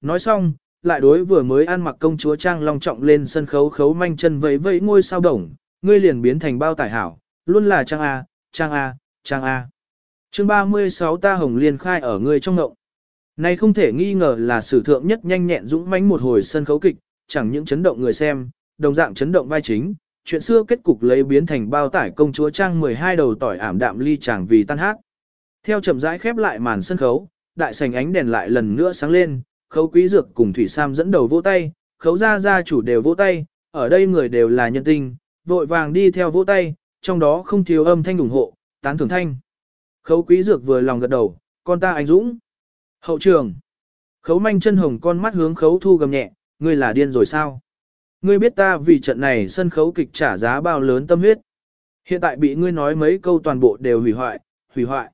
nói xong, lại đối vừa mới ăn mặc công chúa trang long trọng lên sân khấu khấu manh chân vẫy vẫy ngôi sao đồng, ngươi liền biến thành bao tải hảo, luôn là trang A, trang A, trang A. chương 36 ta hồng liên khai ở ngươi trong ngộng. Này không thể nghi ngờ là sử thượng nhất nhanh nhẹn dũng mãnh một hồi sân khấu kịch, chẳng những chấn động người xem, đồng dạng chấn động vai chính, chuyện xưa kết cục lấy biến thành bao tải công chúa trang 12 đầu tỏi ảm đạm ly chàng vì tan hát. Theo chậm rãi khép lại màn sân khấu, đại sảnh ánh đèn lại lần nữa sáng lên, khấu quý dược cùng thủy sam dẫn đầu vỗ tay, khấu gia gia chủ đều vỗ tay, ở đây người đều là nhân tinh, vội vàng đi theo vỗ tay, trong đó không thiếu âm thanh ủng hộ, tán thưởng thanh. Khấu quý dược vừa lòng gật đầu, con ta anh dũng. Hậu trường. Khấu manh chân hồng con mắt hướng khấu thu gầm nhẹ, ngươi là điên rồi sao? Ngươi biết ta vì trận này sân khấu kịch trả giá bao lớn tâm huyết. Hiện tại bị ngươi nói mấy câu toàn bộ đều hủy hoại, hủy hoại.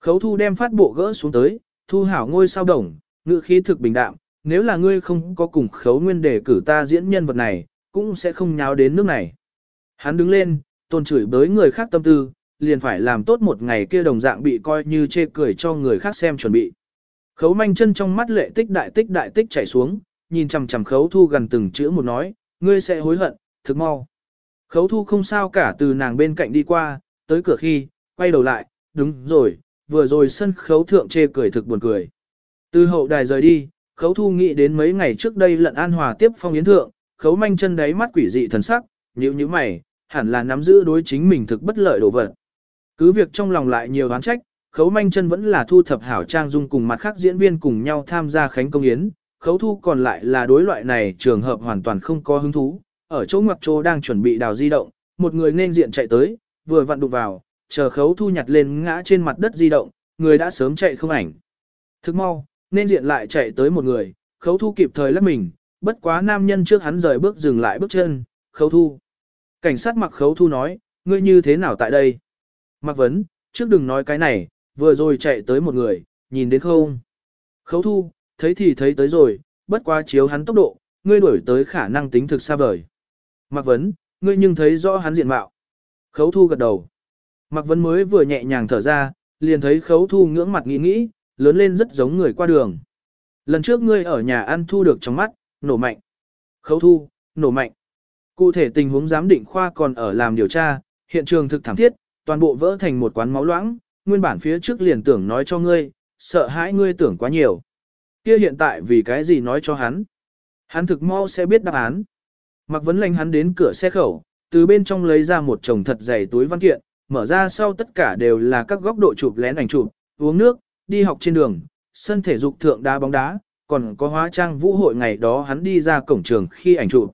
Khấu thu đem phát bộ gỡ xuống tới, thu hảo ngôi sao đồng, ngữ khí thực bình đạm, nếu là ngươi không có cùng khấu nguyên để cử ta diễn nhân vật này, cũng sẽ không nháo đến nước này. Hắn đứng lên, tôn chửi bới người khác tâm tư, liền phải làm tốt một ngày kia đồng dạng bị coi như chê cười cho người khác xem chuẩn bị. Khấu manh chân trong mắt lệ tích đại tích đại tích chảy xuống, nhìn chằm chằm khấu thu gần từng chữ một nói, ngươi sẽ hối hận, thực mau. Khấu thu không sao cả từ nàng bên cạnh đi qua, tới cửa khi, quay đầu lại, đúng rồi, vừa rồi sân khấu thượng chê cười thực buồn cười. Từ hậu đài rời đi, khấu thu nghĩ đến mấy ngày trước đây lận an hòa tiếp phong yến thượng, khấu manh chân đáy mắt quỷ dị thần sắc, nhíu như mày, hẳn là nắm giữ đối chính mình thực bất lợi đồ vật. Cứ việc trong lòng lại nhiều oán trách, khấu manh chân vẫn là thu thập hảo trang dung cùng mặt khác diễn viên cùng nhau tham gia khánh công yến, khấu thu còn lại là đối loại này trường hợp hoàn toàn không có hứng thú, ở chỗ ngoặc chỗ đang chuẩn bị đào di động, một người nên diện chạy tới, vừa vặn đụng vào, chờ khấu thu nhặt lên ngã trên mặt đất di động, người đã sớm chạy không ảnh. Thức mau, nên diện lại chạy tới một người, khấu thu kịp thời lắc mình, bất quá nam nhân trước hắn rời bước dừng lại bước chân, khấu thu. Cảnh sát mặc khấu thu nói, ngươi như thế nào tại đây? Mặc vấn, trước đừng nói cái này, vừa rồi chạy tới một người, nhìn đến không? Khấu thu, thấy thì thấy tới rồi, bất quá chiếu hắn tốc độ, ngươi đuổi tới khả năng tính thực xa vời. Mặc vấn, ngươi nhưng thấy rõ hắn diện mạo. Khấu thu gật đầu. Mặc vấn mới vừa nhẹ nhàng thở ra, liền thấy khấu thu ngưỡng mặt nghĩ nghĩ, lớn lên rất giống người qua đường. Lần trước ngươi ở nhà ăn thu được trong mắt, nổ mạnh. Khấu thu, nổ mạnh. Cụ thể tình huống giám định khoa còn ở làm điều tra, hiện trường thực thảm thiết, toàn bộ vỡ thành một quán máu loãng, nguyên bản phía trước liền tưởng nói cho ngươi, sợ hãi ngươi tưởng quá nhiều. Kia hiện tại vì cái gì nói cho hắn? Hắn thực mau sẽ biết đáp án. Mặc vấn lành hắn đến cửa xe khẩu, từ bên trong lấy ra một chồng thật dày túi văn kiện, mở ra sau tất cả đều là các góc độ chụp lén ảnh chụp, uống nước, đi học trên đường, sân thể dục thượng đá bóng đá, còn có hóa trang vũ hội ngày đó hắn đi ra cổng trường khi ảnh chụp.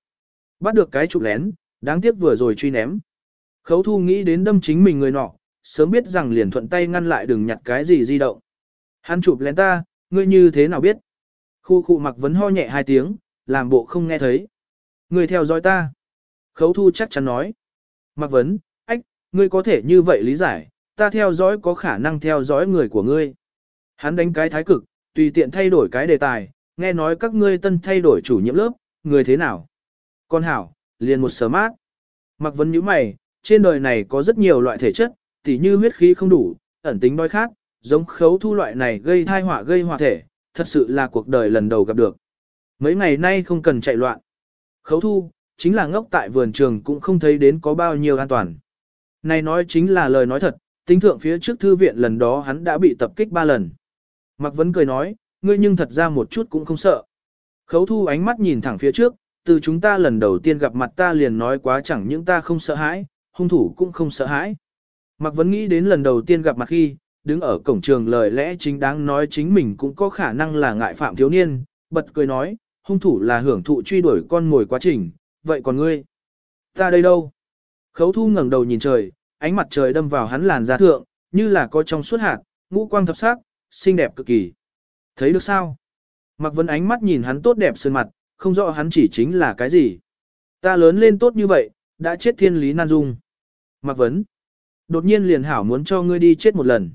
Bắt được cái chụp lén, đáng tiếc vừa rồi truy ném. Khấu thu nghĩ đến đâm chính mình người nọ, sớm biết rằng liền thuận tay ngăn lại đừng nhặt cái gì di động. Hắn chụp lén ta, ngươi như thế nào biết? Khu khu mặc vấn ho nhẹ hai tiếng, làm bộ không nghe thấy. Ngươi theo dõi ta. Khấu thu chắc chắn nói. Mặc vấn, ách, ngươi có thể như vậy lý giải, ta theo dõi có khả năng theo dõi người của ngươi. Hắn đánh cái thái cực, tùy tiện thay đổi cái đề tài, nghe nói các ngươi tân thay đổi chủ nhiệm lớp, người thế nào? Con hảo, liền một sớm mát. Mặc vấn như mày, trên đời này có rất nhiều loại thể chất, tỉ như huyết khí không đủ, ẩn tính đói khác, giống khấu thu loại này gây thai họa gây họa thể, thật sự là cuộc đời lần đầu gặp được. Mấy ngày nay không cần chạy loạn. Khấu thu, chính là ngốc tại vườn trường cũng không thấy đến có bao nhiêu an toàn. Này nói chính là lời nói thật, tính thượng phía trước thư viện lần đó hắn đã bị tập kích ba lần. Mạc Vấn cười nói, ngươi nhưng thật ra một chút cũng không sợ. Khấu thu ánh mắt nhìn thẳng phía trước, từ chúng ta lần đầu tiên gặp mặt ta liền nói quá chẳng những ta không sợ hãi, hung thủ cũng không sợ hãi. Mạc Vấn nghĩ đến lần đầu tiên gặp mặt khi, đứng ở cổng trường lời lẽ chính đáng nói chính mình cũng có khả năng là ngại phạm thiếu niên, bật cười nói, hung thủ là hưởng thụ truy đuổi con ngồi quá trình, vậy còn ngươi? Ta đây đâu? Khấu thu ngẩng đầu nhìn trời, ánh mặt trời đâm vào hắn làn da thượng, như là có trong suốt hạt, ngũ quang thập sắc, xinh đẹp cực kỳ. Thấy được sao? Mặc vấn ánh mắt nhìn hắn tốt đẹp sơn mặt, không rõ hắn chỉ chính là cái gì. Ta lớn lên tốt như vậy, đã chết thiên lý nan dung. Mặc vấn. Đột nhiên liền hảo muốn cho ngươi đi chết một lần.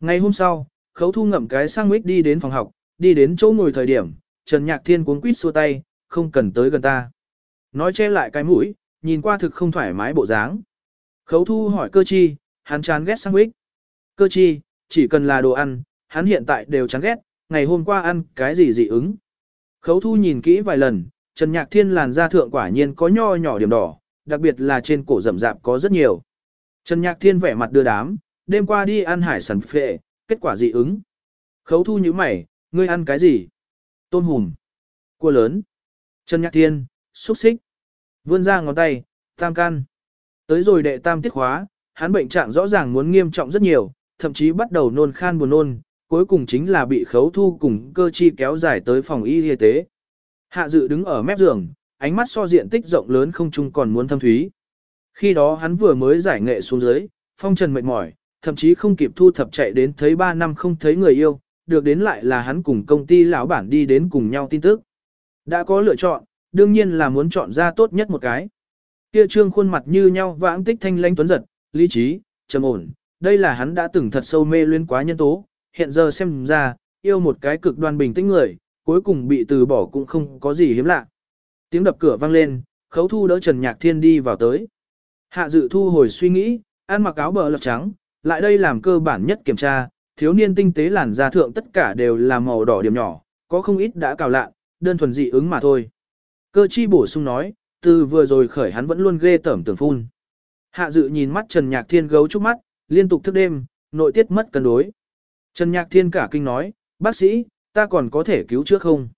Ngày hôm sau, khấu thu ngậm cái sang mít đi đến phòng học, đi đến chỗ ngồi thời điểm, Trần Nhạc Thiên cuốn quýt xua tay, không cần tới gần ta. Nói che lại cái mũi, nhìn qua thực không thoải mái bộ dáng. Khấu thu hỏi cơ chi, hắn chán ghét sang mít. Cơ chi, chỉ cần là đồ ăn, hắn hiện tại đều chán ghét, ngày hôm qua ăn cái gì dị ứng. Khấu thu nhìn kỹ vài lần, Trần Nhạc Thiên làn da thượng quả nhiên có nho nhỏ điểm đỏ, đặc biệt là trên cổ rậm rạp có rất nhiều. Trần Nhạc Thiên vẻ mặt đưa đám, đêm qua đi ăn hải sản phệ, kết quả dị ứng. Khấu thu như mày, ngươi ăn cái gì? Tôm hùm. Cua lớn. Trần Nhạc Thiên, xúc xích. Vươn ra ngón tay, tam can. Tới rồi đệ tam tiết khóa, hắn bệnh trạng rõ ràng muốn nghiêm trọng rất nhiều, thậm chí bắt đầu nôn khan buồn nôn, cuối cùng chính là bị khấu thu cùng cơ chi kéo dài tới phòng y y tế. Hạ dự đứng ở mép giường, ánh mắt so diện tích rộng lớn không chung còn muốn thâm thúy. Khi đó hắn vừa mới giải nghệ xuống dưới, phong trần mệt mỏi, thậm chí không kịp thu thập chạy đến thấy 3 năm không thấy người yêu, được đến lại là hắn cùng công ty lão bản đi đến cùng nhau tin tức. Đã có lựa chọn, đương nhiên là muốn chọn ra tốt nhất một cái. Kia trương khuôn mặt như nhau vãng tích thanh lãnh tuấn giật, lý trí, trầm ổn, đây là hắn đã từng thật sâu mê luyến quá nhân tố, hiện giờ xem ra, yêu một cái cực đoan bình tĩnh người, cuối cùng bị từ bỏ cũng không có gì hiếm lạ. Tiếng đập cửa vang lên, khấu thu đỡ Trần Nhạc Thiên đi vào tới. Hạ dự thu hồi suy nghĩ, ăn mặc áo bờ lọc trắng, lại đây làm cơ bản nhất kiểm tra, thiếu niên tinh tế làn da thượng tất cả đều là màu đỏ điểm nhỏ, có không ít đã cào lạ, đơn thuần dị ứng mà thôi. Cơ chi bổ sung nói, từ vừa rồi khởi hắn vẫn luôn ghê tởm tưởng phun. Hạ dự nhìn mắt Trần Nhạc Thiên gấu trúc mắt, liên tục thức đêm, nội tiết mất cân đối. Trần Nhạc Thiên cả kinh nói, bác sĩ, ta còn có thể cứu trước không?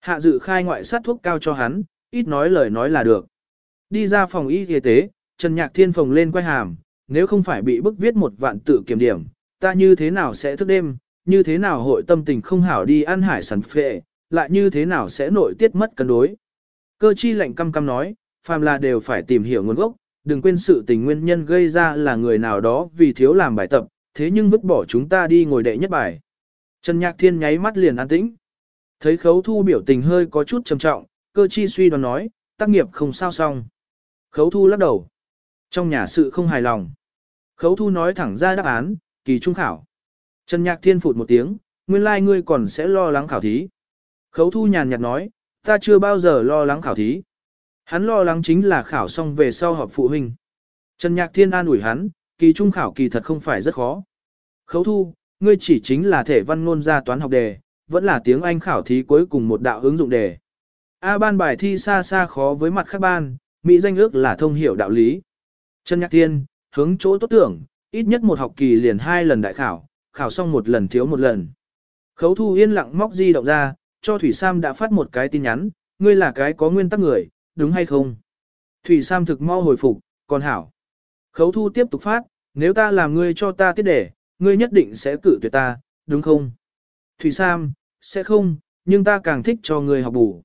Hạ dự khai ngoại sát thuốc cao cho hắn, ít nói lời nói là được. Đi ra phòng y y tế, Trần Nhạc Thiên phồng lên quay hàm, nếu không phải bị bức viết một vạn tự kiểm điểm, ta như thế nào sẽ thức đêm, như thế nào hội tâm tình không hảo đi ăn hải sản phệ, lại như thế nào sẽ nội tiết mất cân đối. Cơ chi lạnh căm căm nói, phàm là đều phải tìm hiểu nguồn gốc, đừng quên sự tình nguyên nhân gây ra là người nào đó vì thiếu làm bài tập, thế nhưng vứt bỏ chúng ta đi ngồi đệ nhất bài. Trần Nhạc Thiên nháy mắt liền an tĩnh. Thấy khấu thu biểu tình hơi có chút trầm trọng, cơ chi suy đoán nói, tác nghiệp không sao xong. Khấu thu lắc đầu. Trong nhà sự không hài lòng. Khấu thu nói thẳng ra đáp án, kỳ trung khảo. Trần Nhạc Thiên phụt một tiếng, nguyên lai like ngươi còn sẽ lo lắng khảo thí. Khấu thu nhàn nhạt nói, ta chưa bao giờ lo lắng khảo thí. Hắn lo lắng chính là khảo xong về sau họp phụ huynh. Trần Nhạc Thiên an ủi hắn, kỳ trung khảo kỳ thật không phải rất khó. Khấu thu, ngươi chỉ chính là thể văn ngôn gia toán học đề, vẫn là tiếng Anh khảo thí cuối cùng một đạo ứng dụng đề. A ban bài thi xa xa khó với mặt khác ban, Mỹ danh ước là thông hiểu đạo lý. Trần Nhạc Thiên, hướng chỗ tốt tưởng, ít nhất một học kỳ liền hai lần đại khảo, khảo xong một lần thiếu một lần. Khấu thu yên lặng móc di động ra, cho Thủy Sam đã phát một cái tin nhắn, ngươi là cái có nguyên tắc người, đúng hay không? Thủy Sam thực mau hồi phục, còn hảo. Khấu thu tiếp tục phát, nếu ta làm ngươi cho ta tiết để, ngươi nhất định sẽ cử tuyệt ta, đúng không? Thủy Sam, sẽ không, nhưng ta càng thích cho ngươi học bù.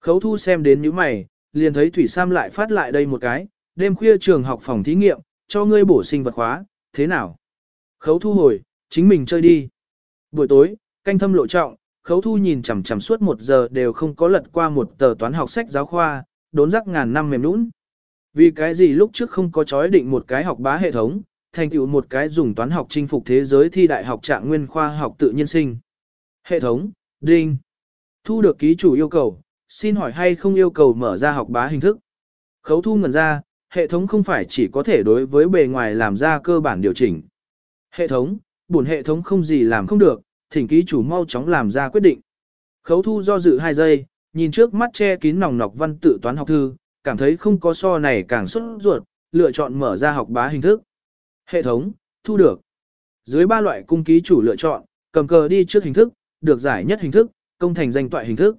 Khấu thu xem đến những mày, liền thấy Thủy Sam lại phát lại đây một cái, đêm khuya trường học phòng thí nghiệm, cho ngươi bổ sinh vật khóa, thế nào? Khấu thu hồi, chính mình chơi đi. Buổi tối, canh thâm lộ trọng, khấu thu nhìn chằm chằm suốt một giờ đều không có lật qua một tờ toán học sách giáo khoa, đốn rắc ngàn năm mềm nũng. Vì cái gì lúc trước không có chói định một cái học bá hệ thống, thành tựu một cái dùng toán học chinh phục thế giới thi đại học trạng nguyên khoa học tự nhiên sinh. Hệ thống, đinh. Thu được ký chủ yêu cầu, xin hỏi hay không yêu cầu mở ra học bá hình thức. Khấu thu ngần ra, hệ thống không phải chỉ có thể đối với bề ngoài làm ra cơ bản điều chỉnh. Hệ thống, bổn hệ thống không gì làm không được, thỉnh ký chủ mau chóng làm ra quyết định. Khấu thu do dự 2 giây, nhìn trước mắt che kín nòng nọc văn tự toán học thư, cảm thấy không có so này càng xuất ruột, lựa chọn mở ra học bá hình thức. Hệ thống, thu được. Dưới ba loại cung ký chủ lựa chọn, cầm cờ đi trước hình thức, được giải nhất hình thức, công thành danh toại hình thức.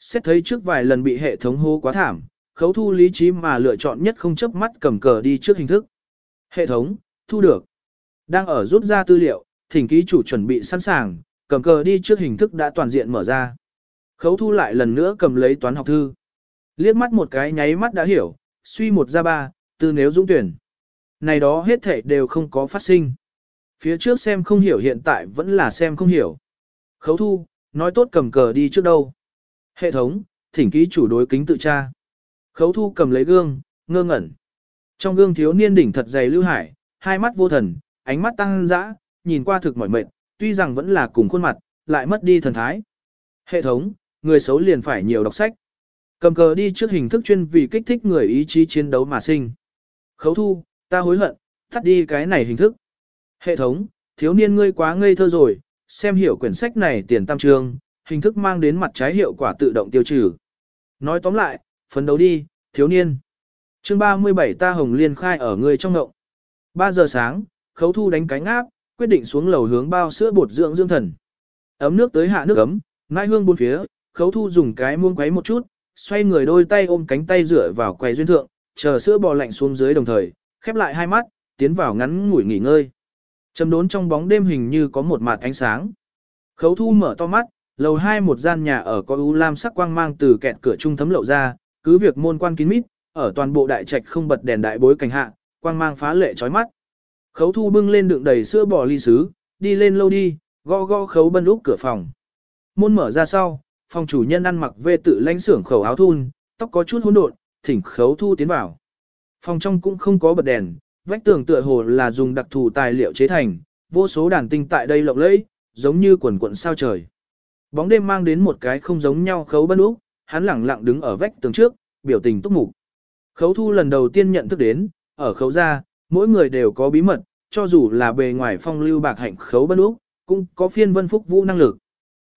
Xét thấy trước vài lần bị hệ thống hô quá thảm, khấu thu lý trí mà lựa chọn nhất không chấp mắt cầm cờ đi trước hình thức. Hệ thống, thu được. Đang ở rút ra tư liệu, thỉnh ký chủ chuẩn bị sẵn sàng, cầm cờ đi trước hình thức đã toàn diện mở ra. Khấu thu lại lần nữa cầm lấy toán học thư. Liếc mắt một cái nháy mắt đã hiểu, suy một ra ba, từ nếu dũng tuyển. Này đó hết thể đều không có phát sinh. Phía trước xem không hiểu hiện tại vẫn là xem không hiểu. Khấu thu, nói tốt cầm cờ đi trước đâu. Hệ thống, thỉnh ký chủ đối kính tự tra. Khấu thu cầm lấy gương, ngơ ngẩn. Trong gương thiếu niên đỉnh thật dày lưu hải, hai mắt vô thần, ánh mắt tăng dã, nhìn qua thực mỏi mệt, tuy rằng vẫn là cùng khuôn mặt, lại mất đi thần thái. Hệ thống, người xấu liền phải nhiều đọc sách. Cầm cờ đi trước hình thức chuyên vì kích thích người ý chí chiến đấu mà sinh. Khấu thu, ta hối hận, tắt đi cái này hình thức. Hệ thống, thiếu niên ngươi quá ngây thơ rồi, xem hiểu quyển sách này tiền tam trường, hình thức mang đến mặt trái hiệu quả tự động tiêu trừ. Nói tóm lại, phấn đấu đi, thiếu niên. chương 37 ta hồng liên khai ở ngươi trong ngậu. 3 giờ sáng, khấu thu đánh cánh áp, quyết định xuống lầu hướng bao sữa bột dưỡng dương thần. Ấm nước tới hạ nước ấm, ngai hương bốn phía, khấu thu dùng cái muông quấy một chút, xoay người đôi tay ôm cánh tay rửa vào quầy duyên thượng, chờ sữa bò lạnh xuống dưới đồng thời, khép lại hai mắt, tiến vào ngắn ngủi nghỉ ngơi. Chầm đốn trong bóng đêm hình như có một mặt ánh sáng. Khấu thu mở to mắt, lầu hai một gian nhà ở có u lam sắc quang mang từ kẹt cửa trung thấm lậu ra, cứ việc môn quan kín mít, ở toàn bộ đại trạch không bật đèn đại bối cảnh hạ, quang mang phá lệ chói mắt. Khấu thu bưng lên đựng đầy sữa bò ly sứ, đi lên lâu đi, gõ gõ khấu bân úp cửa phòng. Môn mở ra sau, phòng chủ nhân ăn mặc về tự lãnh xưởng khẩu áo thun, tóc có chút hỗn độn, thỉnh khấu thu tiến vào. Phòng trong cũng không có bật đèn, vách tường tựa hồ là dùng đặc thù tài liệu chế thành, vô số đàn tinh tại đây lộng lẫy, giống như quần quần sao trời. Bóng đêm mang đến một cái không giống nhau khấu bân úc, hắn lẳng lặng đứng ở vách tường trước, biểu tình túc mục. Khấu thu lần đầu tiên nhận thức đến, ở khấu gia, mỗi người đều có bí mật, cho dù là bề ngoài phong lưu bạc hạnh khấu bân úc, cũng có phiên vân phúc vũ năng lực.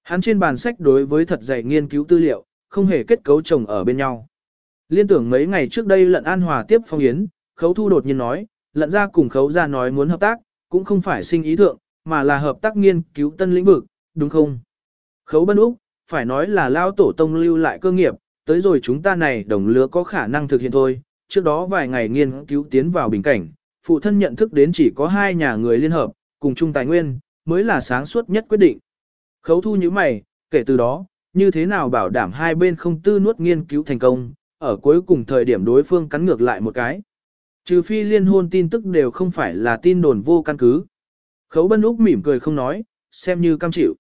Hắn trên bàn sách đối với thật dày nghiên cứu tư liệu, không hề kết cấu chồng ở bên nhau. Liên tưởng mấy ngày trước đây lận an hòa tiếp phong yến, khấu thu đột nhiên nói, lận ra cùng khấu ra nói muốn hợp tác, cũng không phải sinh ý thượng, mà là hợp tác nghiên cứu tân lĩnh vực, đúng không? Khấu bân úc, phải nói là lao tổ tông lưu lại cơ nghiệp, tới rồi chúng ta này đồng lứa có khả năng thực hiện thôi. Trước đó vài ngày nghiên cứu tiến vào bình cảnh, phụ thân nhận thức đến chỉ có hai nhà người liên hợp, cùng chung tài nguyên, mới là sáng suốt nhất quyết định. Khấu thu như mày, kể từ đó, như thế nào bảo đảm hai bên không tư nuốt nghiên cứu thành công, ở cuối cùng thời điểm đối phương cắn ngược lại một cái. Trừ phi liên hôn tin tức đều không phải là tin đồn vô căn cứ. Khấu bân úc mỉm cười không nói, xem như cam chịu.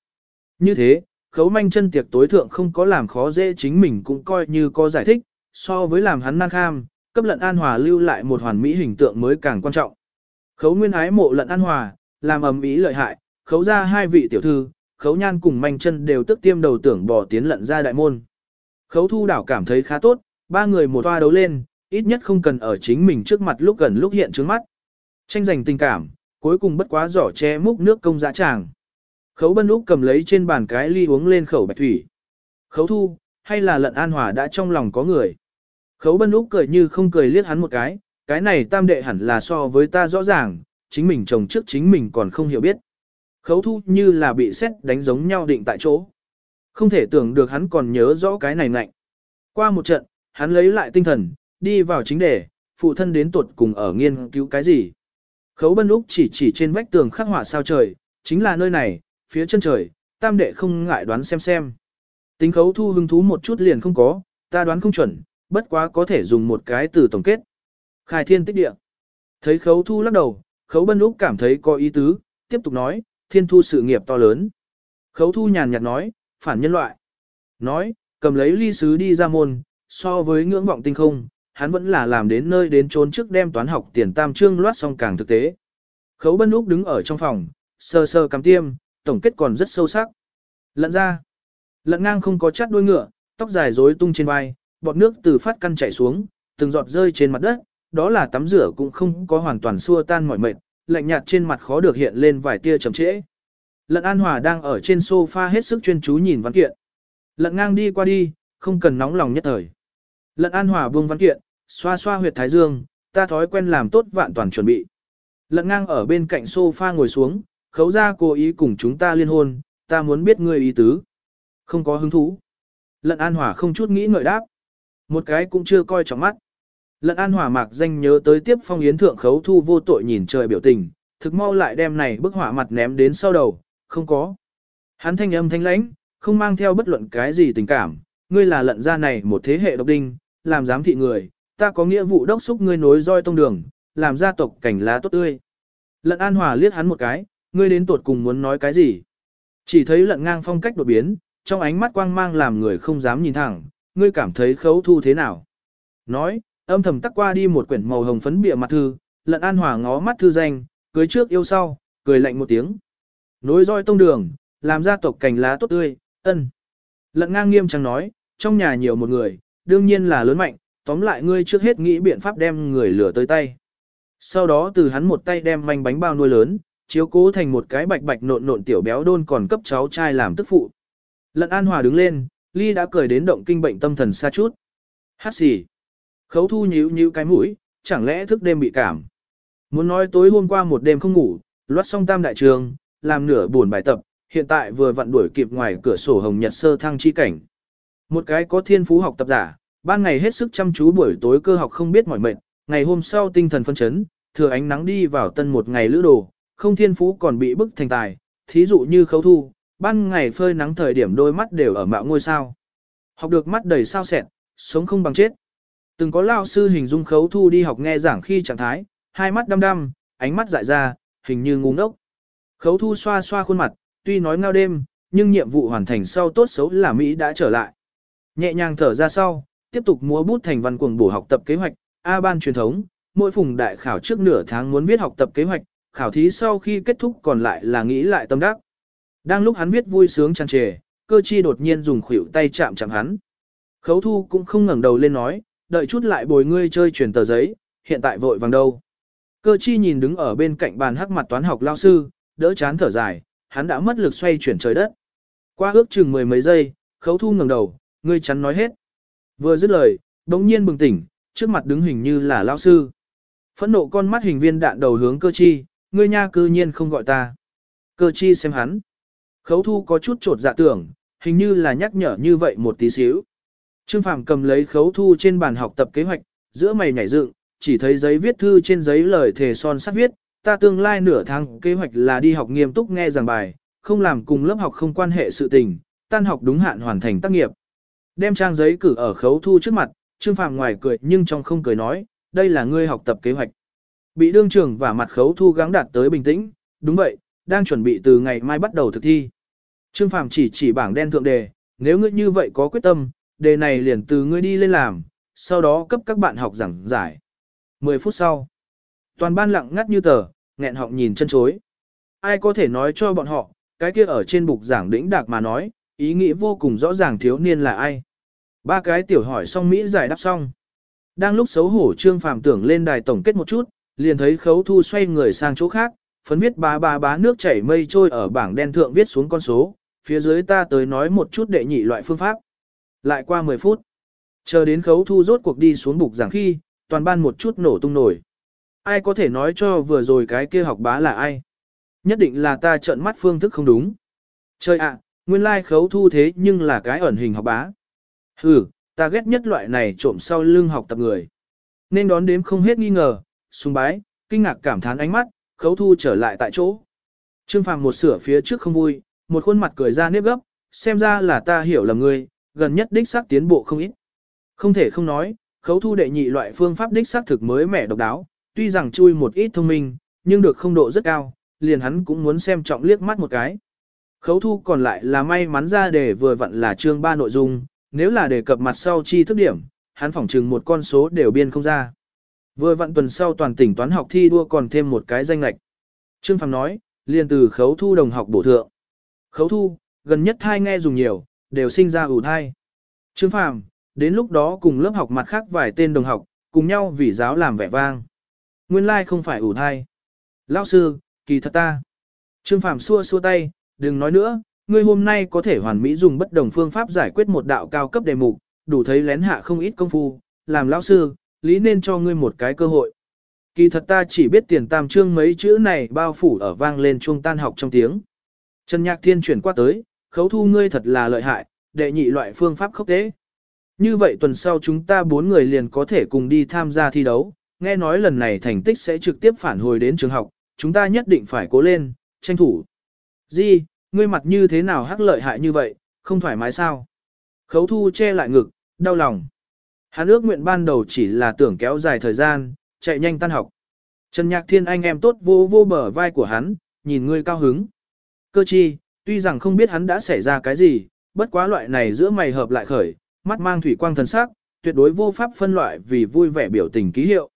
Như thế, khấu manh chân tiệc tối thượng không có làm khó dễ chính mình cũng coi như có giải thích, so với làm hắn năng kham, cấp lận an hòa lưu lại một hoàn mỹ hình tượng mới càng quan trọng. Khấu nguyên ái mộ lận an hòa, làm ầm ý lợi hại, khấu ra hai vị tiểu thư, khấu nhan cùng manh chân đều tức tiêm đầu tưởng bỏ tiến lận ra đại môn. Khấu thu đảo cảm thấy khá tốt, ba người một toa đấu lên, ít nhất không cần ở chính mình trước mặt lúc gần lúc hiện trước mắt. Tranh giành tình cảm, cuối cùng bất quá giỏ che múc nước công dã tràng. Khấu bân lúc cầm lấy trên bàn cái ly uống lên khẩu bạch thủy. Khấu thu, hay là lận an hòa đã trong lòng có người. Khấu bân lúc cười như không cười liếc hắn một cái, cái này tam đệ hẳn là so với ta rõ ràng, chính mình chồng trước chính mình còn không hiểu biết. Khấu thu như là bị xét đánh giống nhau định tại chỗ. Không thể tưởng được hắn còn nhớ rõ cái này ngạnh. Qua một trận, hắn lấy lại tinh thần, đi vào chính đề, phụ thân đến tuột cùng ở nghiên cứu cái gì. Khấu bân lúc chỉ chỉ trên vách tường khắc họa sao trời, chính là nơi này, phía chân trời, tam đệ không ngại đoán xem xem. Tính khấu thu hứng thú một chút liền không có, ta đoán không chuẩn, bất quá có thể dùng một cái từ tổng kết. Khai thiên tích địa. Thấy khấu thu lắc đầu, khấu bân lúc cảm thấy có ý tứ, tiếp tục nói, thiên thu sự nghiệp to lớn. Khấu thu nhàn nhạt nói, phản nhân loại. Nói, cầm lấy ly sứ đi ra môn, so với ngưỡng vọng tinh không, hắn vẫn là làm đến nơi đến trốn trước đem toán học tiền tam trương loát xong càng thực tế. Khấu bân úc đứng ở trong phòng, sơ sơ cắm tiêm, tổng kết còn rất sâu sắc. Lận ra, lận ngang không có chát đuôi ngựa, tóc dài rối tung trên vai, bọt nước từ phát căn chảy xuống, từng giọt rơi trên mặt đất, đó là tắm rửa cũng không có hoàn toàn xua tan mọi mệt, lạnh nhạt trên mặt khó được hiện lên vài tia chậm trễ. Lận An Hòa đang ở trên sofa hết sức chuyên chú nhìn văn kiện. Lận ngang đi qua đi, không cần nóng lòng nhất thời. Lận An Hòa buông văn kiện, xoa xoa huyệt thái dương, ta thói quen làm tốt vạn toàn chuẩn bị. Lận ngang ở bên cạnh sofa ngồi xuống, khấu ra cố ý cùng chúng ta liên hôn, ta muốn biết ngươi ý tứ. Không có hứng thú. Lận An Hòa không chút nghĩ ngợi đáp. Một cái cũng chưa coi trọng mắt. Lận An Hòa mạc danh nhớ tới tiếp phong yến thượng khấu thu vô tội nhìn trời biểu tình, thực mau lại đem này bức họa mặt ném đến sau đầu, không có. Hắn thanh âm thanh lãnh, không mang theo bất luận cái gì tình cảm, ngươi là lận ra này một thế hệ độc đinh, làm giám thị người, ta có nghĩa vụ đốc xúc ngươi nối roi tông đường, làm gia tộc cảnh lá tốt tươi. Lận An Hòa liếc hắn một cái, ngươi đến tuột cùng muốn nói cái gì? Chỉ thấy lận ngang phong cách đột biến, trong ánh mắt quang mang làm người không dám nhìn thẳng, ngươi cảm thấy khấu thu thế nào? Nói, âm thầm tắc qua đi một quyển màu hồng phấn bìa mặt thư, lận An Hòa ngó mắt thư danh, cưới trước yêu sau, cười lạnh một tiếng. Nối roi tông đường, làm gia tộc cảnh lá tốt tươi, ân. Lận ngang nghiêm trang nói, trong nhà nhiều một người, đương nhiên là lớn mạnh, tóm lại ngươi trước hết nghĩ biện pháp đem người lửa tới tay. Sau đó từ hắn một tay đem manh bánh bao nuôi lớn, chiếu cố thành một cái bạch bạch nộn nộn tiểu béo đôn còn cấp cháu trai làm tức phụ. Lận An Hòa đứng lên, Ly đã cười đến động kinh bệnh tâm thần xa chút. Hát xì. Khấu thu nhíu nhíu cái mũi, chẳng lẽ thức đêm bị cảm. Muốn nói tối hôm qua một đêm không ngủ, loát xong tam đại trường, làm nửa buồn bài tập, hiện tại vừa vặn đuổi kịp ngoài cửa sổ hồng nhật sơ thăng chi cảnh. Một cái có thiên phú học tập giả, ban ngày hết sức chăm chú buổi tối cơ học không biết mỏi mệt, ngày hôm sau tinh thần phân chấn, thừa ánh nắng đi vào tân một ngày lữ đồ, không thiên phú còn bị bức thành tài, thí dụ như khấu thu, ban ngày phơi nắng thời điểm đôi mắt đều ở mạo ngôi sao. Học được mắt đầy sao sẹn, sống không bằng chết. Từng có lao sư hình dung khấu thu đi học nghe giảng khi trạng thái, hai mắt đăm đăm, ánh mắt dại ra, hình như ngu ngốc. Khấu thu xoa xoa khuôn mặt, tuy nói ngao đêm, nhưng nhiệm vụ hoàn thành sau tốt xấu là Mỹ đã trở lại. Nhẹ nhàng thở ra sau, tiếp tục múa bút thành văn cuồng bổ học tập kế hoạch, A ban truyền thống, mỗi phùng đại khảo trước nửa tháng muốn viết học tập kế hoạch, khảo thí sau khi kết thúc còn lại là nghĩ lại tâm đắc. Đang lúc hắn viết vui sướng tràn trề, cơ chi đột nhiên dùng khuỷu tay chạm chạm hắn. Khấu thu cũng không ngẩng đầu lên nói, đợi chút lại bồi ngươi chơi truyền tờ giấy, hiện tại vội vàng đâu. Cơ chi nhìn đứng ở bên cạnh bàn hắc mặt toán học lao sư, đỡ chán thở dài, hắn đã mất lực xoay chuyển trời đất. Qua ước chừng mười mấy giây, khấu thu ngẩng đầu, ngươi chắn nói hết. Vừa dứt lời, đống nhiên bừng tỉnh, trước mặt đứng hình như là lao sư. Phẫn nộ con mắt hình viên đạn đầu hướng cơ chi, ngươi nha cư nhiên không gọi ta. Cơ chi xem hắn. Khấu thu có chút trột dạ tưởng, hình như là nhắc nhở như vậy một tí xíu. Trương Phàm cầm lấy khấu thu trên bàn học tập kế hoạch, giữa mày nhảy dựng, chỉ thấy giấy viết thư trên giấy lời thề son sắt viết, ta tương lai nửa tháng kế hoạch là đi học nghiêm túc nghe giảng bài, không làm cùng lớp học không quan hệ sự tình, tan học đúng hạn hoàn thành tác nghiệp. Đem trang giấy cử ở khấu thu trước mặt, Trương Phạm ngoài cười nhưng trong không cười nói, đây là ngươi học tập kế hoạch. Bị đương trưởng và mặt khấu thu gắng đạt tới bình tĩnh, đúng vậy, đang chuẩn bị từ ngày mai bắt đầu thực thi. Trương Phạm chỉ chỉ bảng đen thượng đề, nếu ngươi như vậy có quyết tâm, đề này liền từ ngươi đi lên làm, sau đó cấp các bạn học giảng giải. 10 phút sau, toàn ban lặng ngắt như tờ, nghẹn họng nhìn chân chối. Ai có thể nói cho bọn họ, cái kia ở trên bục giảng đỉnh đạc mà nói, ý nghĩa vô cùng rõ ràng thiếu niên là ai. Ba cái tiểu hỏi xong Mỹ giải đáp xong. Đang lúc xấu hổ Trương Phàm tưởng lên đài tổng kết một chút, liền thấy khấu thu xoay người sang chỗ khác, phấn viết bá bá bá nước chảy mây trôi ở bảng đen thượng viết xuống con số, phía dưới ta tới nói một chút đệ nhị loại phương pháp. Lại qua 10 phút, chờ đến khấu thu rốt cuộc đi xuống bục giảng khi, toàn ban một chút nổ tung nổi. Ai có thể nói cho vừa rồi cái kia học bá là ai? Nhất định là ta trợn mắt phương thức không đúng. Chơi ạ, nguyên lai like khấu thu thế nhưng là cái ẩn hình học bá. Hừ, ta ghét nhất loại này trộm sau lưng học tập người. Nên đón đếm không hết nghi ngờ, sùng bái, kinh ngạc cảm thán ánh mắt, khấu thu trở lại tại chỗ. Trương Phàm một sửa phía trước không vui, một khuôn mặt cười ra nếp gấp, xem ra là ta hiểu lầm ngươi, gần nhất đích xác tiến bộ không ít. Không thể không nói, khấu thu đệ nhị loại phương pháp đích xác thực mới mẻ độc đáo, tuy rằng chui một ít thông minh, nhưng được không độ rất cao, liền hắn cũng muốn xem trọng liếc mắt một cái. Khấu thu còn lại là may mắn ra để vừa vặn là chương 3 nội dung, nếu là đề cập mặt sau chi thức điểm, hắn phỏng chừng một con số đều biên không ra. Vừa vặn tuần sau toàn tỉnh toán học thi đua còn thêm một cái danh lệch. Trương Phàm nói, liền từ khấu thu đồng học bổ thượng. Khấu thu, gần nhất thai nghe dùng nhiều, đều sinh ra ủ thai. Trương Phàm, đến lúc đó cùng lớp học mặt khác vài tên đồng học, cùng nhau vì giáo làm vẻ vang. Nguyên lai like không phải ủ thai. Lão sư, kỳ thật ta. Trương Phàm xua xua tay, đừng nói nữa, ngươi hôm nay có thể hoàn mỹ dùng bất đồng phương pháp giải quyết một đạo cao cấp đề mục, đủ thấy lén hạ không ít công phu, làm lão sư, lý nên cho ngươi một cái cơ hội. Kỳ thật ta chỉ biết tiền tam trương mấy chữ này bao phủ ở vang lên chuông tan học trong tiếng. Trần Nhạc Thiên chuyển qua tới, khấu thu ngươi thật là lợi hại, đệ nhị loại phương pháp khốc tế. Như vậy tuần sau chúng ta bốn người liền có thể cùng đi tham gia thi đấu, nghe nói lần này thành tích sẽ trực tiếp phản hồi đến trường học, chúng ta nhất định phải cố lên, tranh thủ. Di, ngươi mặt như thế nào hắc lợi hại như vậy, không thoải mái sao? Khấu thu che lại ngực, đau lòng. Hắn ước nguyện ban đầu chỉ là tưởng kéo dài thời gian, chạy nhanh tan học. Trần Nhạc Thiên anh em tốt vô vô bờ vai của hắn, nhìn ngươi cao hứng. Cơ chi, tuy rằng không biết hắn đã xảy ra cái gì, bất quá loại này giữa mày hợp lại khởi, mắt mang thủy quang thần sắc, tuyệt đối vô pháp phân loại vì vui vẻ biểu tình ký hiệu.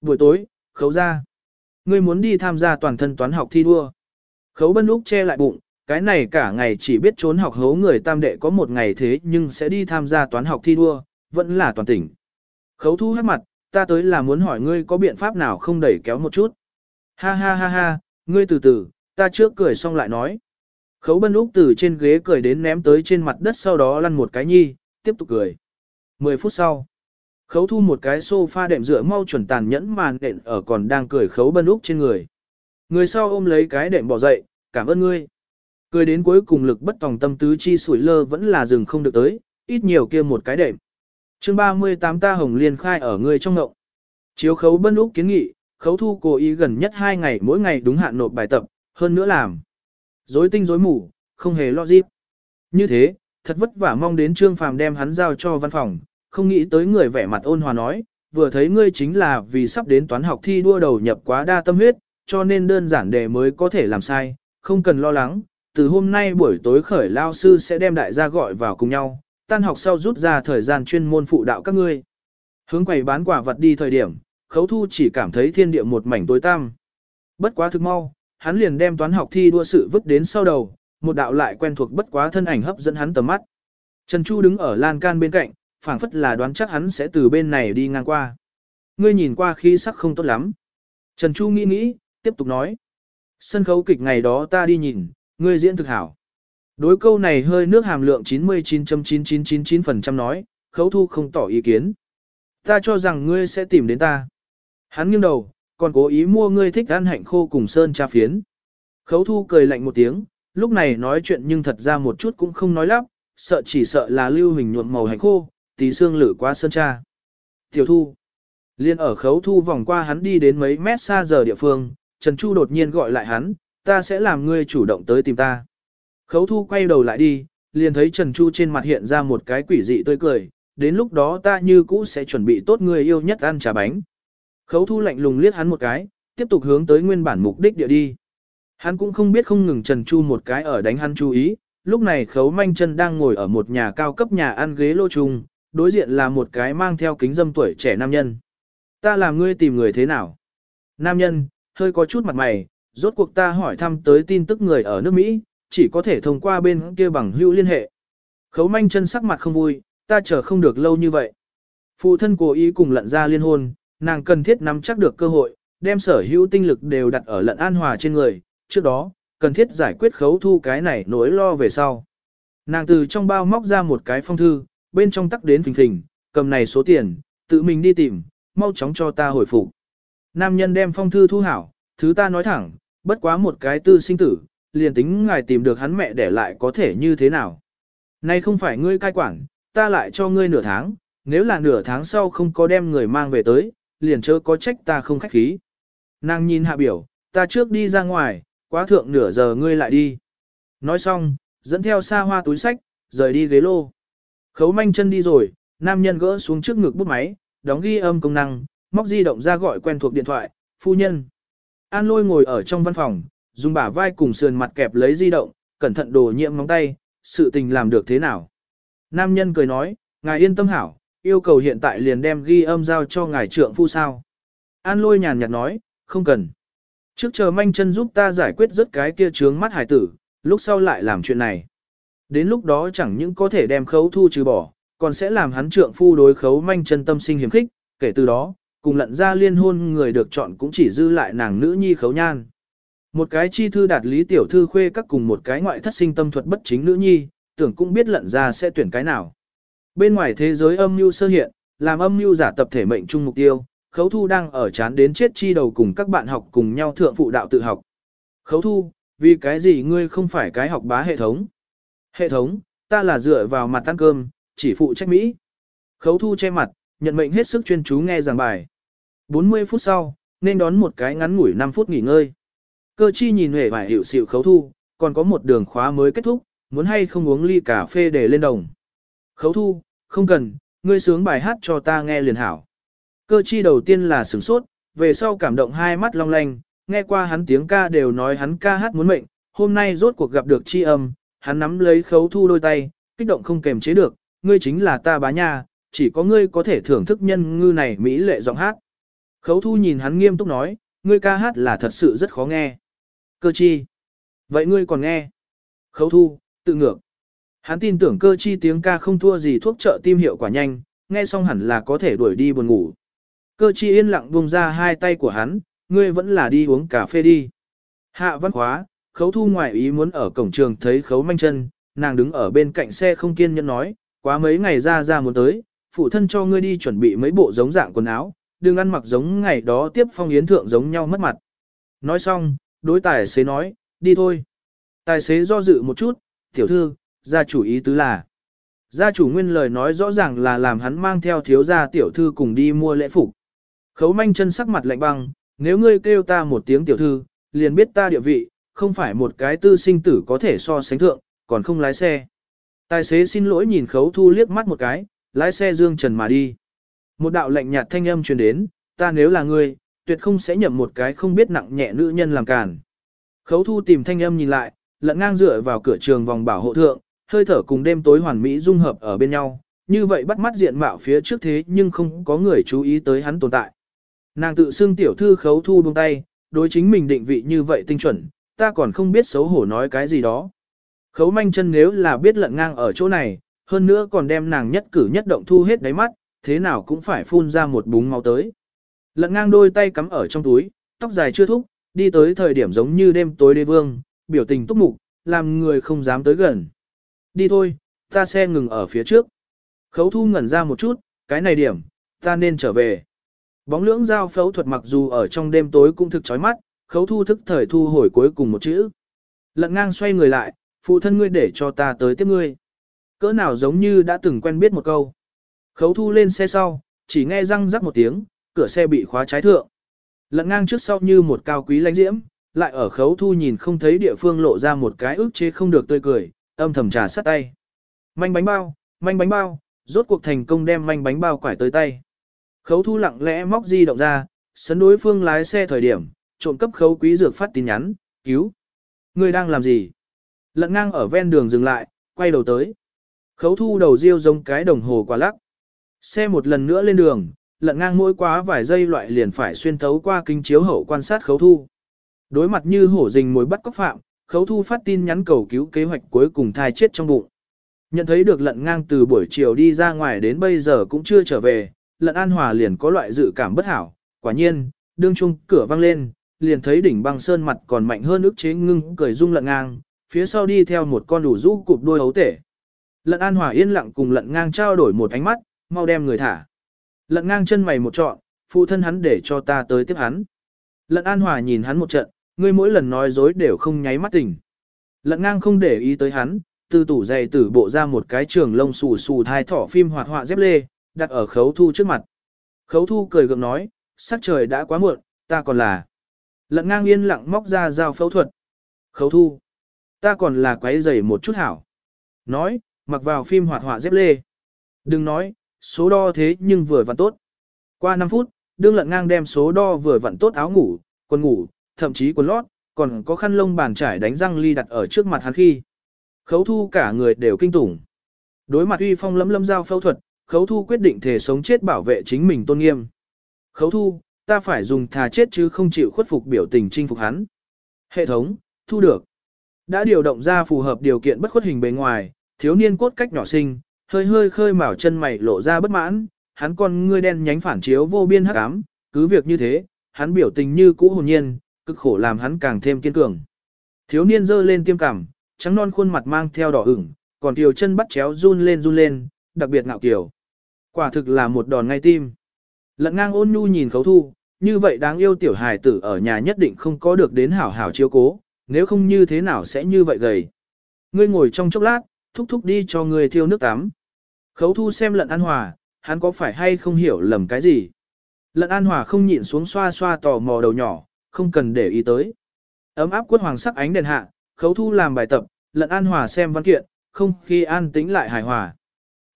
Buổi tối, khấu ra. Ngươi muốn đi tham gia toàn thân toán học thi đua. Khấu bân úc che lại bụng, cái này cả ngày chỉ biết trốn học hấu người tam đệ có một ngày thế nhưng sẽ đi tham gia toán học thi đua, vẫn là toàn tỉnh. Khấu thu hát mặt, ta tới là muốn hỏi ngươi có biện pháp nào không đẩy kéo một chút. Ha ha ha ha, ngươi từ từ, ta trước cười xong lại nói. Khấu bân úc từ trên ghế cười đến ném tới trên mặt đất sau đó lăn một cái nhi, tiếp tục cười. 10 phút sau, khấu thu một cái sofa đệm dựa mau chuẩn tàn nhẫn màn đệm ở còn đang cười khấu bân úc trên người. Người sau ôm lấy cái đệm bỏ dậy, cảm ơn ngươi. Cười đến cuối cùng lực bất tòng tâm tứ chi sủi lơ vẫn là dừng không được tới, ít nhiều kia một cái đệm. chương 38 ta hồng liên khai ở ngươi trong ngậu. Chiếu khấu bân úc kiến nghị, khấu thu cố ý gần nhất 2 ngày mỗi ngày đúng hạn nộp bài tập, hơn nữa làm. Dối tinh dối mù, không hề lo dịp. Như thế, thật vất vả mong đến Trương Phàm đem hắn giao cho văn phòng, không nghĩ tới người vẻ mặt ôn hòa nói, vừa thấy ngươi chính là vì sắp đến toán học thi đua đầu nhập quá đa tâm huyết, cho nên đơn giản đề mới có thể làm sai, không cần lo lắng, từ hôm nay buổi tối khởi lao sư sẽ đem đại gia gọi vào cùng nhau, tan học sau rút ra thời gian chuyên môn phụ đạo các ngươi. Hướng quầy bán quả vật đi thời điểm, khấu thu chỉ cảm thấy thiên địa một mảnh tối tăm. Bất quá thực mau, hắn liền đem toán học thi đua sự vứt đến sau đầu, một đạo lại quen thuộc bất quá thân ảnh hấp dẫn hắn tầm mắt. Trần Chu đứng ở lan can bên cạnh, phảng phất là đoán chắc hắn sẽ từ bên này đi ngang qua. Ngươi nhìn qua khi sắc không tốt lắm. Trần Chu nghĩ nghĩ, tiếp tục nói. Sân khấu kịch ngày đó ta đi nhìn, ngươi diễn thực hảo. Đối câu này hơi nước hàm lượng 99.9999% nói, khấu thu không tỏ ý kiến. Ta cho rằng ngươi sẽ tìm đến ta. Hắn nghiêng đầu, còn cố ý mua ngươi thích ăn hạnh khô cùng sơn cha phiến. Khấu thu cười lạnh một tiếng, lúc này nói chuyện nhưng thật ra một chút cũng không nói lắp, sợ chỉ sợ là lưu hình nhuộm màu hạnh khô, tí xương lử qua sơn cha. Tiểu thu. Liên ở khấu thu vòng qua hắn đi đến mấy mét xa giờ địa phương, Trần Chu đột nhiên gọi lại hắn, ta sẽ làm ngươi chủ động tới tìm ta. Khấu thu quay đầu lại đi, liền thấy Trần Chu trên mặt hiện ra một cái quỷ dị tươi cười, đến lúc đó ta như cũ sẽ chuẩn bị tốt người yêu nhất ăn trà bánh. Khấu thu lạnh lùng liếc hắn một cái, tiếp tục hướng tới nguyên bản mục đích địa đi. Hắn cũng không biết không ngừng Trần Chu một cái ở đánh hắn chú ý, lúc này khấu manh chân đang ngồi ở một nhà cao cấp nhà ăn ghế lô trùng, đối diện là một cái mang theo kính dâm tuổi trẻ nam nhân. Ta làm ngươi tìm người thế nào? Nam nhân, hơi có chút mặt mày, rốt cuộc ta hỏi thăm tới tin tức người ở nước Mỹ, chỉ có thể thông qua bên kia bằng hữu liên hệ. Khấu manh chân sắc mặt không vui, ta chờ không được lâu như vậy. Phụ thân cố ý cùng lận ra liên hôn, nàng cần thiết nắm chắc được cơ hội, đem sở hữu tinh lực đều đặt ở lận an hòa trên người, trước đó, cần thiết giải quyết khấu thu cái này nỗi lo về sau. Nàng từ trong bao móc ra một cái phong thư, bên trong tắc đến phình phình, cầm này số tiền, tự mình đi tìm, mau chóng cho ta hồi phục. Nam nhân đem phong thư thu hảo, thứ ta nói thẳng, bất quá một cái tư sinh tử, liền tính ngài tìm được hắn mẹ để lại có thể như thế nào. Nay không phải ngươi cai quản, ta lại cho ngươi nửa tháng, nếu là nửa tháng sau không có đem người mang về tới, liền chớ có trách ta không khách khí. Nàng nhìn hạ biểu, ta trước đi ra ngoài, quá thượng nửa giờ ngươi lại đi. Nói xong, dẫn theo xa hoa túi sách, rời đi ghế lô. Khấu manh chân đi rồi, nam nhân gỡ xuống trước ngực bút máy, đóng ghi âm công năng, móc di động ra gọi quen thuộc điện thoại, phu nhân. An lôi ngồi ở trong văn phòng, dùng bả vai cùng sườn mặt kẹp lấy di động, cẩn thận đồ nhiễm móng tay, sự tình làm được thế nào. Nam nhân cười nói, ngài yên tâm hảo, yêu cầu hiện tại liền đem ghi âm giao cho ngài trượng phu sao. An lôi nhàn nhạt nói, không cần. Trước chờ manh chân giúp ta giải quyết rất cái kia trướng mắt hải tử, lúc sau lại làm chuyện này. Đến lúc đó chẳng những có thể đem khấu thu trừ bỏ, còn sẽ làm hắn trượng phu đối khấu manh chân tâm sinh hiểm khích, kể từ đó, cùng lận ra liên hôn người được chọn cũng chỉ dư lại nàng nữ nhi khấu nhan. Một cái chi thư đạt lý tiểu thư khuê các cùng một cái ngoại thất sinh tâm thuật bất chính nữ nhi, tưởng cũng biết lận ra sẽ tuyển cái nào. Bên ngoài thế giới âm mưu sơ hiện, làm âm mưu giả tập thể mệnh chung mục tiêu, khấu thu đang ở chán đến chết chi đầu cùng các bạn học cùng nhau thượng phụ đạo tự học. Khấu thu, vì cái gì ngươi không phải cái học bá hệ thống? Hệ thống, ta là dựa vào mặt ăn cơm, chỉ phụ trách Mỹ. Khấu thu che mặt, nhận mệnh hết sức chuyên chú nghe giảng bài. 40 phút sau, nên đón một cái ngắn ngủi 5 phút nghỉ ngơi. Cơ chi nhìn hề vải hiệu xịu khấu thu, còn có một đường khóa mới kết thúc, muốn hay không uống ly cà phê để lên đồng. Khấu thu, không cần, ngươi sướng bài hát cho ta nghe liền hảo. Cơ chi đầu tiên là sửng sốt, về sau cảm động hai mắt long lanh, nghe qua hắn tiếng ca đều nói hắn ca hát muốn mệnh, hôm nay rốt cuộc gặp được chi âm, hắn nắm lấy khấu thu đôi tay, kích động không kềm chế được, ngươi chính là ta bá nha, chỉ có ngươi có thể thưởng thức nhân ngư này mỹ lệ giọng hát. Khấu thu nhìn hắn nghiêm túc nói, ngươi ca hát là thật sự rất khó nghe. Cơ chi. Vậy ngươi còn nghe? Khấu thu, tự ngược. Hắn tin tưởng cơ chi tiếng ca không thua gì thuốc trợ tim hiệu quả nhanh, nghe xong hẳn là có thể đuổi đi buồn ngủ. Cơ chi yên lặng buông ra hai tay của hắn, ngươi vẫn là đi uống cà phê đi. Hạ văn khóa, khấu thu ngoại ý muốn ở cổng trường thấy khấu manh chân, nàng đứng ở bên cạnh xe không kiên nhẫn nói, quá mấy ngày ra ra muốn tới, phụ thân cho ngươi đi chuẩn bị mấy bộ giống dạng quần áo, đừng ăn mặc giống ngày đó tiếp phong yến thượng giống nhau mất mặt. Nói xong, đối tài xế nói, đi thôi. Tài xế do dự một chút, tiểu thư, gia chủ ý tứ là. Gia chủ nguyên lời nói rõ ràng là làm hắn mang theo thiếu gia tiểu thư cùng đi mua lễ phục. Khấu manh chân sắc mặt lạnh băng, nếu ngươi kêu ta một tiếng tiểu thư, liền biết ta địa vị, không phải một cái tư sinh tử có thể so sánh thượng, còn không lái xe. Tài xế xin lỗi nhìn khấu thu liếc mắt một cái, lái xe dương trần mà đi. Một đạo lạnh nhạt thanh âm truyền đến, ta nếu là ngươi, tuyệt không sẽ nhậm một cái không biết nặng nhẹ nữ nhân làm cản. Khấu thu tìm thanh âm nhìn lại, lận ngang dựa vào cửa trường vòng bảo hộ thượng, hơi thở cùng đêm tối hoàn mỹ dung hợp ở bên nhau, như vậy bắt mắt diện mạo phía trước thế nhưng không có người chú ý tới hắn tồn tại. Nàng tự xưng tiểu thư khấu thu buông tay, đối chính mình định vị như vậy tinh chuẩn, ta còn không biết xấu hổ nói cái gì đó. Khấu manh chân nếu là biết lận ngang ở chỗ này, hơn nữa còn đem nàng nhất cử nhất động thu hết đáy mắt, thế nào cũng phải phun ra một búng máu tới. Lận ngang đôi tay cắm ở trong túi, tóc dài chưa thúc, đi tới thời điểm giống như đêm tối đế vương, biểu tình túc mục, làm người không dám tới gần. Đi thôi, ta xe ngừng ở phía trước. Khấu thu ngẩn ra một chút, cái này điểm, ta nên trở về. Bóng lưỡng giao phẫu thuật mặc dù ở trong đêm tối cũng thực chói mắt, khấu thu thức thời thu hồi cuối cùng một chữ. Lận ngang xoay người lại, phụ thân ngươi để cho ta tới tiếp ngươi. Cỡ nào giống như đã từng quen biết một câu. Khấu thu lên xe sau, chỉ nghe răng rắc một tiếng, cửa xe bị khóa trái thượng. Lận ngang trước sau như một cao quý lãnh diễm, lại ở khấu thu nhìn không thấy địa phương lộ ra một cái ức chế không được tươi cười, âm thầm trà sắt tay. Manh bánh bao, manh bánh bao, rốt cuộc thành công đem manh bánh bao quải tới tay. Khấu thu lặng lẽ móc di động ra, sấn đối phương lái xe thời điểm, trộm cấp khấu quý dược phát tin nhắn, cứu. Người đang làm gì? Lận ngang ở ven đường dừng lại, quay đầu tới. Khấu thu đầu riêu giống cái đồng hồ quả lắc. Xe một lần nữa lên đường, lận ngang mỗi quá vài giây loại liền phải xuyên thấu qua kính chiếu hậu quan sát khấu thu. Đối mặt như hổ rình mồi bắt cóc phạm, khấu thu phát tin nhắn cầu cứu kế hoạch cuối cùng thai chết trong bụng. Nhận thấy được lận ngang từ buổi chiều đi ra ngoài đến bây giờ cũng chưa trở về, lận an hòa liền có loại dự cảm bất hảo. Quả nhiên, đương chung cửa vang lên, liền thấy đỉnh băng sơn mặt còn mạnh hơn ức chế ngưng cười rung lận ngang, phía sau đi theo một con đủ rũ cụp đôi hấu tể. Lận an hòa yên lặng cùng lận ngang trao đổi một ánh mắt, mau đem người thả. Lận ngang chân mày một trọn, phụ thân hắn để cho ta tới tiếp hắn. Lận an hòa nhìn hắn một trận, ngươi mỗi lần nói dối đều không nháy mắt tỉnh. Lận ngang không để ý tới hắn, từ tủ giày tử bộ ra một cái trường lông xù xù thai thỏ phim hoạt họa dép lê, đặt ở khấu thu trước mặt. Khấu thu cười gượng nói, sắc trời đã quá muộn, ta còn là. Lận ngang yên lặng móc ra dao phẫu thuật. Khấu thu, ta còn là quấy giày một chút hảo. Nói, mặc vào phim hoạt họa dép lê. Đừng nói, số đo thế nhưng vừa vặn tốt. Qua 5 phút, đương lận ngang đem số đo vừa vặn tốt áo ngủ, quần ngủ, thậm chí quần lót, còn có khăn lông bàn trải đánh răng ly đặt ở trước mặt hắn khi. Khấu thu cả người đều kinh tủng. Đối mặt uy phong lấm lấm giao phẫu thuật, khấu thu quyết định thể sống chết bảo vệ chính mình tôn nghiêm. Khấu thu, ta phải dùng thà chết chứ không chịu khuất phục biểu tình chinh phục hắn. Hệ thống, thu được. Đã điều động ra phù hợp điều kiện bất khuất hình bề ngoài, thiếu niên cốt cách nhỏ sinh, hơi hơi khơi mào chân mày lộ ra bất mãn, hắn con ngươi đen nhánh phản chiếu vô biên hắc ám, cứ việc như thế, hắn biểu tình như cũ hồn nhiên, cực khổ làm hắn càng thêm kiên cường. Thiếu niên giơ lên tiêm cảm, trắng non khuôn mặt mang theo đỏ ửng, còn tiểu chân bắt chéo run lên run lên, đặc biệt ngạo kiều. Quả thực là một đòn ngay tim. Lận ngang ôn nhu nhìn khấu thu, như vậy đáng yêu tiểu hài tử ở nhà nhất định không có được đến hảo hảo chiếu cố, nếu không như thế nào sẽ như vậy gầy. Ngươi ngồi trong chốc lát, thúc thúc đi cho người thiêu nước tắm. Khấu thu xem lận an hòa, hắn có phải hay không hiểu lầm cái gì. Lận an hòa không nhịn xuống xoa xoa tò mò đầu nhỏ, không cần để ý tới. Ấm áp quất hoàng sắc ánh đèn hạ, khấu thu làm bài tập, lận an hòa xem văn kiện, không khi an tĩnh lại hài hòa.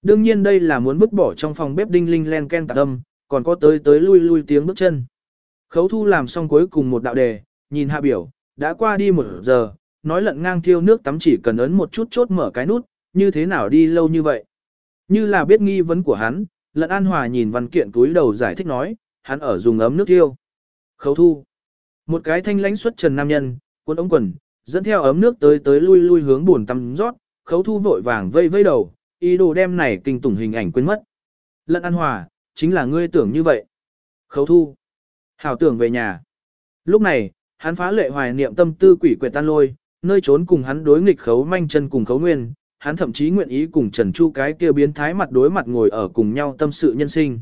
Đương nhiên đây là muốn vứt bỏ trong phòng bếp đinh linh len ken tạc âm, còn có tới tới lui lui tiếng bước chân. Khấu thu làm xong cuối cùng một đạo đề, nhìn hạ biểu, đã qua đi một giờ, nói lận ngang thiêu nước tắm chỉ cần ấn một chút chốt mở cái nút, như thế nào đi lâu như vậy. Như là biết nghi vấn của hắn, lận an hòa nhìn văn kiện túi đầu giải thích nói, hắn ở dùng ấm nước tiêu. Khấu thu. Một cái thanh lãnh xuất trần nam nhân, cuốn ống quần, dẫn theo ấm nước tới tới lui lui hướng buồn tăm rót, khấu thu vội vàng vây vây đầu, ý đồ đem này kinh tủng hình ảnh quên mất. Lận an hòa, chính là ngươi tưởng như vậy. Khấu thu. Hảo tưởng về nhà. Lúc này, hắn phá lệ hoài niệm tâm tư quỷ quyệt tan lôi, nơi trốn cùng hắn đối nghịch khấu manh chân cùng khấu nguyên, hắn thậm chí nguyện ý cùng Trần Chu cái kia biến thái mặt đối mặt ngồi ở cùng nhau tâm sự nhân sinh.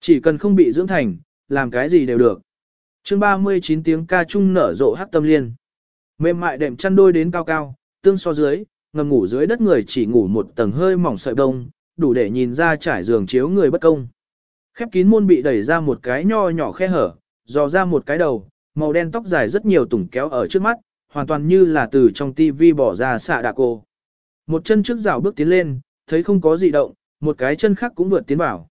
Chỉ cần không bị dưỡng thành, làm cái gì đều được. chương 39 tiếng ca trung nở rộ hát tâm liên. Mềm mại đệm chăn đôi đến cao cao, tương so dưới, ngầm ngủ dưới đất người chỉ ngủ một tầng hơi mỏng sợi đông, đủ để nhìn ra trải giường chiếu người bất công. Khép kín môn bị đẩy ra một cái nho nhỏ khe hở, dò ra một cái đầu, màu đen tóc dài rất nhiều tủng kéo ở trước mắt, hoàn toàn như là từ trong tivi bỏ ra xạ đạ cô. Một chân trước rào bước tiến lên, thấy không có gì động, một cái chân khác cũng vượt tiến vào.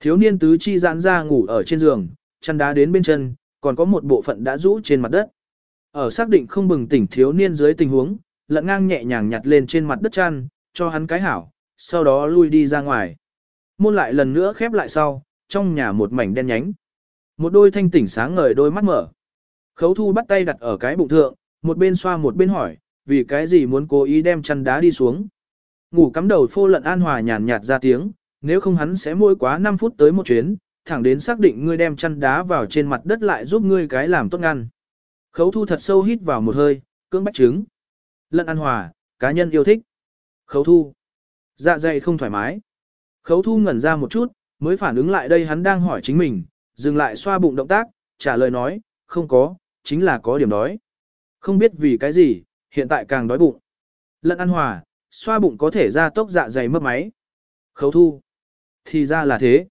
Thiếu niên tứ chi giãn ra ngủ ở trên giường, chân đá đến bên chân, còn có một bộ phận đã rũ trên mặt đất. Ở xác định không bừng tỉnh thiếu niên dưới tình huống, lận ngang nhẹ nhàng nhặt lên trên mặt đất chăn, cho hắn cái hảo, sau đó lui đi ra ngoài. Môn lại lần nữa khép lại sau, trong nhà một mảnh đen nhánh. Một đôi thanh tỉnh sáng ngời đôi mắt mở. Khấu thu bắt tay đặt ở cái bụng thượng, một bên xoa một bên hỏi, vì cái gì muốn cố ý đem chăn đá đi xuống. Ngủ cắm đầu phô lận an hòa nhàn nhạt ra tiếng, nếu không hắn sẽ mỗi quá 5 phút tới một chuyến, thẳng đến xác định ngươi đem chăn đá vào trên mặt đất lại giúp ngươi cái làm tốt ngăn. Khấu thu thật sâu hít vào một hơi, cưỡng bách trứng. Lận an hòa, cá nhân yêu thích. Khấu thu. Dạ dày không thoải mái. Khấu thu ngẩn ra một chút, mới phản ứng lại đây hắn đang hỏi chính mình, dừng lại xoa bụng động tác, trả lời nói, không có, chính là có điểm đói. Không biết vì cái gì, hiện tại càng đói bụng. Lận ăn hòa, xoa bụng có thể ra tốc dạ dày mất máy. Khấu thu. Thì ra là thế.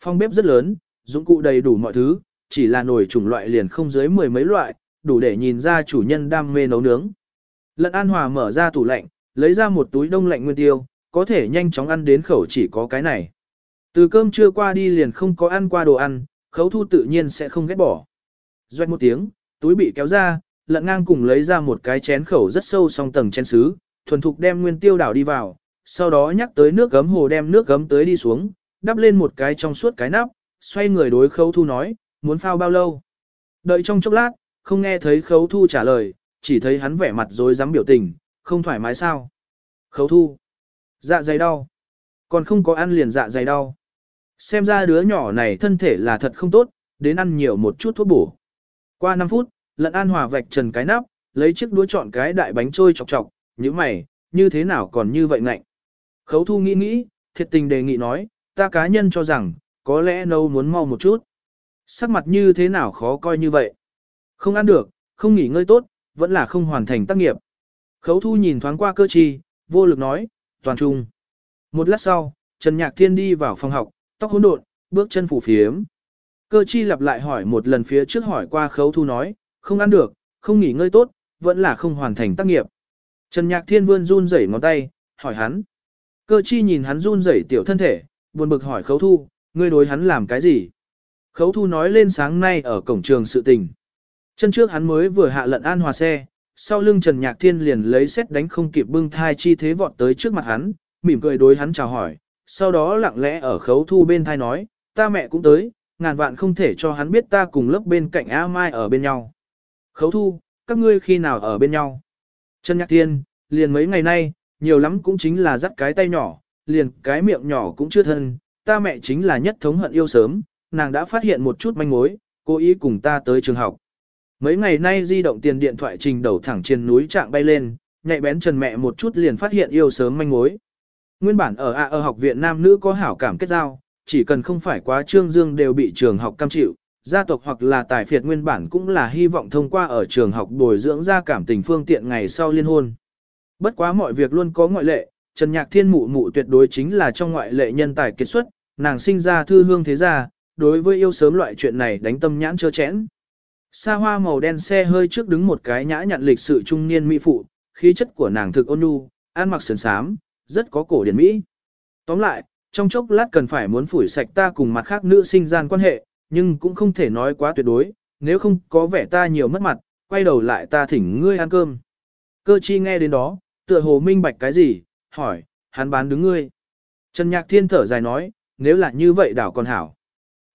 Phong bếp rất lớn, dụng cụ đầy đủ mọi thứ, chỉ là nồi chủng loại liền không dưới mười mấy loại, đủ để nhìn ra chủ nhân đam mê nấu nướng. Lận An Hòa mở ra tủ lạnh, lấy ra một túi đông lạnh nguyên tiêu, có thể nhanh chóng ăn đến khẩu chỉ có cái này. Từ cơm trưa qua đi liền không có ăn qua đồ ăn, khấu thu tự nhiên sẽ không ghét bỏ. Doanh một tiếng, túi bị kéo ra, lận ngang cùng lấy ra một cái chén khẩu rất sâu song tầng chén sứ, thuần thục đem nguyên tiêu đảo đi vào, sau đó nhắc tới nước gấm hồ đem nước gấm tới đi xuống, đắp lên một cái trong suốt cái nắp, xoay người đối khấu thu nói, muốn phao bao lâu. Đợi trong chốc lát, không nghe thấy khấu thu trả lời, chỉ thấy hắn vẻ mặt rối rắm biểu tình, không thoải mái sao. Khấu thu. Dạ dày đau. Còn không có ăn liền dạ dày đau. Xem ra đứa nhỏ này thân thể là thật không tốt, đến ăn nhiều một chút thuốc bổ. Qua 5 phút, lận an hòa vạch trần cái nắp, lấy chiếc đũa chọn cái đại bánh trôi chọc chọc, như mày, như thế nào còn như vậy ngạnh. Khấu thu nghĩ nghĩ, thiệt tình đề nghị nói, ta cá nhân cho rằng, có lẽ nấu muốn mau một chút. Sắc mặt như thế nào khó coi như vậy. Không ăn được, không nghỉ ngơi tốt, vẫn là không hoàn thành tác nghiệp. Khấu thu nhìn thoáng qua cơ chi, vô lực nói, toàn trung. Một lát sau, Trần Nhạc Thiên đi vào phòng học, tóc hỗn độn, bước chân phủ phiếm. Cơ chi lặp lại hỏi một lần phía trước hỏi qua khấu thu nói, không ăn được, không nghỉ ngơi tốt, vẫn là không hoàn thành tác nghiệp. Trần Nhạc Thiên vươn run rẩy ngón tay, hỏi hắn. Cơ chi nhìn hắn run rẩy tiểu thân thể, buồn bực hỏi khấu thu, ngươi đối hắn làm cái gì? Khấu thu nói lên sáng nay ở cổng trường sự tình. Chân trước hắn mới vừa hạ lận an hòa xe, sau lưng Trần Nhạc Thiên liền lấy xét đánh không kịp bưng thai chi thế vọt tới trước mặt hắn, mỉm cười đối hắn chào hỏi, sau đó lặng lẽ ở khấu thu bên thai nói, ta mẹ cũng tới, ngàn vạn không thể cho hắn biết ta cùng lớp bên cạnh A Mai ở bên nhau. Khấu thu, các ngươi khi nào ở bên nhau? Trần Nhạc Thiên, liền mấy ngày nay, nhiều lắm cũng chính là dắt cái tay nhỏ, liền cái miệng nhỏ cũng chưa thân, ta mẹ chính là nhất thống hận yêu sớm, nàng đã phát hiện một chút manh mối, cố ý cùng ta tới trường học. Mấy ngày nay di động tiền điện thoại trình đầu thẳng trên núi trạng bay lên, nhạy bén trần mẹ một chút liền phát hiện yêu sớm manh mối. Nguyên bản ở A ở học viện nam nữ có hảo cảm kết giao, chỉ cần không phải quá trương dương đều bị trường học cam chịu, gia tộc hoặc là tài phiệt nguyên bản cũng là hy vọng thông qua ở trường học bồi dưỡng ra cảm tình phương tiện ngày sau liên hôn. Bất quá mọi việc luôn có ngoại lệ, Trần Nhạc Thiên mụ mụ tuyệt đối chính là trong ngoại lệ nhân tài kết xuất, nàng sinh ra thư hương thế gia, đối với yêu sớm loại chuyện này đánh tâm nhãn chơ chẽn. Xa hoa màu đen xe hơi trước đứng một cái nhã nhặn lịch sự trung niên mỹ phụ, khí chất của nàng thực ôn nhu, ăn mặc sườn sám, rất có cổ điển mỹ. Tóm lại, trong chốc lát cần phải muốn phủi sạch ta cùng mặt khác nữ sinh gian quan hệ, nhưng cũng không thể nói quá tuyệt đối, nếu không có vẻ ta nhiều mất mặt, quay đầu lại ta thỉnh ngươi ăn cơm. Cơ chi nghe đến đó, tựa hồ minh bạch cái gì, hỏi, hắn bán đứng ngươi. Trần Nhạc Thiên thở dài nói, nếu là như vậy đảo còn hảo.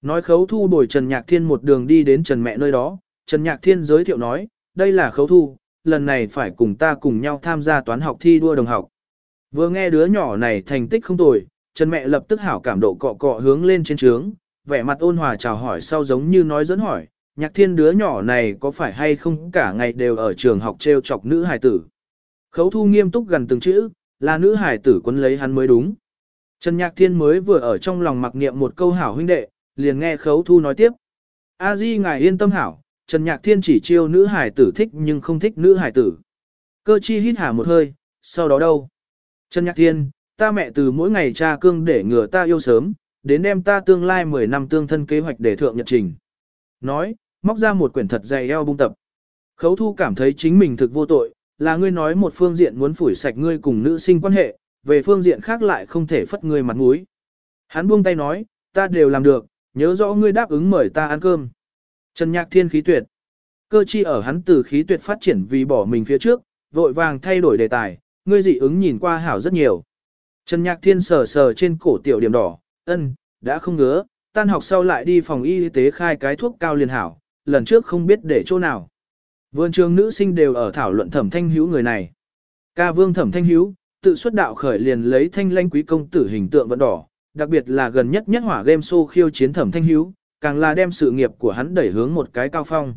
Nói khấu thu bồi Trần Nhạc Thiên một đường đi đến Trần mẹ nơi đó, Trần Nhạc Thiên giới thiệu nói, đây là khấu thu, lần này phải cùng ta cùng nhau tham gia toán học thi đua đồng học. Vừa nghe đứa nhỏ này thành tích không tồi, Trần mẹ lập tức hảo cảm độ cọ cọ hướng lên trên trướng, vẻ mặt ôn hòa chào hỏi sau giống như nói dẫn hỏi, nhạc thiên đứa nhỏ này có phải hay không cả ngày đều ở trường học treo chọc nữ hài tử. Khấu thu nghiêm túc gần từng chữ, là nữ hài tử quấn lấy hắn mới đúng. Trần Nhạc Thiên mới vừa ở trong lòng mặc niệm một câu hảo huynh đệ, liền nghe khấu thu nói tiếp. A Di ngài yên tâm hảo, Trần Nhạc Thiên chỉ chiêu nữ hài tử thích nhưng không thích nữ hài tử. Cơ chi hít hả một hơi, sau đó đâu? Trần Nhạc Thiên, ta mẹ từ mỗi ngày cha cương để ngừa ta yêu sớm, đến đem ta tương lai 10 năm tương thân kế hoạch để thượng nhật trình. Nói, móc ra một quyển thật dày eo bung tập. Khấu thu cảm thấy chính mình thực vô tội, là ngươi nói một phương diện muốn phủi sạch ngươi cùng nữ sinh quan hệ, về phương diện khác lại không thể phất ngươi mặt mũi. Hắn buông tay nói, ta đều làm được, nhớ rõ ngươi đáp ứng mời ta ăn cơm. Trần Nhạc Thiên khí tuyệt. Cơ chi ở hắn từ khí tuyệt phát triển vì bỏ mình phía trước, vội vàng thay đổi đề tài, ngươi dị ứng nhìn qua hảo rất nhiều. Trần Nhạc Thiên sờ sờ trên cổ tiểu điểm đỏ, ân, đã không ngứa, tan học sau lại đi phòng y tế khai cái thuốc cao liền hảo, lần trước không biết để chỗ nào. Vườn trường nữ sinh đều ở thảo luận thẩm thanh hữu người này. Ca vương thẩm thanh hữu, tự xuất đạo khởi liền lấy thanh lanh quý công tử hình tượng vận đỏ, đặc biệt là gần nhất nhất hỏa game show khiêu chiến thẩm thanh hữu, càng là đem sự nghiệp của hắn đẩy hướng một cái cao phong.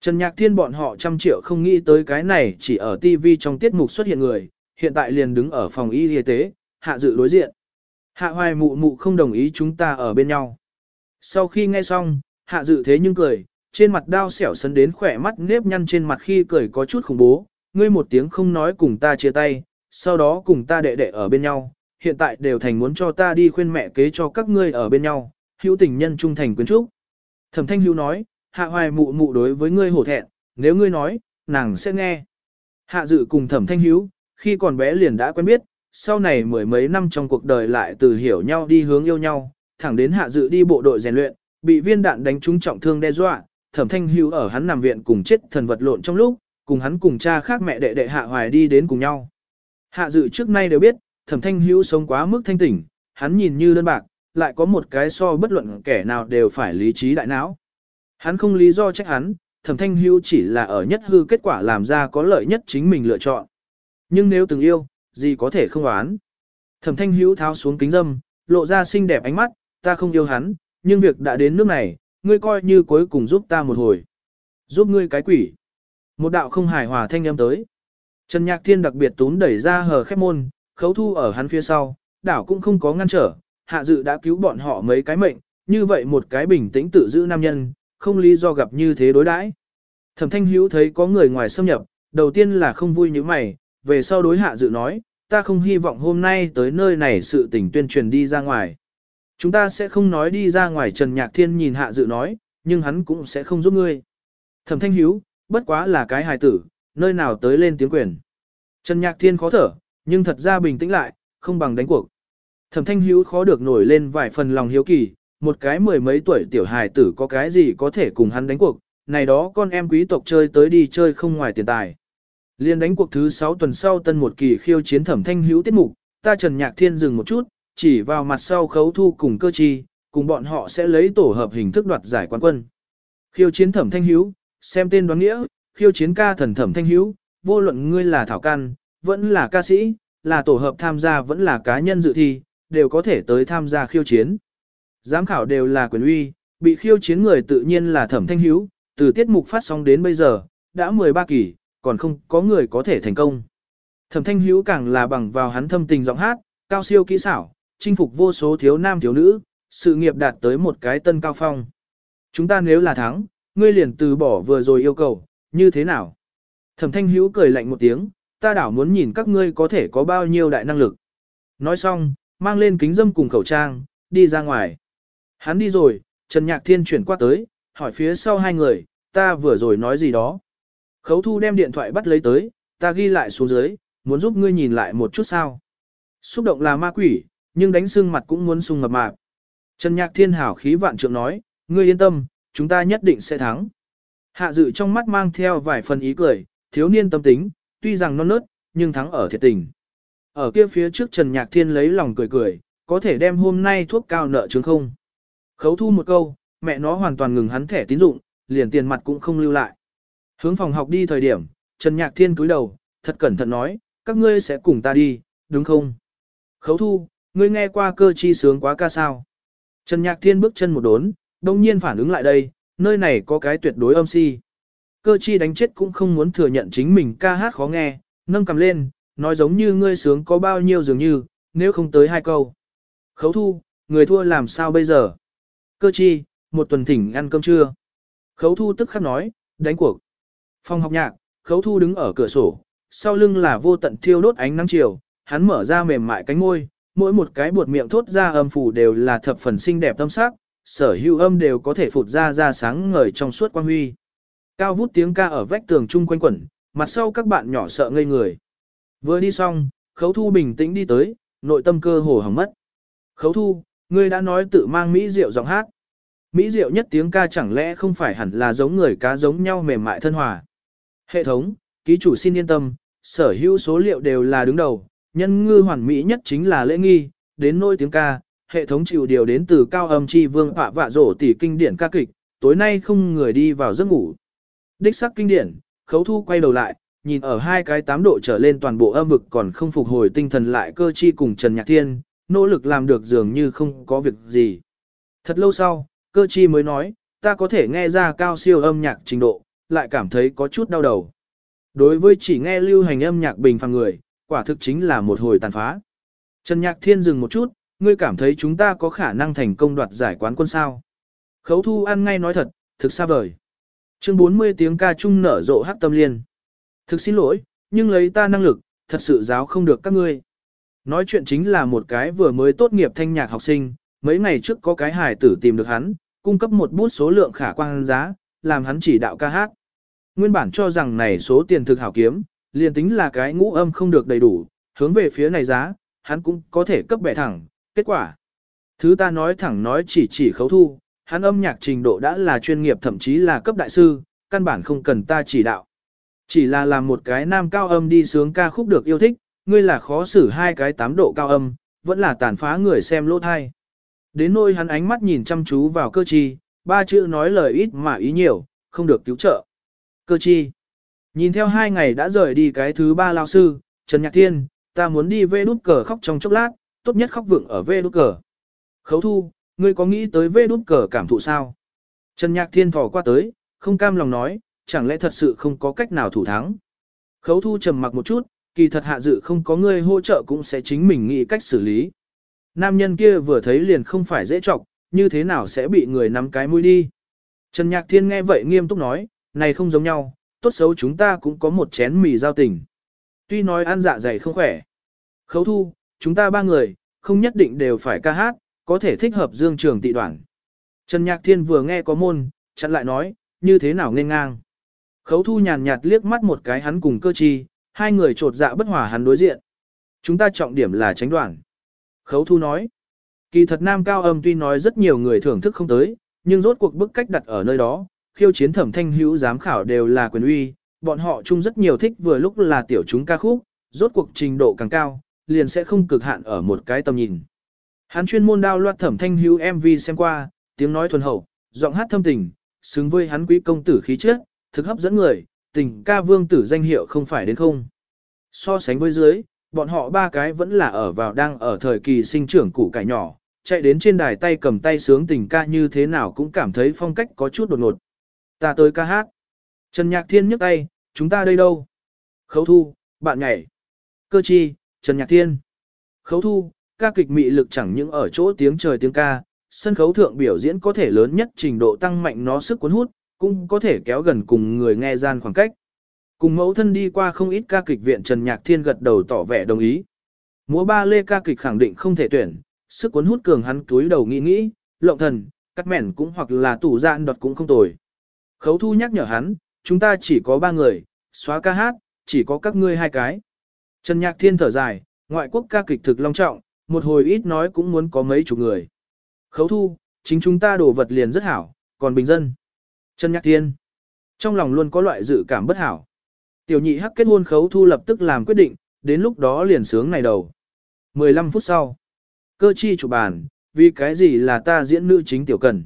Trần Nhạc Thiên bọn họ trăm triệu không nghĩ tới cái này chỉ ở TV trong tiết mục xuất hiện người, hiện tại liền đứng ở phòng y y tế, hạ dự đối diện. Hạ hoài mụ mụ không đồng ý chúng ta ở bên nhau. Sau khi nghe xong, hạ dự thế nhưng cười, trên mặt đao xẻo sấn đến khỏe mắt nếp nhăn trên mặt khi cười có chút khủng bố, ngươi một tiếng không nói cùng ta chia tay, sau đó cùng ta đệ đệ ở bên nhau, hiện tại đều thành muốn cho ta đi khuyên mẹ kế cho các ngươi ở bên nhau, hữu tình nhân trung thành quyến trúc. Thẩm thanh hữu nói, hạ hoài mụ mụ đối với ngươi hổ thẹn, nếu ngươi nói, nàng sẽ nghe. Hạ dự cùng thẩm thanh hữu, khi còn bé liền đã quen biết, sau này mười mấy năm trong cuộc đời lại từ hiểu nhau đi hướng yêu nhau, thẳng đến hạ dự đi bộ đội rèn luyện, bị viên đạn đánh trúng trọng thương đe dọa, thẩm thanh hữu ở hắn nằm viện cùng chết thần vật lộn trong lúc, cùng hắn cùng cha khác mẹ đệ đệ hạ hoài đi đến cùng nhau. Hạ dự trước nay đều biết, thẩm thanh hữu sống quá mức thanh tỉnh, hắn nhìn như đơn bạc, lại có một cái so bất luận kẻ nào đều phải lý trí đại não. Hắn không lý do trách hắn, thẩm thanh hữu chỉ là ở nhất hư kết quả làm ra có lợi nhất chính mình lựa chọn. Nhưng nếu từng yêu, gì có thể không oán. Thẩm thanh hữu tháo xuống kính dâm, lộ ra xinh đẹp ánh mắt, ta không yêu hắn, nhưng việc đã đến nước này, ngươi coi như cuối cùng giúp ta một hồi. Giúp ngươi cái quỷ. Một đạo không hài hòa thanh âm tới. Trần Nhạc Thiên đặc biệt tún đẩy ra hờ khép môn, khấu thu ở hắn phía sau, đảo cũng không có ngăn trở, hạ dự đã cứu bọn họ mấy cái mệnh, như vậy một cái bình tĩnh tự giữ nam nhân, không lý do gặp như thế đối đãi. Thẩm Thanh Hữu thấy có người ngoài xâm nhập, đầu tiên là không vui như mày, về sau đối hạ dự nói, ta không hy vọng hôm nay tới nơi này sự tình tuyên truyền đi ra ngoài. Chúng ta sẽ không nói đi ra ngoài Trần Nhạc Thiên nhìn hạ dự nói, nhưng hắn cũng sẽ không giúp ngươi. Thẩm Thanh Hiếu, bất quá là cái hài tử, nơi nào tới lên tiếng quyền. Trần Nhạc Thiên khó thở, nhưng thật ra bình tĩnh lại, không bằng đánh cuộc. Thẩm Thanh Hiếu khó được nổi lên vài phần lòng hiếu kỳ, một cái mười mấy tuổi tiểu hài tử có cái gì có thể cùng hắn đánh cuộc, này đó con em quý tộc chơi tới đi chơi không ngoài tiền tài. Liên đánh cuộc thứ 6 tuần sau tân một kỳ khiêu chiến Thẩm Thanh Hiếu tiết mục, ta Trần Nhạc Thiên dừng một chút, chỉ vào mặt sau khấu thu cùng cơ chi, cùng bọn họ sẽ lấy tổ hợp hình thức đoạt giải quán quân. Khiêu chiến Thẩm Thanh Hiếu, xem tên đoán nghĩa, khiêu chiến ca thần Thẩm Thanh Hiếu, vô luận ngươi là thảo can, vẫn là ca sĩ, là tổ hợp tham gia vẫn là cá nhân dự thi, đều có thể tới tham gia khiêu chiến. Giám khảo đều là quyền uy, bị khiêu chiến người tự nhiên là Thẩm Thanh Hiếu, từ tiết mục phát sóng đến bây giờ, đã 13 kỳ, còn không có người có thể thành công. Thẩm Thanh Hiếu càng là bằng vào hắn thâm tình giọng hát, cao siêu kỹ xảo, chinh phục vô số thiếu nam thiếu nữ, sự nghiệp đạt tới một cái tân cao phong. Chúng ta nếu là thắng, ngươi liền từ bỏ vừa rồi yêu cầu, như thế nào? Thẩm Thanh Hiếu cười lạnh một tiếng, ta đảo muốn nhìn các ngươi có thể có bao nhiêu đại năng lực. Nói xong, mang lên kính dâm cùng khẩu trang, đi ra ngoài. Hắn đi rồi, Trần Nhạc Thiên chuyển qua tới, hỏi phía sau hai người, ta vừa rồi nói gì đó. Khấu thu đem điện thoại bắt lấy tới, ta ghi lại xuống dưới, muốn giúp ngươi nhìn lại một chút sao. Xúc động là ma quỷ, nhưng đánh xương mặt cũng muốn sung mập mạp. Trần Nhạc Thiên hảo khí vạn trượng nói, ngươi yên tâm, chúng ta nhất định sẽ thắng. Hạ dự trong mắt mang theo vài phần ý cười, thiếu niên tâm tính, tuy rằng non nớt, nhưng thắng ở thiệt tình. Ở kia phía trước Trần Nhạc Thiên lấy lòng cười cười, có thể đem hôm nay thuốc cao nợ chứng không. Khấu thu một câu, mẹ nó hoàn toàn ngừng hắn thẻ tín dụng, liền tiền mặt cũng không lưu lại. Hướng phòng học đi thời điểm, Trần Nhạc Thiên cúi đầu, thật cẩn thận nói, các ngươi sẽ cùng ta đi, đúng không? Khấu thu, ngươi nghe qua cơ chi sướng quá ca sao. Trần Nhạc Thiên bước chân một đốn, đồng nhiên phản ứng lại đây, Nơi này có cái tuyệt đối âm si. Cơ chi đánh chết cũng không muốn thừa nhận chính mình ca hát khó nghe, nâng cầm lên, nói giống như ngươi sướng có bao nhiêu dường như, nếu không tới hai câu. Khấu thu, người thua làm sao bây giờ? Cơ chi, một tuần thỉnh ăn cơm trưa. Khấu thu tức khắc nói, đánh cuộc. Phòng học nhạc, khấu thu đứng ở cửa sổ, sau lưng là vô tận thiêu đốt ánh nắng chiều, hắn mở ra mềm mại cánh môi, mỗi một cái buột miệng thốt ra âm phủ đều là thập phần xinh đẹp tâm sắc, sở hữu âm đều có thể phụt ra ra sáng ngời trong suốt quang huy. Cao vút tiếng ca ở vách tường chung quanh quẩn, mặt sau các bạn nhỏ sợ ngây người. Vừa đi xong, khấu thu bình tĩnh đi tới, nội tâm cơ hồ hỏng mất. Khấu thu, ngươi đã nói tự mang Mỹ diệu giọng hát. Mỹ diệu nhất tiếng ca chẳng lẽ không phải hẳn là giống người cá giống nhau mềm mại thân hòa. Hệ thống, ký chủ xin yên tâm, sở hữu số liệu đều là đứng đầu, nhân ngư hoàn mỹ nhất chính là lễ nghi, đến nỗi tiếng ca, hệ thống chịu điều đến từ cao âm chi vương họa vạ rổ tỷ kinh điển ca kịch, tối nay không người đi vào giấc ngủ. Đích sắc kinh điển, khấu thu quay đầu lại, nhìn ở hai cái tám độ trở lên toàn bộ âm vực còn không phục hồi tinh thần lại cơ chi cùng Trần Nhạc Thiên, nỗ lực làm được dường như không có việc gì. Thật lâu sau, cơ chi mới nói, ta có thể nghe ra cao siêu âm nhạc trình độ, lại cảm thấy có chút đau đầu. Đối với chỉ nghe lưu hành âm nhạc bình phàm người, quả thực chính là một hồi tàn phá. Trần Nhạc Thiên dừng một chút, ngươi cảm thấy chúng ta có khả năng thành công đoạt giải quán quân sao. Khấu thu ăn ngay nói thật, thực xa vời. Chương 40 tiếng ca trung nở rộ hát tâm liên. Thực xin lỗi, nhưng lấy ta năng lực, thật sự giáo không được các ngươi. Nói chuyện chính là một cái vừa mới tốt nghiệp thanh nhạc học sinh, mấy ngày trước có cái hài tử tìm được hắn, cung cấp một bút số lượng khả quan giá, làm hắn chỉ đạo ca hát. Nguyên bản cho rằng này số tiền thực hảo kiếm, liền tính là cái ngũ âm không được đầy đủ, hướng về phía này giá, hắn cũng có thể cấp bẻ thẳng, kết quả. Thứ ta nói thẳng nói chỉ chỉ khấu thu, hắn âm nhạc trình độ đã là chuyên nghiệp thậm chí là cấp đại sư, căn bản không cần ta chỉ đạo. Chỉ là làm một cái nam cao âm đi sướng ca khúc được yêu thích, ngươi là khó xử hai cái tám độ cao âm, vẫn là tàn phá người xem lỗ thai. Đến nôi hắn ánh mắt nhìn chăm chú vào cơ chi, ba chữ nói lời ít mà ý nhiều, không được cứu trợ. Cơ chi. Nhìn theo hai ngày đã rời đi cái thứ ba lao sư, Trần Nhạc Thiên, ta muốn đi vê đút cờ khóc trong chốc lát, tốt nhất khóc vượng ở vê đút cờ. Khấu thu, ngươi có nghĩ tới vê đút cờ cảm thụ sao? Trần Nhạc Thiên thỏ qua tới, không cam lòng nói, chẳng lẽ thật sự không có cách nào thủ thắng. Khấu thu trầm mặc một chút, kỳ thật hạ dự không có ngươi hỗ trợ cũng sẽ chính mình nghĩ cách xử lý. Nam nhân kia vừa thấy liền không phải dễ chọc, như thế nào sẽ bị người nắm cái mũi đi. Trần Nhạc Thiên nghe vậy nghiêm túc nói, này không giống nhau, tốt xấu chúng ta cũng có một chén mì giao tình. Tuy nói ăn dạ dày không khỏe. Khấu thu, chúng ta ba người, không nhất định đều phải ca hát, có thể thích hợp dương trường tị đoạn. Trần Nhạc Thiên vừa nghe có môn, chặn lại nói, như thế nào nên ngang. Khấu thu nhàn nhạt liếc mắt một cái hắn cùng cơ chi, hai người trột dạ bất hòa hắn đối diện. Chúng ta trọng điểm là tránh đoạn. Khấu thu nói, kỳ thật nam cao âm tuy nói rất nhiều người thưởng thức không tới, nhưng rốt cuộc bức cách đặt ở nơi đó, khiêu chiến thẩm thanh hữu giám khảo đều là quyền uy, bọn họ chung rất nhiều thích vừa lúc là tiểu chúng ca khúc, rốt cuộc trình độ càng cao, liền sẽ không cực hạn ở một cái tầm nhìn. Hắn chuyên môn đao loạt thẩm thanh hữu MV xem qua, tiếng nói thuần hậu, giọng hát thâm tình, xứng với hắn quý công tử khí chất, thực hấp dẫn người, tình ca vương tử danh hiệu không phải đến không. So sánh với dưới, bọn họ ba cái vẫn là ở vào đang ở thời kỳ sinh trưởng củ cải nhỏ, chạy đến trên đài tay cầm tay sướng tình ca như thế nào cũng cảm thấy phong cách có chút đột ngột. Ta tới ca hát. Trần Nhạc Thiên nhấc tay, chúng ta đây đâu? Khấu thu, bạn nhảy. Cơ chi, Trần Nhạc Thiên. Khấu thu, ca kịch mị lực chẳng những ở chỗ tiếng trời tiếng ca, sân khấu thượng biểu diễn có thể lớn nhất trình độ tăng mạnh nó sức cuốn hút, cũng có thể kéo gần cùng người nghe gian khoảng cách. Cùng mẫu thân đi qua không ít ca kịch viện Trần Nhạc Thiên gật đầu tỏ vẻ đồng ý. Múa ba lê ca kịch khẳng định không thể tuyển, sức cuốn hút cường hắn túi đầu nghĩ nghĩ, lộng thần, cắt mẻn cũng hoặc là tủ dạn đọt cũng không tồi. Khấu thu nhắc nhở hắn, chúng ta chỉ có ba người, xóa ca hát, chỉ có các ngươi hai cái. Trần Nhạc Thiên thở dài, ngoại quốc ca kịch thực long trọng, một hồi ít nói cũng muốn có mấy chục người. Khấu thu, chính chúng ta đổ vật liền rất hảo, còn bình dân. Trần Nhạc Thiên, trong lòng luôn có loại dự cảm bất hảo. Tiểu nhị hắc kết hôn khấu thu lập tức làm quyết định, đến lúc đó liền sướng này đầu. 15 phút sau, cơ chi chủ bàn, vì cái gì là ta diễn nữ chính tiểu cần.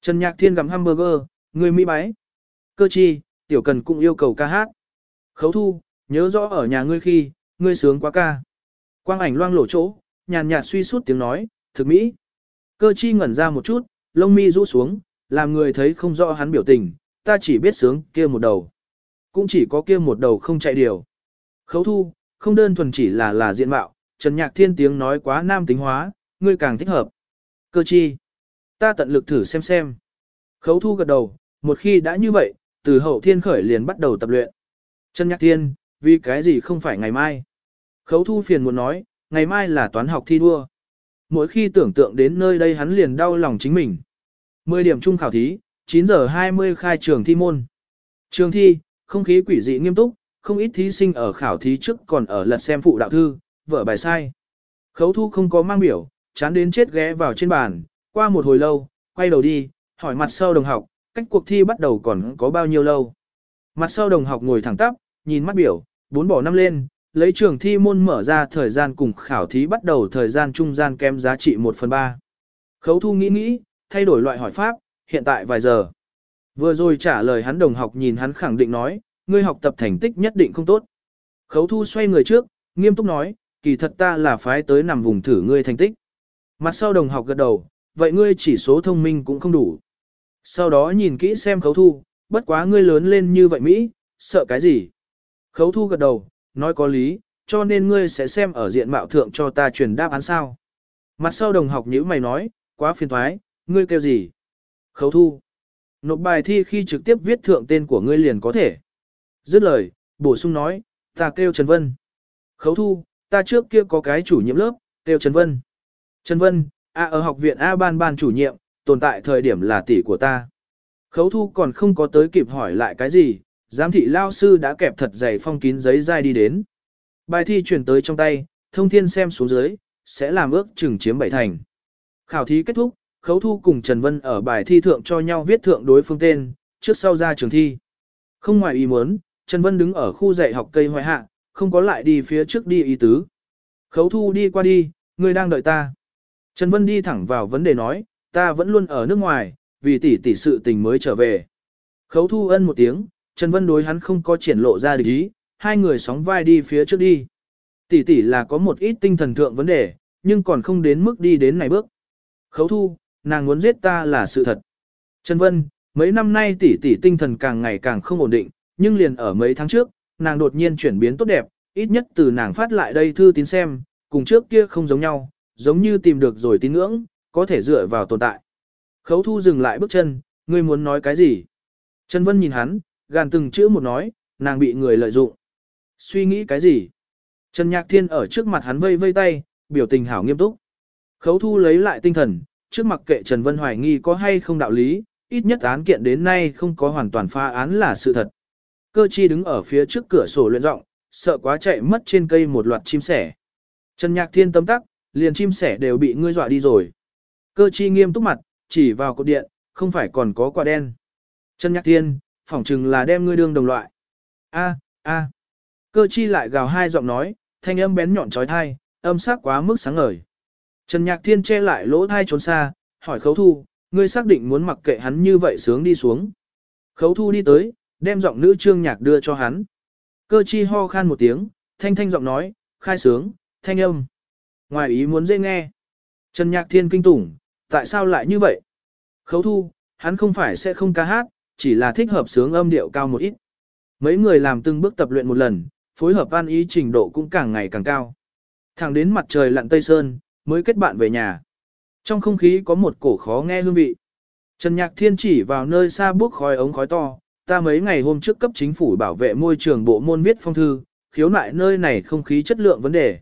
Trần Nhạc Thiên gặm hamburger, người Mỹ bái. Cơ chi, tiểu cần cũng yêu cầu ca hát. Khấu thu, nhớ rõ ở nhà ngươi khi, ngươi sướng quá ca. Quang ảnh loang lổ chỗ, nhàn nhạt suy suốt tiếng nói, thực mỹ. Cơ chi ngẩn ra một chút, lông mi rũ xuống, làm người thấy không rõ hắn biểu tình, ta chỉ biết sướng kia một đầu. Cũng chỉ có kia một đầu không chạy điều. Khấu thu, không đơn thuần chỉ là là diện mạo, Trần Nhạc Thiên tiếng nói quá nam tính hóa, ngươi càng thích hợp. Cơ chi, ta tận lực thử xem xem. Khấu thu gật đầu, một khi đã như vậy, từ hậu thiên khởi liền bắt đầu tập luyện. Trần Nhạc Thiên, vì cái gì không phải ngày mai? Khấu thu phiền muốn nói, ngày mai là toán học thi đua. Mỗi khi tưởng tượng đến nơi đây hắn liền đau lòng chính mình. 10 điểm chung khảo thí, 9 giờ 20 khai trường thi môn. Trường thi, không khí quỷ dị nghiêm túc, không ít thí sinh ở khảo thí trước còn ở lật xem phụ đạo thư, vở bài sai. Khấu thu không có mang biểu, chán đến chết ghé vào trên bàn, qua một hồi lâu, quay đầu đi, hỏi mặt sau đồng học, cách cuộc thi bắt đầu còn có bao nhiêu lâu. Mặt sau đồng học ngồi thẳng tắp, nhìn mắt biểu, bốn bỏ năm lên, lấy trường thi môn mở ra thời gian cùng khảo thí bắt đầu thời gian trung gian kém giá trị 1 phần 3. Khấu thu nghĩ nghĩ, thay đổi loại hỏi pháp, hiện tại vài giờ. Vừa rồi trả lời hắn đồng học nhìn hắn khẳng định nói, ngươi học tập thành tích nhất định không tốt. Khấu thu xoay người trước, nghiêm túc nói, kỳ thật ta là phái tới nằm vùng thử ngươi thành tích. Mặt sau đồng học gật đầu, vậy ngươi chỉ số thông minh cũng không đủ. Sau đó nhìn kỹ xem khấu thu, bất quá ngươi lớn lên như vậy Mỹ, sợ cái gì? Khấu thu gật đầu, nói có lý, cho nên ngươi sẽ xem ở diện mạo thượng cho ta truyền đáp án sao. Mặt sau đồng học nhữ mày nói, quá phiền thoái, ngươi kêu gì? Khấu thu. Nộp bài thi khi trực tiếp viết thượng tên của ngươi liền có thể. Dứt lời, bổ sung nói, ta kêu Trần Vân. Khấu thu, ta trước kia có cái chủ nhiệm lớp, kêu Trần Vân. Trần Vân, A ở học viện A ban ban chủ nhiệm, tồn tại thời điểm là tỷ của ta. Khấu thu còn không có tới kịp hỏi lại cái gì, giám thị lao sư đã kẹp thật dày phong kín giấy dai đi đến. Bài thi chuyển tới trong tay, thông thiên xem xuống dưới, sẽ làm ước chừng chiếm bảy thành. Khảo thí kết thúc, khấu thu cùng Trần Vân ở bài thi thượng cho nhau viết thượng đối phương tên, trước sau ra trường thi. Không ngoài ý muốn, Trần Vân đứng ở khu dạy học cây hoài hạ, không có lại đi phía trước đi ý tứ. Khấu thu đi qua đi, người đang đợi ta. Trần Vân đi thẳng vào vấn đề nói, ta vẫn luôn ở nước ngoài, vì tỷ tỷ sự tình mới trở về. Khấu thu ân một tiếng, Trần Vân đối hắn không có triển lộ ra địch ý, hai người sóng vai đi phía trước đi. Tỷ tỷ là có một ít tinh thần thượng vấn đề, nhưng còn không đến mức đi đến này bước. Khấu thu, nàng muốn giết ta là sự thật. Trần Vân, mấy năm nay tỷ tỷ tinh thần càng ngày càng không ổn định, nhưng liền ở mấy tháng trước, nàng đột nhiên chuyển biến tốt đẹp, ít nhất từ nàng phát lại đây thư tín xem, cùng trước kia không giống nhau, giống như tìm được rồi tín ngưỡng, có thể dựa vào tồn tại. Khấu thu dừng lại bước chân, ngươi muốn nói cái gì? Trần Vân nhìn hắn, gàn từng chữ một nói, nàng bị người lợi dụng. Suy nghĩ cái gì? Trần Nhạc Thiên ở trước mặt hắn vây vây tay, biểu tình hảo nghiêm túc. Khấu thu lấy lại tinh thần, trước mặt kệ Trần Vân hoài nghi có hay không đạo lý, ít nhất án kiện đến nay không có hoàn toàn pha án là sự thật. Cơ chi đứng ở phía trước cửa sổ luyện rộng, sợ quá chạy mất trên cây một loạt chim sẻ. Trần Nhạc Thiên tâm tắc, liền chim sẻ đều bị ngươi dọa đi rồi. Cơ chi nghiêm túc mặt, chỉ vào cột điện, không phải còn có quả đen. Trần Nhạc Thiên, phỏng chừng là đem ngươi đương đồng loại. A, a. Cơ chi lại gào hai giọng nói, thanh âm bén nhọn trói thai, âm sắc quá mức sáng ngời. Trần Nhạc Thiên che lại lỗ thai trốn xa, hỏi khấu thu, ngươi xác định muốn mặc kệ hắn như vậy sướng đi xuống. Khấu thu đi tới, đem giọng nữ trương nhạc đưa cho hắn. Cơ chi ho khan một tiếng, thanh thanh giọng nói, khai sướng, thanh âm. Ngoài ý muốn dễ nghe. Trần Nhạc Thiên kinh tủng, tại sao lại như vậy? Khấu thu, hắn không phải sẽ không ca hát, chỉ là thích hợp sướng âm điệu cao một ít. Mấy người làm từng bước tập luyện một lần, phối hợp an ý trình độ cũng càng ngày càng cao. Thẳng đến mặt trời lặn tây sơn, mới kết bạn về nhà. Trong không khí có một cổ khó nghe hương vị. Trần Nhạc Thiên chỉ vào nơi xa bước khói ống khói to, ta mấy ngày hôm trước cấp chính phủ bảo vệ môi trường bộ môn viết phong thư, khiếu nại nơi này không khí chất lượng vấn đề.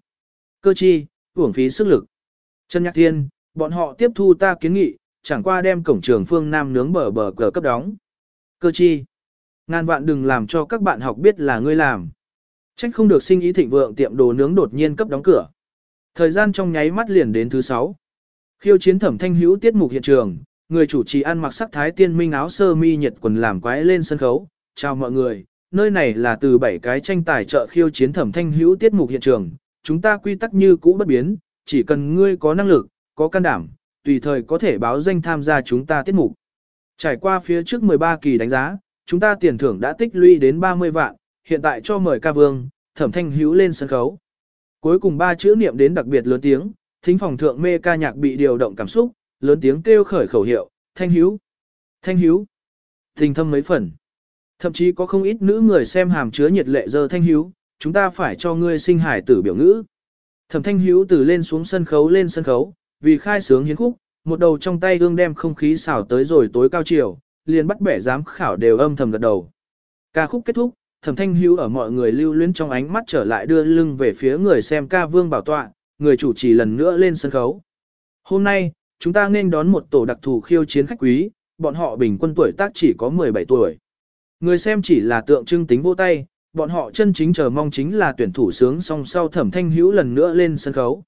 Cơ chi, uổng phí sức lực. Trần Nhạc Thiên, bọn họ tiếp thu ta kiến nghị, chẳng qua đem cổng trường phương Nam nướng bờ bờ cờ cấp đóng. Cơ chi, ngàn vạn đừng làm cho các bạn học biết là ngươi làm. Trách không được sinh ý thịnh vượng tiệm đồ nướng đột nhiên cấp đóng cửa. Thời gian trong nháy mắt liền đến thứ sáu. Khiêu chiến thẩm thanh hữu tiết mục hiện trường, người chủ trì ăn mặc sắc thái tiên minh áo sơ mi nhiệt quần làm quái lên sân khấu. Chào mọi người, nơi này là từ bảy cái tranh tài trợ khiêu chiến thẩm thanh hữu tiết mục hiện trường. Chúng ta quy tắc như cũ bất biến, chỉ cần ngươi có năng lực, có can đảm, tùy thời có thể báo danh tham gia chúng ta tiết mục. Trải qua phía trước 13 kỳ đánh giá, chúng ta tiền thưởng đã tích lũy đến 30 vạn, hiện tại cho mời ca vương, thẩm thanh hữu lên sân khấu. Cuối cùng ba chữ niệm đến đặc biệt lớn tiếng, thính phòng thượng mê ca nhạc bị điều động cảm xúc, lớn tiếng kêu khởi khẩu hiệu, thanh hữu. Thanh hiếu. Tình thâm mấy phần. Thậm chí có không ít nữ người xem hàm chứa nhiệt lệ giờ thanh hiếu, chúng ta phải cho ngươi sinh hải tử biểu ngữ. Thẩm thanh hiếu từ lên xuống sân khấu lên sân khấu, vì khai sướng hiến khúc, một đầu trong tay gương đem không khí xào tới rồi tối cao chiều, liền bắt bẻ giám khảo đều âm thầm gật đầu. Ca khúc kết thúc, thẩm thanh hiếu ở mọi người lưu luyến trong ánh mắt trở lại đưa lưng về phía người xem ca vương bảo tọa, người chủ trì lần nữa lên sân khấu. Hôm nay, chúng ta nên đón một tổ đặc thù khiêu chiến khách quý, bọn họ bình quân tuổi tác chỉ có 17 tuổi. Người xem chỉ là tượng trưng tính vô tay, bọn họ chân chính chờ mong chính là tuyển thủ sướng song sau thẩm thanh hữu lần nữa lên sân khấu.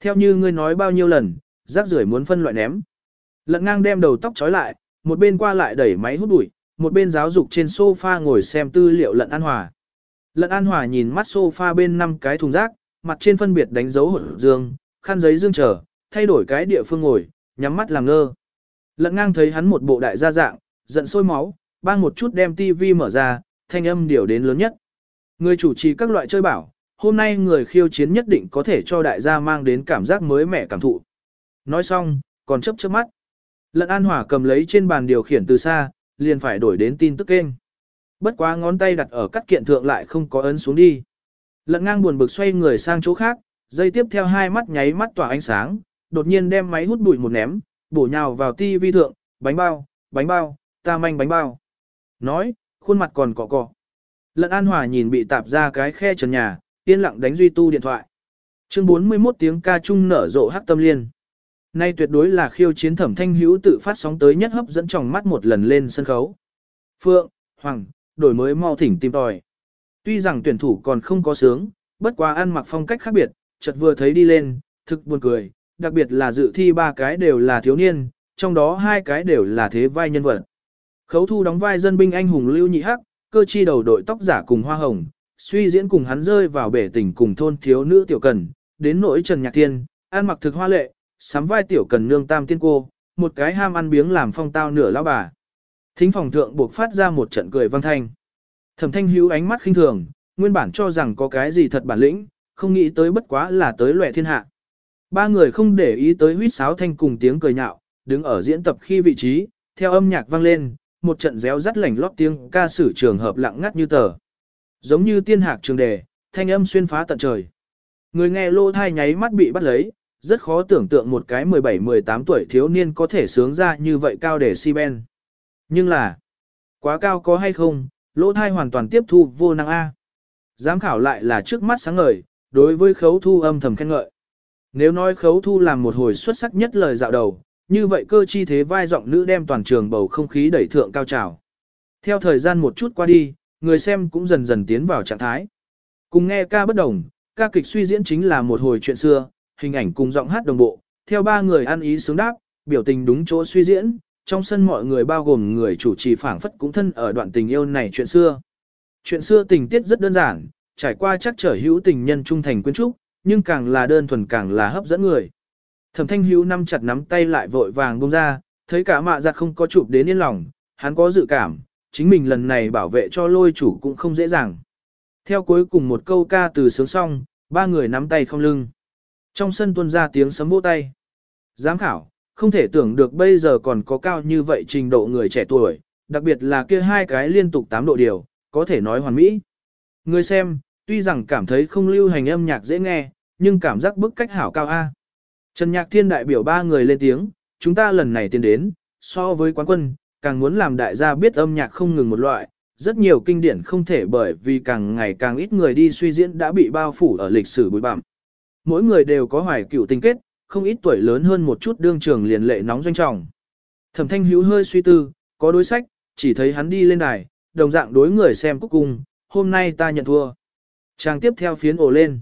Theo như ngươi nói bao nhiêu lần, rác rưởi muốn phân loại ném. Lận ngang đem đầu tóc trói lại, một bên qua lại đẩy máy hút bụi, một bên giáo dục trên sofa ngồi xem tư liệu lận an hòa. Lận an hòa nhìn mắt sofa bên năm cái thùng rác, mặt trên phân biệt đánh dấu hột dương, khăn giấy dương trở, thay đổi cái địa phương ngồi, nhắm mắt làm ngơ. Lận ngang thấy hắn một bộ đại gia dạng, giận sôi máu, bang một chút đem tivi mở ra, thanh âm điều đến lớn nhất. Người chủ trì các loại chơi bảo, hôm nay người khiêu chiến nhất định có thể cho đại gia mang đến cảm giác mới mẻ cảm thụ. Nói xong, còn chấp chớp mắt. Lận An Hỏa cầm lấy trên bàn điều khiển từ xa, liền phải đổi đến tin tức kênh. Bất quá ngón tay đặt ở cắt kiện thượng lại không có ấn xuống đi. Lận ngang buồn bực xoay người sang chỗ khác, dây tiếp theo hai mắt nháy mắt tỏa ánh sáng, đột nhiên đem máy hút bụi một ném, bổ nhào vào ti vi thượng, bánh bao, bánh bao, ta manh bánh bao. Nói, khuôn mặt còn cọ cọ. Lận An Hòa nhìn bị tạp ra cái khe trần nhà, yên lặng đánh duy tu điện thoại. Chương 41 tiếng ca trung nở rộ hắc tâm liên. Nay tuyệt đối là khiêu chiến thẩm thanh hữu tự phát sóng tới nhất hấp dẫn trong mắt một lần lên sân khấu. Phượng, Hoàng, đổi mới mau thỉnh tìm tòi. Tuy rằng tuyển thủ còn không có sướng, bất quá ăn mặc phong cách khác biệt, chợt vừa thấy đi lên, thực buồn cười, đặc biệt là dự thi ba cái đều là thiếu niên, trong đó hai cái đều là thế vai nhân vật. Khấu thu đóng vai dân binh anh hùng Lưu Nhị Hắc, cơ chi đầu đội tóc giả cùng hoa hồng, suy diễn cùng hắn rơi vào bể tình cùng thôn thiếu nữ tiểu cần, đến nỗi Trần Nhạc Thiên, ăn mặc thực hoa lệ, sắm vai tiểu cần nương tam tiên cô, một cái ham ăn biếng làm phong tao nửa lão bà. Thính phòng thượng buộc phát ra một trận cười vang thanh. Thẩm thanh hữu ánh mắt khinh thường, nguyên bản cho rằng có cái gì thật bản lĩnh, không nghĩ tới bất quá là tới loẹ thiên hạ. Ba người không để ý tới huýt sáo thanh cùng tiếng cười nhạo, đứng ở diễn tập khi vị trí, theo âm nhạc vang lên, một trận réo rắt lảnh lót tiếng ca sử trường hợp lặng ngắt như tờ. Giống như tiên hạc trường đề, thanh âm xuyên phá tận trời. Người nghe lô thai nháy mắt bị bắt lấy, rất khó tưởng tượng một cái 17-18 tuổi thiếu niên có thể sướng ra như vậy cao để si ben. Nhưng là, quá cao có hay không, lỗ thai hoàn toàn tiếp thu vô năng A. Giám khảo lại là trước mắt sáng ngời, đối với khấu thu âm thầm khen ngợi. Nếu nói khấu thu làm một hồi xuất sắc nhất lời dạo đầu, như vậy cơ chi thế vai giọng nữ đem toàn trường bầu không khí đẩy thượng cao trào. Theo thời gian một chút qua đi, người xem cũng dần dần tiến vào trạng thái. Cùng nghe ca bất đồng, ca kịch suy diễn chính là một hồi chuyện xưa, hình ảnh cùng giọng hát đồng bộ, theo ba người ăn ý sướng đáp, biểu tình đúng chỗ suy diễn, trong sân mọi người bao gồm người chủ trì phảng phất cũng thân ở đoạn tình yêu này chuyện xưa. Chuyện xưa tình tiết rất đơn giản, trải qua chắc trở hữu tình nhân trung thành quyến trúc, nhưng càng là đơn thuần càng là hấp dẫn người. Thẩm thanh hữu năm chặt nắm tay lại vội vàng buông ra, thấy cả mạ giặt không có chụp đến yên lòng, hắn có dự cảm, chính mình lần này bảo vệ cho lôi chủ cũng không dễ dàng. Theo cuối cùng một câu ca từ sướng xong, ba người nắm tay không lưng. Trong sân tuôn ra tiếng sấm vỗ tay. Giám khảo, không thể tưởng được bây giờ còn có cao như vậy trình độ người trẻ tuổi, đặc biệt là kia hai cái liên tục 8 độ điều, có thể nói hoàn mỹ. Người xem, tuy rằng cảm thấy không lưu hành âm nhạc dễ nghe, nhưng cảm giác bức cách hảo cao A. Trần Nhạc Thiên đại biểu ba người lên tiếng, chúng ta lần này tiến đến, so với quán quân, càng muốn làm đại gia biết âm nhạc không ngừng một loại, rất nhiều kinh điển không thể bởi vì càng ngày càng ít người đi suy diễn đã bị bao phủ ở lịch sử bụi bặm. Mỗi người đều có hoài cựu tình kết, không ít tuổi lớn hơn một chút đương trường liền lệ nóng doanh trọng. Thẩm Thanh Hữu hơi suy tư, có đối sách, chỉ thấy hắn đi lên đài, đồng dạng đối người xem cuối cùng, hôm nay ta nhận thua. Trang tiếp theo phiến ổ lên.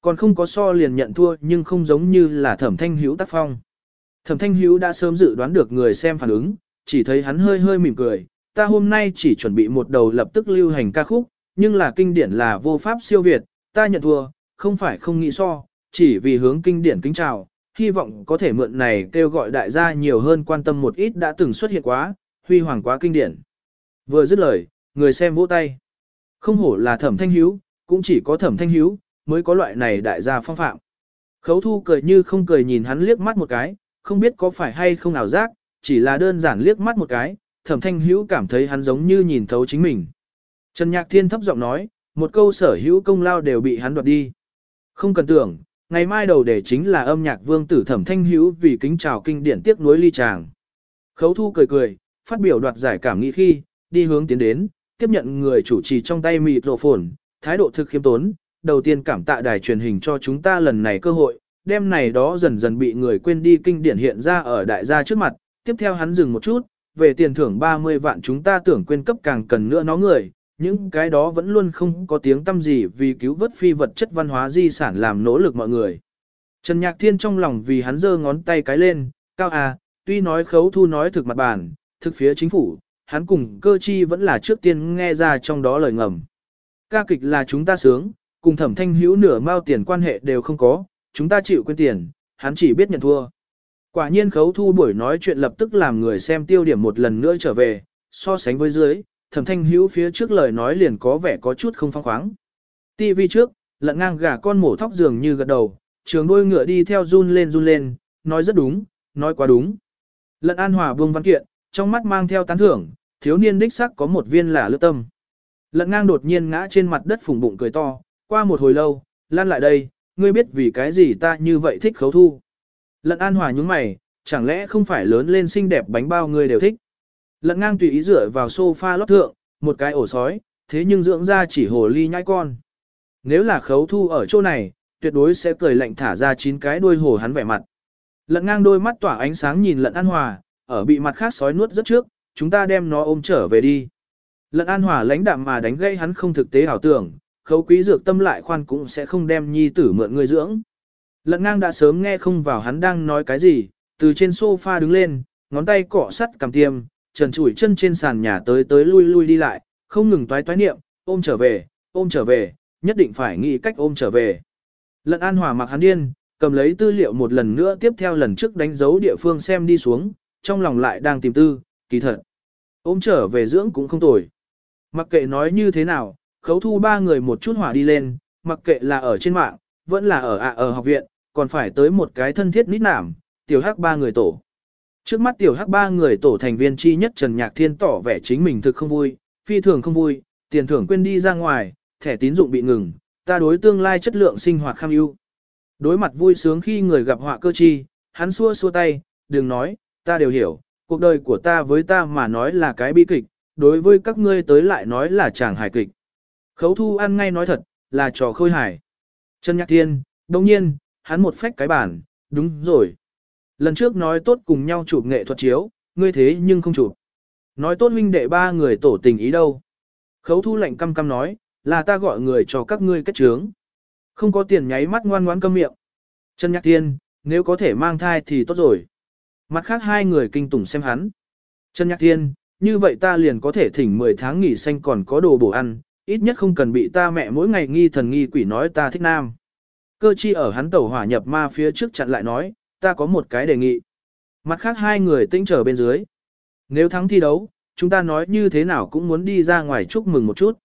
Còn không có so liền nhận thua nhưng không giống như là thẩm thanh hữu tác phong. Thẩm thanh hữu đã sớm dự đoán được người xem phản ứng, chỉ thấy hắn hơi hơi mỉm cười. Ta hôm nay chỉ chuẩn bị một đầu lập tức lưu hành ca khúc, nhưng là kinh điển là vô pháp siêu việt, ta nhận thua, không phải không nghĩ so, chỉ vì hướng kinh điển kính chào, hy vọng có thể mượn này kêu gọi đại gia nhiều hơn quan tâm một ít đã từng xuất hiện quá, huy hoàng quá kinh điển. Vừa dứt lời, người xem vỗ tay. Không hổ là thẩm thanh hiếu, cũng chỉ có thẩm thanh hiếu, mới có loại này đại gia phong phạm. Khấu thu cười như không cười nhìn hắn liếc mắt một cái, không biết có phải hay không ảo giác, chỉ là đơn giản liếc mắt một cái, thẩm thanh hữu cảm thấy hắn giống như nhìn thấu chính mình. Trần Nhạc Thiên thấp giọng nói, một câu sở hữu công lao đều bị hắn đoạt đi. Không cần tưởng, ngày mai đầu để chính là âm nhạc vương tử thẩm thanh hữu vì kính chào kinh điển tiếc nuối ly tràng. Khấu thu cười cười, phát biểu đoạt giải cảm nghĩ khi, đi hướng tiến đến, tiếp nhận người chủ trì trong tay mịt rộ phồn, thái độ thực khiêm tốn, đầu tiên cảm tạ đài truyền hình cho chúng ta lần này cơ hội, đêm này đó dần dần bị người quên đi kinh điển hiện ra ở đại gia trước mặt, tiếp theo hắn dừng một chút, về tiền thưởng 30 vạn chúng ta tưởng quên cấp càng cần nữa nó người, những cái đó vẫn luôn không có tiếng tâm gì vì cứu vớt phi vật chất văn hóa di sản làm nỗ lực mọi người. Trần Nhạc Thiên trong lòng vì hắn giơ ngón tay cái lên, cao à, tuy nói khấu thu nói thực mặt bản, thực phía chính phủ, hắn cùng cơ chi vẫn là trước tiên nghe ra trong đó lời ngầm. Ca kịch là chúng ta sướng, cùng thẩm thanh hữu nửa mao tiền quan hệ đều không có, chúng ta chịu quên tiền, hắn chỉ biết nhận thua. Quả nhiên khấu thu buổi nói chuyện lập tức làm người xem tiêu điểm một lần nữa trở về, so sánh với dưới, thẩm thanh hữu phía trước lời nói liền có vẻ có chút không phong khoáng. TV trước, lận ngang gà con mổ thóc dường như gật đầu, trường đôi ngựa đi theo run lên run lên, nói rất đúng, nói quá đúng. Lận an hòa buông văn kiện, trong mắt mang theo tán thưởng, thiếu niên đích sắc có một viên là lướt tâm. Lận ngang đột nhiên ngã trên mặt đất phùng bụng cười to, qua một hồi lâu, lan lại đây, ngươi biết vì cái gì ta như vậy thích khấu thu. Lận an hòa nhúng mày, chẳng lẽ không phải lớn lên xinh đẹp bánh bao người đều thích. Lận ngang tùy ý dựa vào sofa lót thượng, một cái ổ sói, thế nhưng dưỡng ra chỉ hồ ly nhãi con. Nếu là khấu thu ở chỗ này, tuyệt đối sẽ cười lạnh thả ra chín cái đuôi hồ hắn vẻ mặt. Lận ngang đôi mắt tỏa ánh sáng nhìn lận an hòa, ở bị mặt khác sói nuốt rất trước, chúng ta đem nó ôm trở về đi. Lận an hòa lãnh đạm mà đánh gây hắn không thực tế ảo tưởng, khấu quý dược tâm lại khoan cũng sẽ không đem nhi tử mượn người dưỡng. Lận ngang đã sớm nghe không vào hắn đang nói cái gì, từ trên sofa đứng lên, ngón tay cọ sắt cầm tiêm, trần chủi chân trên sàn nhà tới tới lui lui đi lại, không ngừng toái toái niệm, ôm trở về, ôm trở về, nhất định phải nghĩ cách ôm trở về. Lận an hòa mặc hắn điên, cầm lấy tư liệu một lần nữa tiếp theo lần trước đánh dấu địa phương xem đi xuống, trong lòng lại đang tìm tư, kỳ thật. Ôm trở về dưỡng cũng không tồi. Mặc kệ nói như thế nào, khấu thu ba người một chút hỏa đi lên, mặc kệ là ở trên mạng, vẫn là ở ạ ở học viện, còn phải tới một cái thân thiết nít nảm, tiểu hắc ba người tổ. Trước mắt tiểu hắc ba người tổ thành viên chi nhất Trần Nhạc Thiên tỏ vẻ chính mình thực không vui, phi thường không vui, tiền thưởng quên đi ra ngoài, thẻ tín dụng bị ngừng, ta đối tương lai chất lượng sinh hoạt kham ưu. Đối mặt vui sướng khi người gặp họa cơ chi, hắn xua xua tay, đừng nói, ta đều hiểu, cuộc đời của ta với ta mà nói là cái bi kịch, đối với các ngươi tới lại nói là chàng hài kịch. Khấu thu ăn ngay nói thật, là trò khôi hài. Trần Nhạc Thiên, đồng nhiên, hắn một phách cái bản, đúng rồi. Lần trước nói tốt cùng nhau chụp nghệ thuật chiếu, ngươi thế nhưng không chụp. Nói tốt huynh đệ ba người tổ tình ý đâu. Khấu thu lệnh căm căm nói, là ta gọi người cho các ngươi kết trướng. Không có tiền nháy mắt ngoan ngoãn câm miệng. Trần Nhạc Thiên, nếu có thể mang thai thì tốt rồi. Mặt khác hai người kinh tủng xem hắn. Trần Nhạc Thiên, như vậy ta liền có thể thỉnh 10 tháng nghỉ xanh còn có đồ bổ ăn, ít nhất không cần bị ta mẹ mỗi ngày nghi thần nghi quỷ nói ta thích nam. Cơ chi ở hắn tẩu hỏa nhập ma phía trước chặn lại nói, ta có một cái đề nghị. Mặt khác hai người tĩnh trở bên dưới. Nếu thắng thi đấu, chúng ta nói như thế nào cũng muốn đi ra ngoài chúc mừng một chút.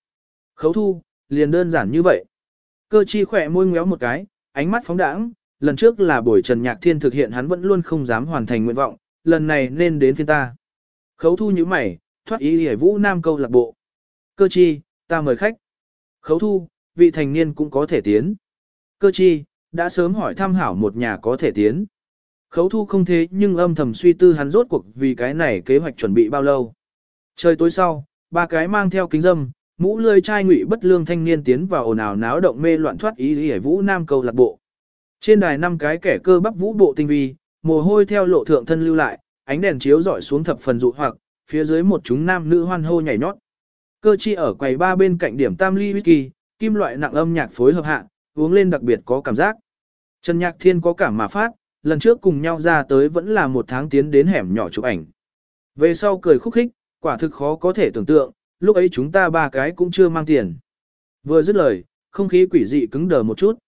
Khấu thu, liền đơn giản như vậy. Cơ chi khỏe môi ngéo một cái, ánh mắt phóng đãng, lần trước là buổi Trần Nhạc Thiên thực hiện hắn vẫn luôn không dám hoàn thành nguyện vọng, lần này nên đến phiên ta. Khấu thu như mày, thoát ý hề vũ nam câu lạc bộ. Cơ chi, ta mời khách. Khấu thu, vị thành niên cũng có thể tiến. Cơ chi, đã sớm hỏi thăm hảo một nhà có thể tiến. Khấu thu không thế nhưng âm thầm suy tư hắn rốt cuộc vì cái này kế hoạch chuẩn bị bao lâu. Trời tối sau, ba cái mang theo kính dâm, mũ lươi trai ngụy bất lương thanh niên tiến vào ồn ào náo động mê loạn thoát ý hề vũ nam cầu lạc bộ. Trên đài năm cái kẻ cơ bắp vũ bộ tinh vi, mồ hôi theo lộ thượng thân lưu lại, ánh đèn chiếu rọi xuống thập phần dụ hoặc, phía dưới một chúng nam nữ hoan hô nhảy nhót. Cơ chi ở quầy ba bên cạnh điểm tam ly whisky, kim loại nặng âm nhạc phối hợp hạ, uống lên đặc biệt có cảm giác. Trần Nhạc Thiên có cảm mà phát, lần trước cùng nhau ra tới vẫn là một tháng tiến đến hẻm nhỏ chụp ảnh. Về sau cười khúc khích, quả thực khó có thể tưởng tượng, lúc ấy chúng ta ba cái cũng chưa mang tiền. Vừa dứt lời, không khí quỷ dị cứng đờ một chút.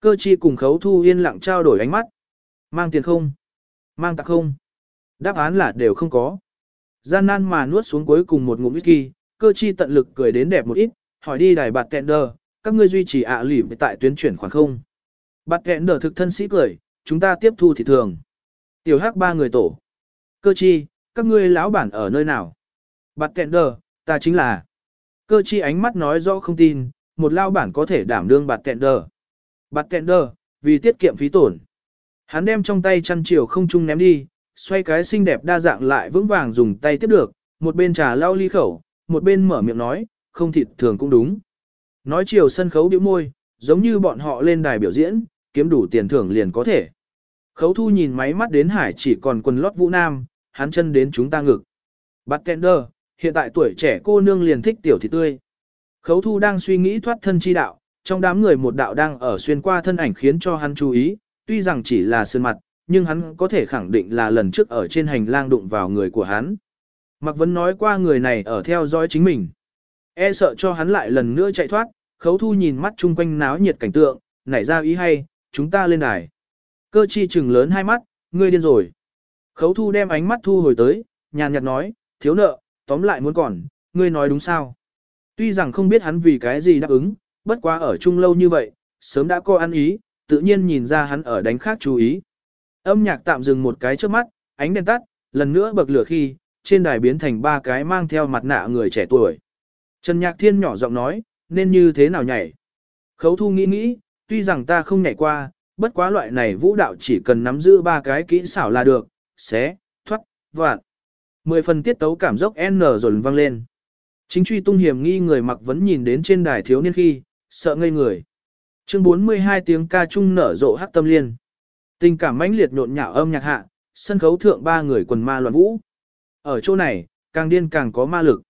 Cơ chi cùng khấu thu yên lặng trao đổi ánh mắt. Mang tiền không? Mang tặng không? Đáp án là đều không có. Gian nan mà nuốt xuống cuối cùng một ngụm whisky, cơ chi tận lực cười đến đẹp một ít, hỏi đi đài bạt tender, các ngươi duy trì ạ à lỉ tại tuyến chuyển khoản không? bạch kẹn đờ thực thân sĩ cười, chúng ta tiếp thu thì thường. Tiểu hắc ba người tổ. Cơ chi, các ngươi lão bản ở nơi nào? Bắt kẹn đờ, ta chính là. Cơ chi ánh mắt nói rõ không tin, một lao bản có thể đảm đương bạt kẹn đờ. Bạt kẹn đờ, vì tiết kiệm phí tổn. Hắn đem trong tay chăn chiều không chung ném đi, xoay cái xinh đẹp đa dạng lại vững vàng dùng tay tiếp được, một bên trà lau ly khẩu, một bên mở miệng nói, không thịt thường cũng đúng. Nói chiều sân khấu biểu môi, giống như bọn họ lên đài biểu diễn, kiếm đủ tiền thưởng liền có thể. Khấu thu nhìn máy mắt đến hải chỉ còn quần lót vũ nam, hắn chân đến chúng ta ngực. Bắt Tender, hiện tại tuổi trẻ cô nương liền thích tiểu thịt tươi. Khấu thu đang suy nghĩ thoát thân chi đạo, trong đám người một đạo đang ở xuyên qua thân ảnh khiến cho hắn chú ý, tuy rằng chỉ là sơn mặt, nhưng hắn có thể khẳng định là lần trước ở trên hành lang đụng vào người của hắn. Mạc Vấn nói qua người này ở theo dõi chính mình. E sợ cho hắn lại lần nữa chạy thoát, khấu thu nhìn mắt chung quanh náo nhiệt cảnh tượng, nảy ra ý hay, chúng ta lên đài. Cơ chi trừng lớn hai mắt, ngươi điên rồi. Khấu thu đem ánh mắt thu hồi tới, nhàn nhạt nói, thiếu nợ, tóm lại muốn còn, ngươi nói đúng sao. Tuy rằng không biết hắn vì cái gì đáp ứng, bất quá ở chung lâu như vậy, sớm đã có ăn ý, tự nhiên nhìn ra hắn ở đánh khác chú ý. Âm nhạc tạm dừng một cái trước mắt, ánh đèn tắt, lần nữa bậc lửa khi, trên đài biến thành ba cái mang theo mặt nạ người trẻ tuổi. Trần Nhạc Thiên nhỏ giọng nói, nên như thế nào nhảy. Khấu thu nghĩ nghĩ, tuy rằng ta không nhảy qua, bất quá loại này vũ đạo chỉ cần nắm giữ ba cái kỹ xảo là được, xé, thoát, vạn. Mười phần tiết tấu cảm dốc N rồi vang lên. Chính truy tung hiểm nghi người mặc vẫn nhìn đến trên đài thiếu niên khi, sợ ngây người. Chương 42 tiếng ca trung nở rộ hát tâm liên. Tình cảm mãnh liệt nhộn nhạo âm nhạc hạ, sân khấu thượng ba người quần ma loạn vũ. Ở chỗ này, càng điên càng có ma lực.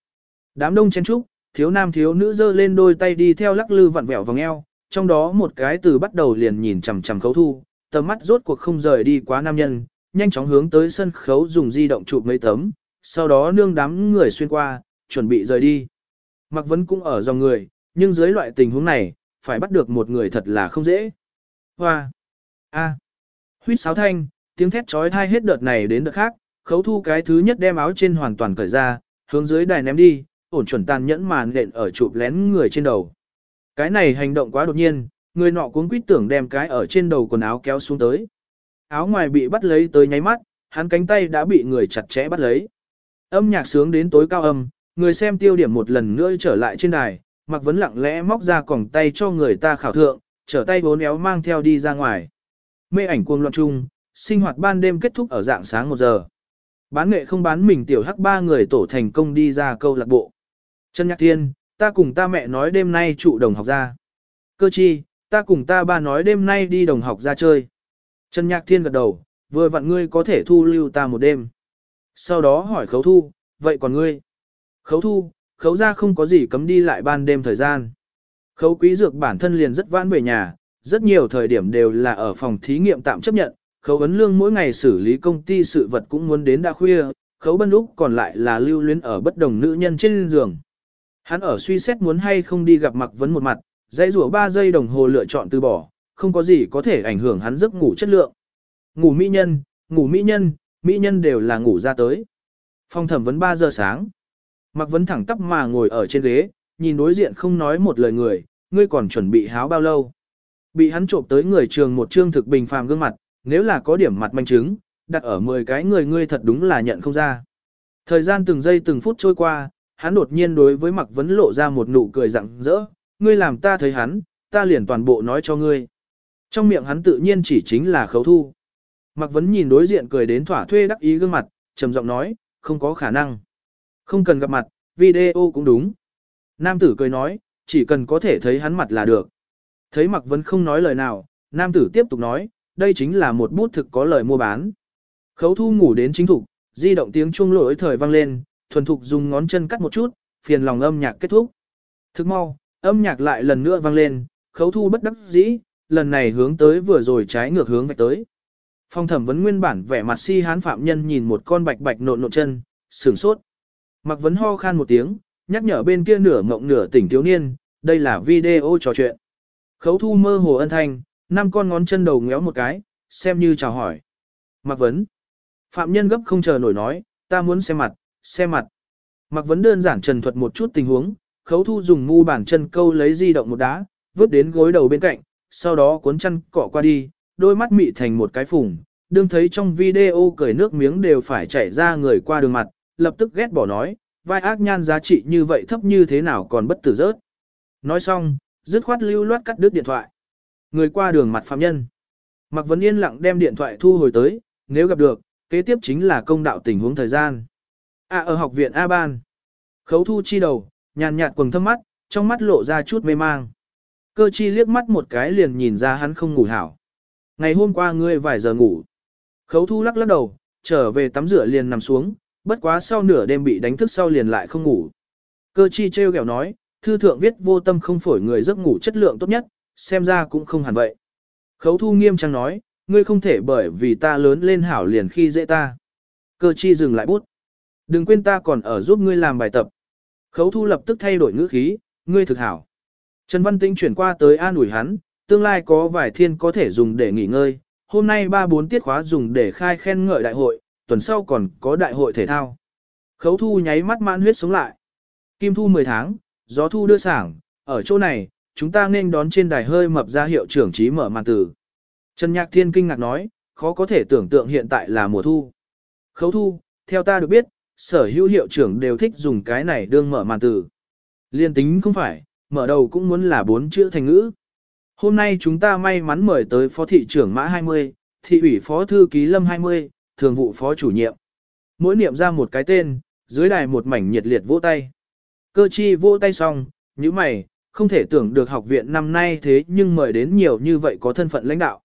Đám đông chen trúc, thiếu nam thiếu nữ giơ lên đôi tay đi theo lắc lư vặn vẹo vòng eo, trong đó một cái từ bắt đầu liền nhìn chằm chằm khấu thu, tầm mắt rốt cuộc không rời đi quá nam nhân, nhanh chóng hướng tới sân khấu dùng di động chụp mấy tấm, sau đó nương đám người xuyên qua, chuẩn bị rời đi. Mặc vẫn cũng ở dòng người, nhưng dưới loại tình huống này, phải bắt được một người thật là không dễ. Hoa! A! À. Huýt sáo thanh, tiếng thét trói thai hết đợt này đến đợt khác, khấu thu cái thứ nhất đem áo trên hoàn toàn cởi ra, hướng dưới đài ném đi, ổn chuẩn tàn nhẫn màn nện ở chụp lén người trên đầu. Cái này hành động quá đột nhiên, người nọ cuống quýt tưởng đem cái ở trên đầu quần áo kéo xuống tới. Áo ngoài bị bắt lấy tới nháy mắt, hắn cánh tay đã bị người chặt chẽ bắt lấy. Âm nhạc sướng đến tối cao âm, người xem tiêu điểm một lần nữa trở lại trên đài, mặc vấn lặng lẽ móc ra còng tay cho người ta khảo thượng, trở tay bốn éo mang theo đi ra ngoài. Mê ảnh cuồng loạn chung, sinh hoạt ban đêm kết thúc ở dạng sáng 1 giờ. Bán nghệ không bán mình tiểu hắc ba người tổ thành công đi ra câu lạc bộ. Trần Nhạc Thiên, ta cùng ta mẹ nói đêm nay trụ đồng học ra. Cơ chi, ta cùng ta ba nói đêm nay đi đồng học ra chơi. Trần Nhạc Thiên gật đầu, vừa vặn ngươi có thể thu lưu ta một đêm. Sau đó hỏi khấu thu, vậy còn ngươi? Khấu thu, khấu ra không có gì cấm đi lại ban đêm thời gian. Khấu quý dược bản thân liền rất vãn về nhà, rất nhiều thời điểm đều là ở phòng thí nghiệm tạm chấp nhận, khấu ấn lương mỗi ngày xử lý công ty sự vật cũng muốn đến đã khuya, khấu bân lúc còn lại là lưu luyến ở bất đồng nữ nhân trên giường. Hắn ở suy xét muốn hay không đi gặp mặc vấn một mặt, dãy rủa 3 giây đồng hồ lựa chọn từ bỏ, không có gì có thể ảnh hưởng hắn giấc ngủ chất lượng. Ngủ mỹ nhân, ngủ mỹ nhân, mỹ nhân đều là ngủ ra tới. Phong thẩm vấn 3 giờ sáng. Mặc vấn thẳng tắp mà ngồi ở trên ghế, nhìn đối diện không nói một lời người, ngươi còn chuẩn bị háo bao lâu. Bị hắn trộm tới người trường một trương thực bình phàm gương mặt, nếu là có điểm mặt manh chứng, đặt ở 10 cái người ngươi thật đúng là nhận không ra. Thời gian từng giây từng phút trôi qua, hắn đột nhiên đối với Mạc Vấn lộ ra một nụ cười rặng rỡ, ngươi làm ta thấy hắn, ta liền toàn bộ nói cho ngươi. Trong miệng hắn tự nhiên chỉ chính là khấu thu. Mạc Vấn nhìn đối diện cười đến thỏa thuê đắc ý gương mặt, trầm giọng nói, không có khả năng. Không cần gặp mặt, video cũng đúng. Nam tử cười nói, chỉ cần có thể thấy hắn mặt là được. Thấy Mạc Vấn không nói lời nào, nam tử tiếp tục nói, đây chính là một bút thực có lời mua bán. Khấu thu ngủ đến chính thục, di động tiếng chuông lỗi thời vang lên, thuần thục dùng ngón chân cắt một chút, phiền lòng âm nhạc kết thúc. Thức mau, âm nhạc lại lần nữa vang lên, khấu thu bất đắc dĩ, lần này hướng tới vừa rồi trái ngược hướng vạch tới. Phong thẩm vấn nguyên bản vẻ mặt si hán phạm nhân nhìn một con bạch bạch nộn nộn chân, sửng sốt. Mặc vấn ho khan một tiếng, nhắc nhở bên kia nửa ngộng nửa tỉnh thiếu niên, đây là video trò chuyện. Khấu thu mơ hồ ân thanh, năm con ngón chân đầu ngéo một cái, xem như chào hỏi. Mặc vấn. Phạm nhân gấp không chờ nổi nói, ta muốn xem mặt, xem mặt. Mặc vấn đơn giản trần thuật một chút tình huống, khấu thu dùng mu bàn chân câu lấy di động một đá, vứt đến gối đầu bên cạnh, sau đó cuốn chân cọ qua đi, đôi mắt mị thành một cái phùng, đương thấy trong video cởi nước miếng đều phải chảy ra người qua đường mặt, lập tức ghét bỏ nói, vai ác nhan giá trị như vậy thấp như thế nào còn bất tử rớt. Nói xong, dứt khoát lưu loát cắt đứt điện thoại. Người qua đường mặt phạm nhân. Mạc Vấn yên lặng đem điện thoại thu hồi tới, nếu gặp được, kế tiếp chính là công đạo tình huống thời gian. À ở học viện A Ban. Khấu thu chi đầu, nhàn nhạt quầng thâm mắt, trong mắt lộ ra chút mê mang. Cơ chi liếc mắt một cái liền nhìn ra hắn không ngủ hảo. Ngày hôm qua ngươi vài giờ ngủ. Khấu thu lắc lắc đầu, trở về tắm rửa liền nằm xuống, bất quá sau nửa đêm bị đánh thức sau liền lại không ngủ. Cơ chi treo kẹo nói, thư thượng viết vô tâm không phổi người giấc ngủ chất lượng tốt nhất, xem ra cũng không hẳn vậy. Khấu thu nghiêm trang nói, ngươi không thể bởi vì ta lớn lên hảo liền khi dễ ta. Cơ chi dừng lại bút. Đừng quên ta còn ở giúp ngươi làm bài tập. Khấu thu lập tức thay đổi ngữ khí, ngươi thực hảo. Trần Văn Tĩnh chuyển qua tới an ủi hắn, tương lai có vài thiên có thể dùng để nghỉ ngơi, hôm nay ba bốn tiết khóa dùng để khai khen ngợi đại hội, tuần sau còn có đại hội thể thao. Khấu thu nháy mắt mãn huyết sống lại. Kim thu 10 tháng, gió thu đưa sảng, ở chỗ này, chúng ta nên đón trên đài hơi mập ra hiệu trưởng trí mở màn tử. Trần Nhạc Thiên kinh ngạc nói, khó có thể tưởng tượng hiện tại là mùa thu. Khấu thu, theo ta được biết, sở hữu hiệu trưởng đều thích dùng cái này đương mở màn từ Liên tính không phải, mở đầu cũng muốn là bốn chữ thành ngữ. Hôm nay chúng ta may mắn mời tới phó thị trưởng mã 20, thị ủy phó thư ký lâm 20, thường vụ phó chủ nhiệm. Mỗi niệm ra một cái tên, dưới đài một mảnh nhiệt liệt vỗ tay. Cơ chi vỗ tay xong, như mày, không thể tưởng được học viện năm nay thế nhưng mời đến nhiều như vậy có thân phận lãnh đạo.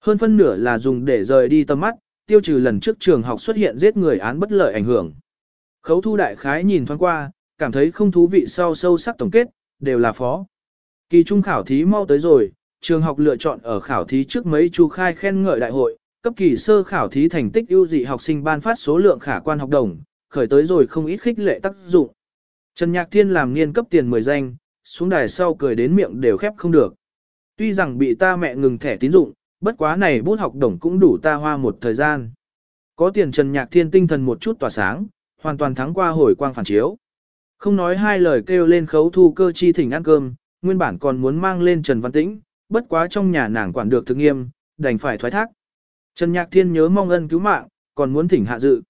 Hơn phân nửa là dùng để rời đi tầm mắt, tiêu trừ lần trước trường học xuất hiện giết người án bất lợi ảnh hưởng. Khấu thu đại khái nhìn thoáng qua, cảm thấy không thú vị sau sâu sắc tổng kết, đều là phó. Kỳ trung khảo thí mau tới rồi, trường học lựa chọn ở khảo thí trước mấy chu khai khen ngợi đại hội, cấp kỳ sơ khảo thí thành tích ưu dị học sinh ban phát số lượng khả quan học đồng, khởi tới rồi không ít khích lệ tác dụng. Trần Nhạc Thiên làm niên cấp tiền 10 danh, xuống đài sau cười đến miệng đều khép không được. Tuy rằng bị ta mẹ ngừng thẻ tín dụng, bất quá này bút học đồng cũng đủ ta hoa một thời gian. Có tiền Trần Nhạc Thiên tinh thần một chút tỏa sáng, hoàn toàn thắng qua hồi quang phản chiếu. Không nói hai lời kêu lên khấu thu cơ chi thỉnh ăn cơm, nguyên bản còn muốn mang lên Trần Văn Tĩnh, bất quá trong nhà nàng quản được thực nghiêm, đành phải thoái thác. Trần Nhạc Thiên nhớ mong ân cứu mạng, còn muốn thỉnh hạ dự.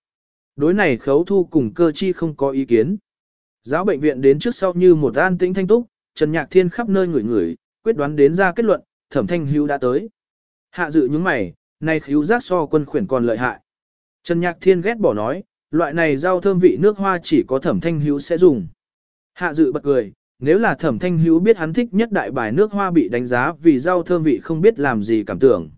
Đối này khấu thu cùng cơ chi không có ý kiến. Giáo bệnh viện đến trước sau như một an tĩnh thanh túc, Trần Nhạc Thiên khắp nơi ngửi ngửi, quyết đoán đến ra kết luận, thẩm thanh hữu đã tới. Hạ dự những mày, này khíu giác so quân khuyển còn lợi hại. Trần Nhạc Thiên ghét bỏ nói, loại này rau thơm vị nước hoa chỉ có thẩm thanh hữu sẽ dùng. Hạ dự bật cười, nếu là thẩm thanh hữu biết hắn thích nhất đại bài nước hoa bị đánh giá vì rau thơm vị không biết làm gì cảm tưởng.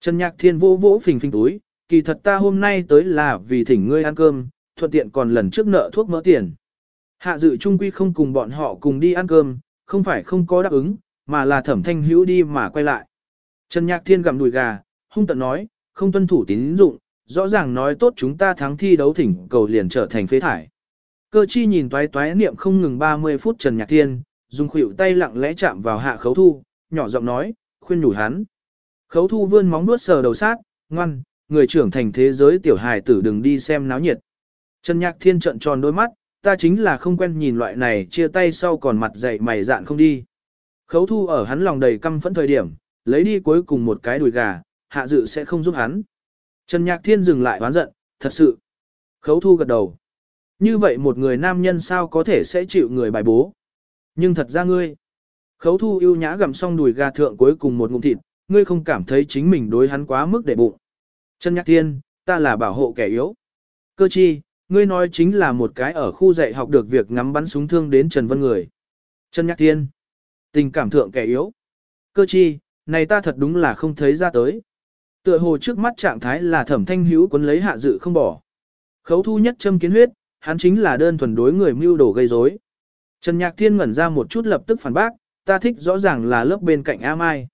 Trần Nhạc Thiên vô vỗ phình phình túi, kỳ thật ta hôm nay tới là vì thỉnh ngươi ăn cơm, thuận tiện còn lần trước nợ thuốc mỡ tiền. Hạ dự trung quy không cùng bọn họ cùng đi ăn cơm, không phải không có đáp ứng, mà là thẩm thanh hữu đi mà quay lại. Trần Nhạc Thiên gặm đùi gà, hung tận nói, không tuân thủ tín dụng, rõ ràng nói tốt chúng ta thắng thi đấu thỉnh cầu liền trở thành phế thải. Cơ chi nhìn toái toái niệm không ngừng 30 phút Trần Nhạc Thiên, dùng khuỷu tay lặng lẽ chạm vào hạ khấu thu, nhỏ giọng nói, khuyên nhủ hắn. Khấu thu vươn móng vuốt sờ đầu sát, ngoan, người trưởng thành thế giới tiểu hài tử đừng đi xem náo nhiệt. Trần Nhạc Thiên trợn tròn đôi mắt, ta chính là không quen nhìn loại này chia tay sau còn mặt dậy mày dạn không đi. Khấu thu ở hắn lòng đầy căm phẫn thời điểm, lấy đi cuối cùng một cái đùi gà, hạ dự sẽ không giúp hắn. Trần Nhạc Thiên dừng lại oán giận, thật sự. Khấu thu gật đầu. Như vậy một người nam nhân sao có thể sẽ chịu người bài bố. Nhưng thật ra ngươi. Khấu thu yêu nhã gặm xong đùi gà thượng cuối cùng một ngụm thịt, ngươi không cảm thấy chính mình đối hắn quá mức để bụng. Trần Nhạc Thiên, ta là bảo hộ kẻ yếu. Cơ chi, ngươi nói chính là một cái ở khu dạy học được việc ngắm bắn súng thương đến Trần Vân người. Trần Nhạc Thiên, tình cảm thượng kẻ yếu. Cơ chi, này ta thật đúng là không thấy ra tới. Tựa hồ trước mắt trạng thái là thẩm thanh hữu quấn lấy hạ dự không bỏ. Khấu thu nhất châm kiến huyết, hắn chính là đơn thuần đối người mưu đồ gây rối. Trần Nhạc Thiên ngẩn ra một chút lập tức phản bác, ta thích rõ ràng là lớp bên cạnh A Mai.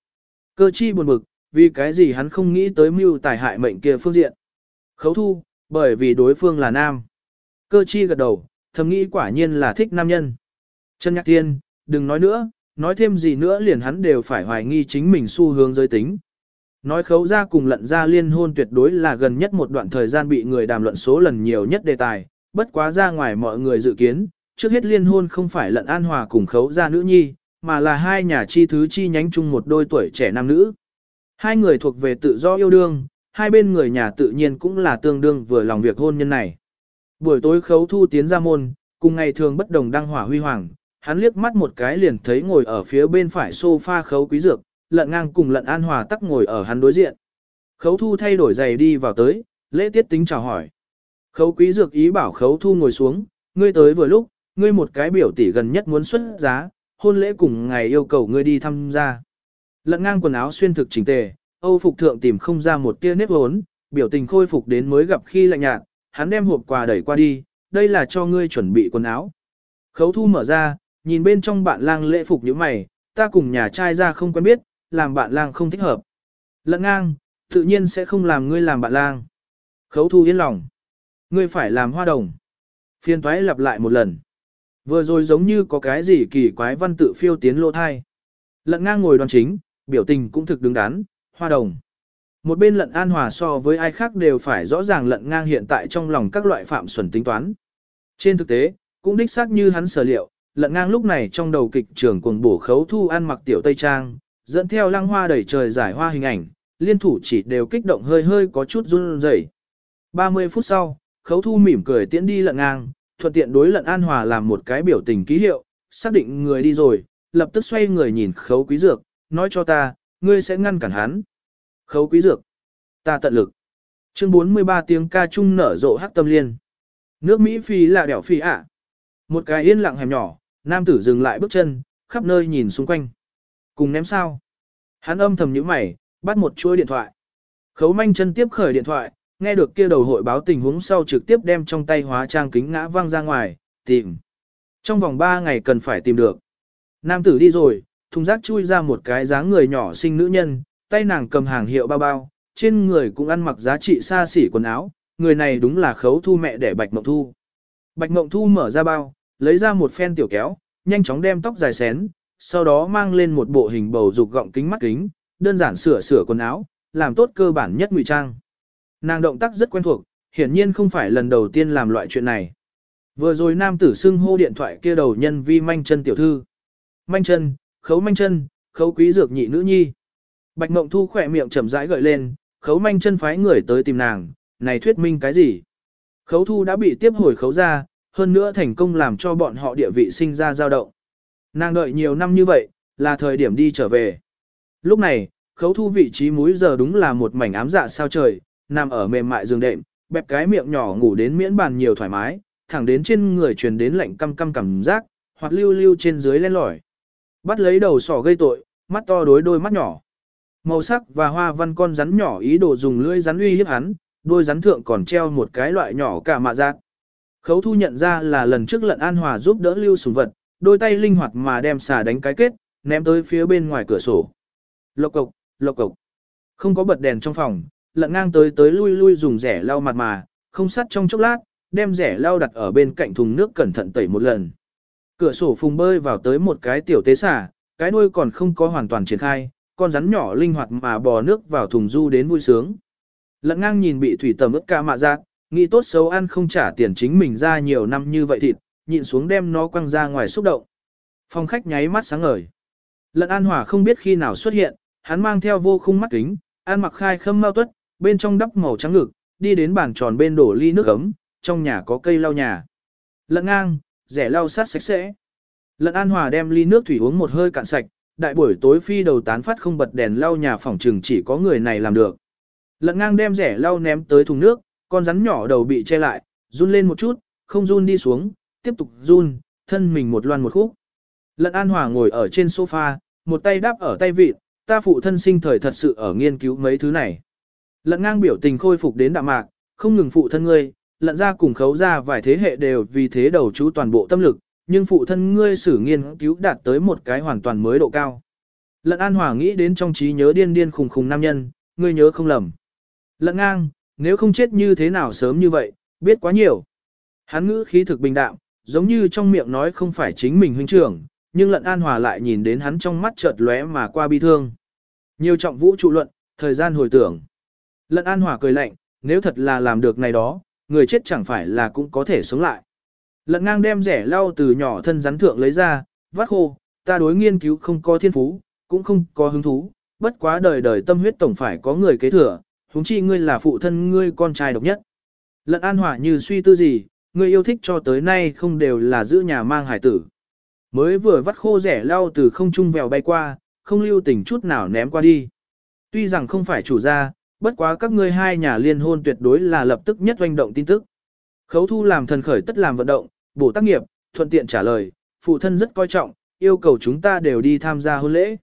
Cơ chi buồn bực, vì cái gì hắn không nghĩ tới mưu tài hại mệnh kia phương diện. Khấu thu, bởi vì đối phương là nam. Cơ chi gật đầu, thầm nghĩ quả nhiên là thích nam nhân. Trần Nhạc Thiên, đừng nói nữa, nói thêm gì nữa liền hắn đều phải hoài nghi chính mình xu hướng giới tính. Nói khấu ra cùng lận ra liên hôn tuyệt đối là gần nhất một đoạn thời gian bị người đàm luận số lần nhiều nhất đề tài, bất quá ra ngoài mọi người dự kiến, trước hết liên hôn không phải lận an hòa cùng khấu ra nữ nhi, mà là hai nhà chi thứ chi nhánh chung một đôi tuổi trẻ nam nữ. Hai người thuộc về tự do yêu đương, hai bên người nhà tự nhiên cũng là tương đương vừa lòng việc hôn nhân này. Buổi tối khấu thu tiến ra môn, cùng ngày thường bất đồng đăng hỏa huy hoàng, hắn liếc mắt một cái liền thấy ngồi ở phía bên phải sofa khấu quý dược, lận ngang cùng lận an hòa tắc ngồi ở hắn đối diện. Khấu thu thay đổi giày đi vào tới, lễ tiết tính chào hỏi. Khấu quý dược ý bảo khấu thu ngồi xuống, ngươi tới vừa lúc, ngươi một cái biểu tỷ gần nhất muốn xuất giá, hôn lễ cùng ngày yêu cầu ngươi đi tham gia. Lận ngang quần áo xuyên thực chỉnh tề, Âu phục thượng tìm không ra một tia nếp hốn, biểu tình khôi phục đến mới gặp khi lạnh nhạt, hắn đem hộp quà đẩy qua đi, đây là cho ngươi chuẩn bị quần áo. Khấu thu mở ra, nhìn bên trong bạn lang lễ phục như mày, ta cùng nhà trai ra không quen biết, làm bạn lang không thích hợp. Lận ngang, tự nhiên sẽ không làm ngươi làm bạn lang. Khấu thu yên lòng. Ngươi phải làm hoa đồng. Phiên toái lặp lại một lần. Vừa rồi giống như có cái gì kỳ quái văn tự phiêu tiến lỗ thai. Lận ngang ngồi đoan chính, biểu tình cũng thực đứng đắn, hoa đồng. Một bên lận an hòa so với ai khác đều phải rõ ràng lận ngang hiện tại trong lòng các loại phạm xuẩn tính toán. Trên thực tế, cũng đích xác như hắn sở liệu, lận ngang lúc này trong đầu kịch trường cuồng bổ khấu thu ăn mặc tiểu tây trang, dẫn theo lăng hoa đẩy trời giải hoa hình ảnh, liên thủ chỉ đều kích động hơi hơi có chút run rẩy. 30 phút sau, khấu thu mỉm cười tiễn đi lận ngang, thuận tiện đối lận an hòa làm một cái biểu tình ký hiệu, xác định người đi rồi, lập tức xoay người nhìn khấu quý dược, nói cho ta, ngươi sẽ ngăn cản hắn. Khấu quý dược. Ta tận lực. Chương 43 tiếng ca trung nở rộ hắc tâm liên. Nước Mỹ phi là đẻo phi ạ. Một cái yên lặng hẻm nhỏ, nam tử dừng lại bước chân, khắp nơi nhìn xung quanh. Cùng ném sao. Hắn âm thầm nhíu mày, bắt một chuỗi điện thoại. Khấu manh chân tiếp khởi điện thoại, nghe được kia đầu hội báo tình huống sau trực tiếp đem trong tay hóa trang kính ngã văng ra ngoài, tìm. Trong vòng 3 ngày cần phải tìm được. Nam tử đi rồi, thùng rác chui ra một cái dáng người nhỏ xinh nữ nhân, tay nàng cầm hàng hiệu bao bao, trên người cũng ăn mặc giá trị xa xỉ quần áo, người này đúng là khấu thu mẹ để Bạch Mộng Thu. Bạch Mộng Thu mở ra bao, lấy ra một phen tiểu kéo, nhanh chóng đem tóc dài xén, sau đó mang lên một bộ hình bầu dục gọng kính mắt kính, đơn giản sửa sửa quần áo, làm tốt cơ bản nhất ngụy trang. Nàng động tác rất quen thuộc, hiển nhiên không phải lần đầu tiên làm loại chuyện này. Vừa rồi nam tử xưng hô điện thoại kia đầu nhân vi manh chân tiểu thư. Manh chân, khấu manh chân, khấu quý dược nhị nữ nhi. Bạch Mộng Thu khỏe miệng chậm rãi gợi lên, khấu manh chân phái người tới tìm nàng, này thuyết minh cái gì? Khấu thu đã bị tiếp hồi khấu ra, hơn nữa thành công làm cho bọn họ địa vị sinh ra dao động. Nàng đợi nhiều năm như vậy, là thời điểm đi trở về. Lúc này, khấu thu vị trí múi giờ đúng là một mảnh ám dạ sao trời, nằm ở mềm mại giường đệm, bẹp cái miệng nhỏ ngủ đến miễn bàn nhiều thoải mái, thẳng đến trên người truyền đến lạnh căm căm cảm giác, hoặc lưu lưu trên dưới lên lỏi. Bắt lấy đầu sỏ gây tội, mắt to đối đôi mắt nhỏ. Màu sắc và hoa văn con rắn nhỏ ý đồ dùng lưỡi rắn uy hiếp hắn, đôi rắn thượng còn treo một cái loại nhỏ cả mạ giác. Khấu thu nhận ra là lần trước lận an hòa giúp đỡ lưu sùng vật, đôi tay linh hoạt mà đem xà đánh cái kết, ném tới phía bên ngoài cửa sổ. Lộc cộc, lộc cộc. Không có bật đèn trong phòng, lận ngang tới tới lui lui dùng rẻ lau mặt mà, không sắt trong chốc lát, đem rẻ lau đặt ở bên cạnh thùng nước cẩn thận tẩy một lần. Cửa sổ phùng bơi vào tới một cái tiểu tế xà, cái đuôi còn không có hoàn toàn triển khai, con rắn nhỏ linh hoạt mà bò nước vào thùng du đến vui sướng. Lận ngang nhìn bị thủy tầm ướt ca mạ giác, nghĩ tốt xấu ăn không trả tiền chính mình ra nhiều năm như vậy thịt, nhịn xuống đem nó quăng ra ngoài xúc động. Phòng khách nháy mắt sáng ngời. Lận an hỏa không biết khi nào xuất hiện, hắn mang theo vô khung mắt kính, an mặc khai khâm mau tuất, bên trong đắp màu trắng ngực, đi đến bàn tròn bên đổ ly nước ấm, trong nhà có cây lau nhà. Lận ngang, rẻ lau sát sạch sẽ. Lận an hòa đem ly nước thủy uống một hơi cạn sạch, đại buổi tối phi đầu tán phát không bật đèn lau nhà phòng trừng chỉ có người này làm được. Lận ngang đem rẻ lau ném tới thùng nước, con rắn nhỏ đầu bị che lại, run lên một chút, không run đi xuống, tiếp tục run, thân mình một loan một khúc. Lận An Hòa ngồi ở trên sofa, một tay đáp ở tay vịt, ta phụ thân sinh thời thật sự ở nghiên cứu mấy thứ này. Lận ngang biểu tình khôi phục đến đạm mạc, không ngừng phụ thân ngươi, lận ra cùng khấu ra vài thế hệ đều vì thế đầu chú toàn bộ tâm lực, nhưng phụ thân ngươi sử nghiên cứu đạt tới một cái hoàn toàn mới độ cao. Lận An Hòa nghĩ đến trong trí nhớ điên điên khùng khùng nam nhân, ngươi nhớ không lầm. Lận ngang, nếu không chết như thế nào sớm như vậy, biết quá nhiều. Hắn ngữ khí thực bình đạm, giống như trong miệng nói không phải chính mình huynh trưởng, nhưng lận An Hòa lại nhìn đến hắn trong mắt chợt lóe mà qua bi thương. Nhiều trọng vũ trụ luận, thời gian hồi tưởng. Lận An Hòa cười lạnh, nếu thật là làm được này đó, người chết chẳng phải là cũng có thể sống lại. Lận ngang đem rẻ lau từ nhỏ thân rắn thượng lấy ra, vắt khô, ta đối nghiên cứu không có thiên phú, cũng không có hứng thú, bất quá đời đời tâm huyết tổng phải có người kế thừa, huống chi ngươi là phụ thân ngươi con trai độc nhất. Lận an hòa như suy tư gì, Người yêu thích cho tới nay không đều là giữ nhà mang hải tử. Mới vừa vắt khô rẻ lau từ không trung vèo bay qua, không lưu tình chút nào ném qua đi. Tuy rằng không phải chủ gia, bất quá các ngươi hai nhà liên hôn tuyệt đối là lập tức nhất doanh động tin tức. Khấu thu làm thần khởi tất làm vận động, bổ tác nghiệp, thuận tiện trả lời, phụ thân rất coi trọng, yêu cầu chúng ta đều đi tham gia hôn lễ.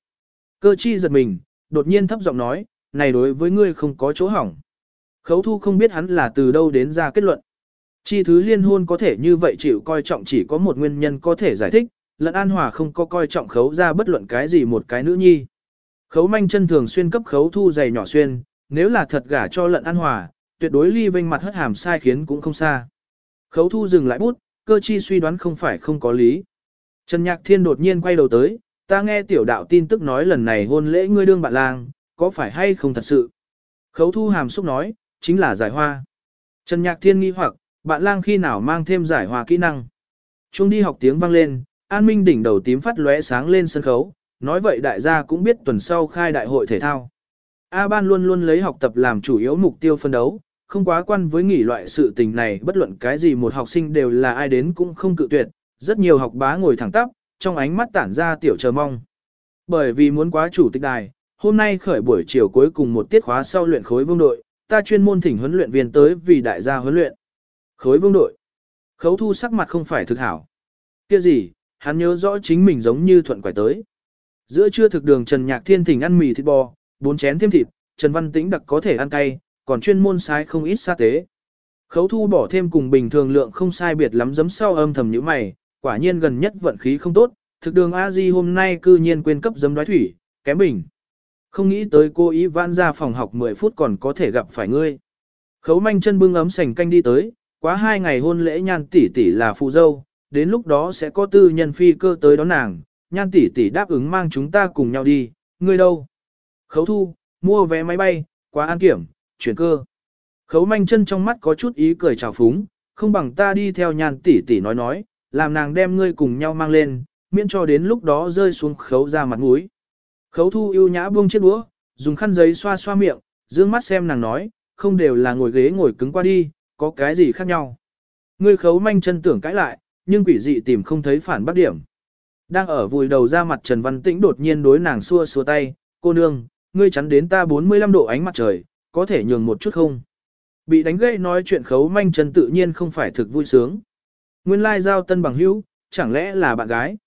Cơ chi giật mình, đột nhiên thấp giọng nói, này đối với ngươi không có chỗ hỏng. Khấu thu không biết hắn là từ đâu đến ra kết luận. Chi thứ liên hôn có thể như vậy chịu coi trọng chỉ có một nguyên nhân có thể giải thích, lận an hòa không có coi trọng khấu ra bất luận cái gì một cái nữ nhi. Khấu manh chân thường xuyên cấp khấu thu dày nhỏ xuyên, nếu là thật gả cho lận an hòa, tuyệt đối ly vênh mặt hất hàm sai khiến cũng không xa. Khấu thu dừng lại bút, cơ chi suy đoán không phải không có lý. Trần Nhạc Thiên đột nhiên quay đầu tới, ta nghe tiểu đạo tin tức nói lần này hôn lễ ngươi đương bạn lang, có phải hay không thật sự? Khấu thu hàm xúc nói, chính là giải hoa. Trần Nhạc Thiên nghi hoặc, bạn lang khi nào mang thêm giải hòa kỹ năng? Trung đi học tiếng vang lên, An Minh đỉnh đầu tím phát lóe sáng lên sân khấu, nói vậy đại gia cũng biết tuần sau khai đại hội thể thao. A Ban luôn luôn lấy học tập làm chủ yếu mục tiêu phân đấu, không quá quan với nghỉ loại sự tình này bất luận cái gì một học sinh đều là ai đến cũng không cự tuyệt, rất nhiều học bá ngồi thẳng tắp, trong ánh mắt tản ra tiểu chờ mong. Bởi vì muốn quá chủ tịch đài, hôm nay khởi buổi chiều cuối cùng một tiết khóa sau luyện khối vương đội, ta chuyên môn thỉnh huấn luyện viên tới vì đại gia huấn luyện. Khối vương đội. Khấu thu sắc mặt không phải thực hảo. Kia gì, hắn nhớ rõ chính mình giống như thuận quải tới. Giữa trưa thực đường Trần Nhạc Thiên thỉnh ăn mì thịt bò, bốn chén thêm thịt, Trần Văn Tĩnh đặc có thể ăn cay, còn chuyên môn sai không ít sa tế. Khấu thu bỏ thêm cùng bình thường lượng không sai biệt lắm giấm sau âm thầm như mày, quả nhiên gần nhất vận khí không tốt, thực đường a di hôm nay cư nhiên quên cấp giấm đoái thủy, kém bình. Không nghĩ tới cô ý vãn ra phòng học 10 phút còn có thể gặp phải ngươi. Khấu manh chân bưng ấm sành canh đi tới, quá hai ngày hôn lễ nhan tỷ tỷ là phụ dâu, đến lúc đó sẽ có tư nhân phi cơ tới đón nàng, nhan tỷ tỷ đáp ứng mang chúng ta cùng nhau đi, ngươi đâu? Khấu thu, mua vé máy bay, quá an kiểm, chuyển cơ. Khấu manh chân trong mắt có chút ý cười trào phúng, không bằng ta đi theo nhan tỷ tỷ nói nói, làm nàng đem ngươi cùng nhau mang lên, miễn cho đến lúc đó rơi xuống khấu ra mặt mũi. Khấu thu yêu nhã buông chiếc đũa, dùng khăn giấy xoa xoa miệng, dương mắt xem nàng nói, không đều là ngồi ghế ngồi cứng qua đi, có cái gì khác nhau. Ngươi khấu manh chân tưởng cãi lại, nhưng quỷ dị tìm không thấy phản bác điểm. Đang ở vùi đầu ra mặt Trần Văn Tĩnh đột nhiên đối nàng xua xua tay, cô nương, ngươi chắn đến ta 45 độ ánh mặt trời, có thể nhường một chút không? Bị đánh gãy nói chuyện khấu manh chân tự nhiên không phải thực vui sướng. Nguyên lai giao tân bằng hữu, chẳng lẽ là bạn gái?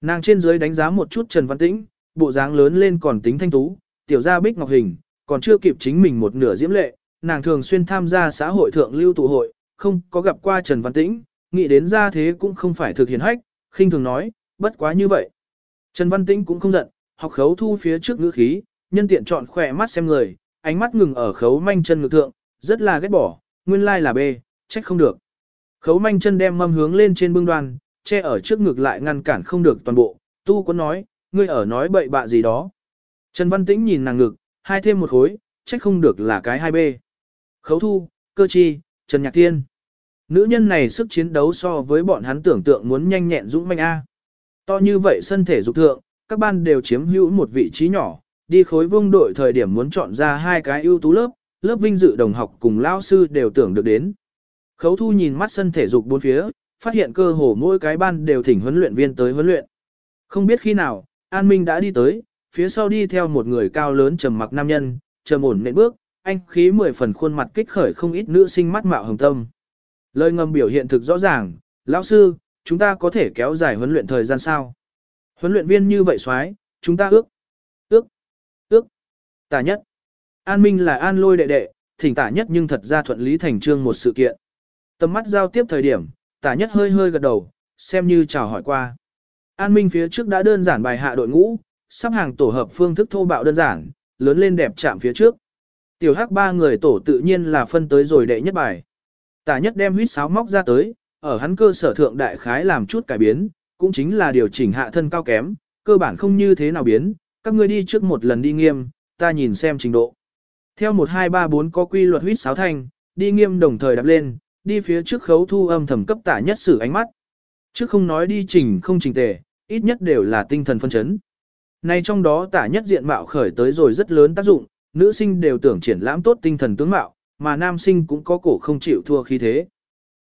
Nàng trên dưới đánh giá một chút Trần Văn Tĩnh, bộ dáng lớn lên còn tính thanh tú, tiểu gia bích ngọc hình, còn chưa kịp chính mình một nửa diễm lệ, nàng thường xuyên tham gia xã hội thượng lưu tụ hội, không có gặp qua Trần Văn Tĩnh, nghĩ đến ra thế cũng không phải thực hiện hách, khinh thường nói, bất quá như vậy. Trần Văn Tĩnh cũng không giận, học khấu thu phía trước ngữ khí, nhân tiện chọn khỏe mắt xem người, ánh mắt ngừng ở khấu manh chân ngực thượng, rất là ghét bỏ, nguyên lai là bê, trách không được. Khấu manh chân đem mâm hướng lên trên bưng đoan, che ở trước ngực lại ngăn cản không được toàn bộ, tu có nói, ngươi ở nói bậy bạ gì đó. Trần Văn Tĩnh nhìn nàng ngực, hai thêm một khối, trách không được là cái hai bê. Khấu thu, cơ chi, Trần Nhạc Thiên. Nữ nhân này sức chiến đấu so với bọn hắn tưởng tượng muốn nhanh nhẹn dũng manh A. To như vậy sân thể dục thượng, các ban đều chiếm hữu một vị trí nhỏ, đi khối vương đội thời điểm muốn chọn ra hai cái ưu tú lớp, lớp vinh dự đồng học cùng lao sư đều tưởng được đến. Khấu thu nhìn mắt sân thể dục bốn phía, phát hiện cơ hồ mỗi cái ban đều thỉnh huấn luyện viên tới huấn luyện. Không biết khi nào, An Minh đã đi tới, phía sau đi theo một người cao lớn trầm mặc nam nhân, trầm ổn nện bước, anh khí mười phần khuôn mặt kích khởi không ít nữ sinh mắt mạo hồng tâm. Lời ngầm biểu hiện thực rõ ràng, lão sư, chúng ta có thể kéo dài huấn luyện thời gian sao? Huấn luyện viên như vậy xoái, chúng ta ước, ước, ước, tả nhất. An Minh là an lôi đệ đệ, thỉnh tả nhất nhưng thật ra thuận lý thành trương một sự kiện. Tầm mắt giao tiếp thời điểm, tả nhất hơi hơi gật đầu, xem như chào hỏi qua. An Minh phía trước đã đơn giản bài hạ đội ngũ, sắp hàng tổ hợp phương thức thô bạo đơn giản, lớn lên đẹp chạm phía trước. Tiểu hắc ba người tổ tự nhiên là phân tới rồi đệ nhất bài. Tả nhất đem huyết sáo móc ra tới, ở hắn cơ sở thượng đại khái làm chút cải biến, cũng chính là điều chỉnh hạ thân cao kém, cơ bản không như thế nào biến, các ngươi đi trước một lần đi nghiêm, ta nhìn xem trình độ. Theo 1 2 3 4 có quy luật huyết sáo thanh, đi nghiêm đồng thời đạp lên, đi phía trước khấu thu âm thầm cấp tả nhất sử ánh mắt. Trước không nói đi trình không trình tề, ít nhất đều là tinh thần phân chấn. Này trong đó tả nhất diện mạo khởi tới rồi rất lớn tác dụng, nữ sinh đều tưởng triển lãm tốt tinh thần tướng mạo, mà nam sinh cũng có cổ không chịu thua khí thế.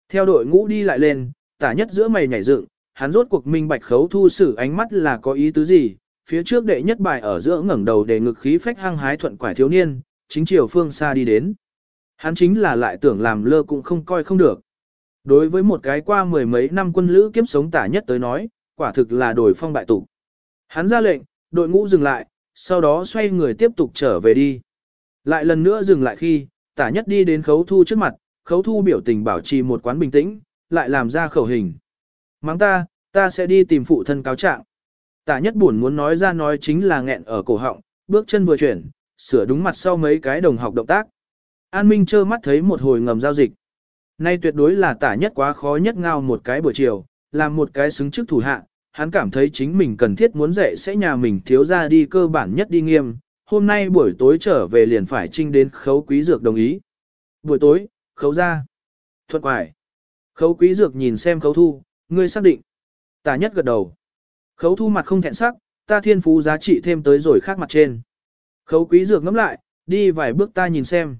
Theo đội ngũ đi lại lên, tả nhất giữa mày nhảy dựng, hắn rốt cuộc minh bạch khấu thu sử ánh mắt là có ý tứ gì, phía trước đệ nhất bài ở giữa ngẩng đầu để ngực khí phách hăng hái thuận quải thiếu niên, chính chiều phương xa đi đến. Hắn chính là lại tưởng làm lơ cũng không coi không được. Đối với một cái qua mười mấy năm quân lữ kiếp sống tả nhất tới nói, quả thực là đổi phong bại tụ. Hắn ra lệnh, đội ngũ dừng lại, sau đó xoay người tiếp tục trở về đi. Lại lần nữa dừng lại khi, tả nhất đi đến khấu thu trước mặt, khấu thu biểu tình bảo trì một quán bình tĩnh, lại làm ra khẩu hình. Mang ta, ta sẽ đi tìm phụ thân cáo trạng. Tả nhất buồn muốn nói ra nói chính là nghẹn ở cổ họng, bước chân vừa chuyển, sửa đúng mặt sau mấy cái đồng học động tác. An Minh trơ mắt thấy một hồi ngầm giao dịch. Nay tuyệt đối là tả nhất quá khó nhất ngao một cái buổi chiều, làm một cái xứng trước thủ hạ, hắn cảm thấy chính mình cần thiết muốn dạy sẽ nhà mình thiếu ra đi cơ bản nhất đi nghiêm, hôm nay buổi tối trở về liền phải trinh đến khấu quý dược đồng ý. Buổi tối, khấu ra. Thuận quải. Khấu quý dược nhìn xem khấu thu, ngươi xác định. Tả nhất gật đầu. Khấu thu mặt không thẹn sắc, ta thiên phú giá trị thêm tới rồi khác mặt trên. Khấu quý dược ngắm lại, đi vài bước ta nhìn xem.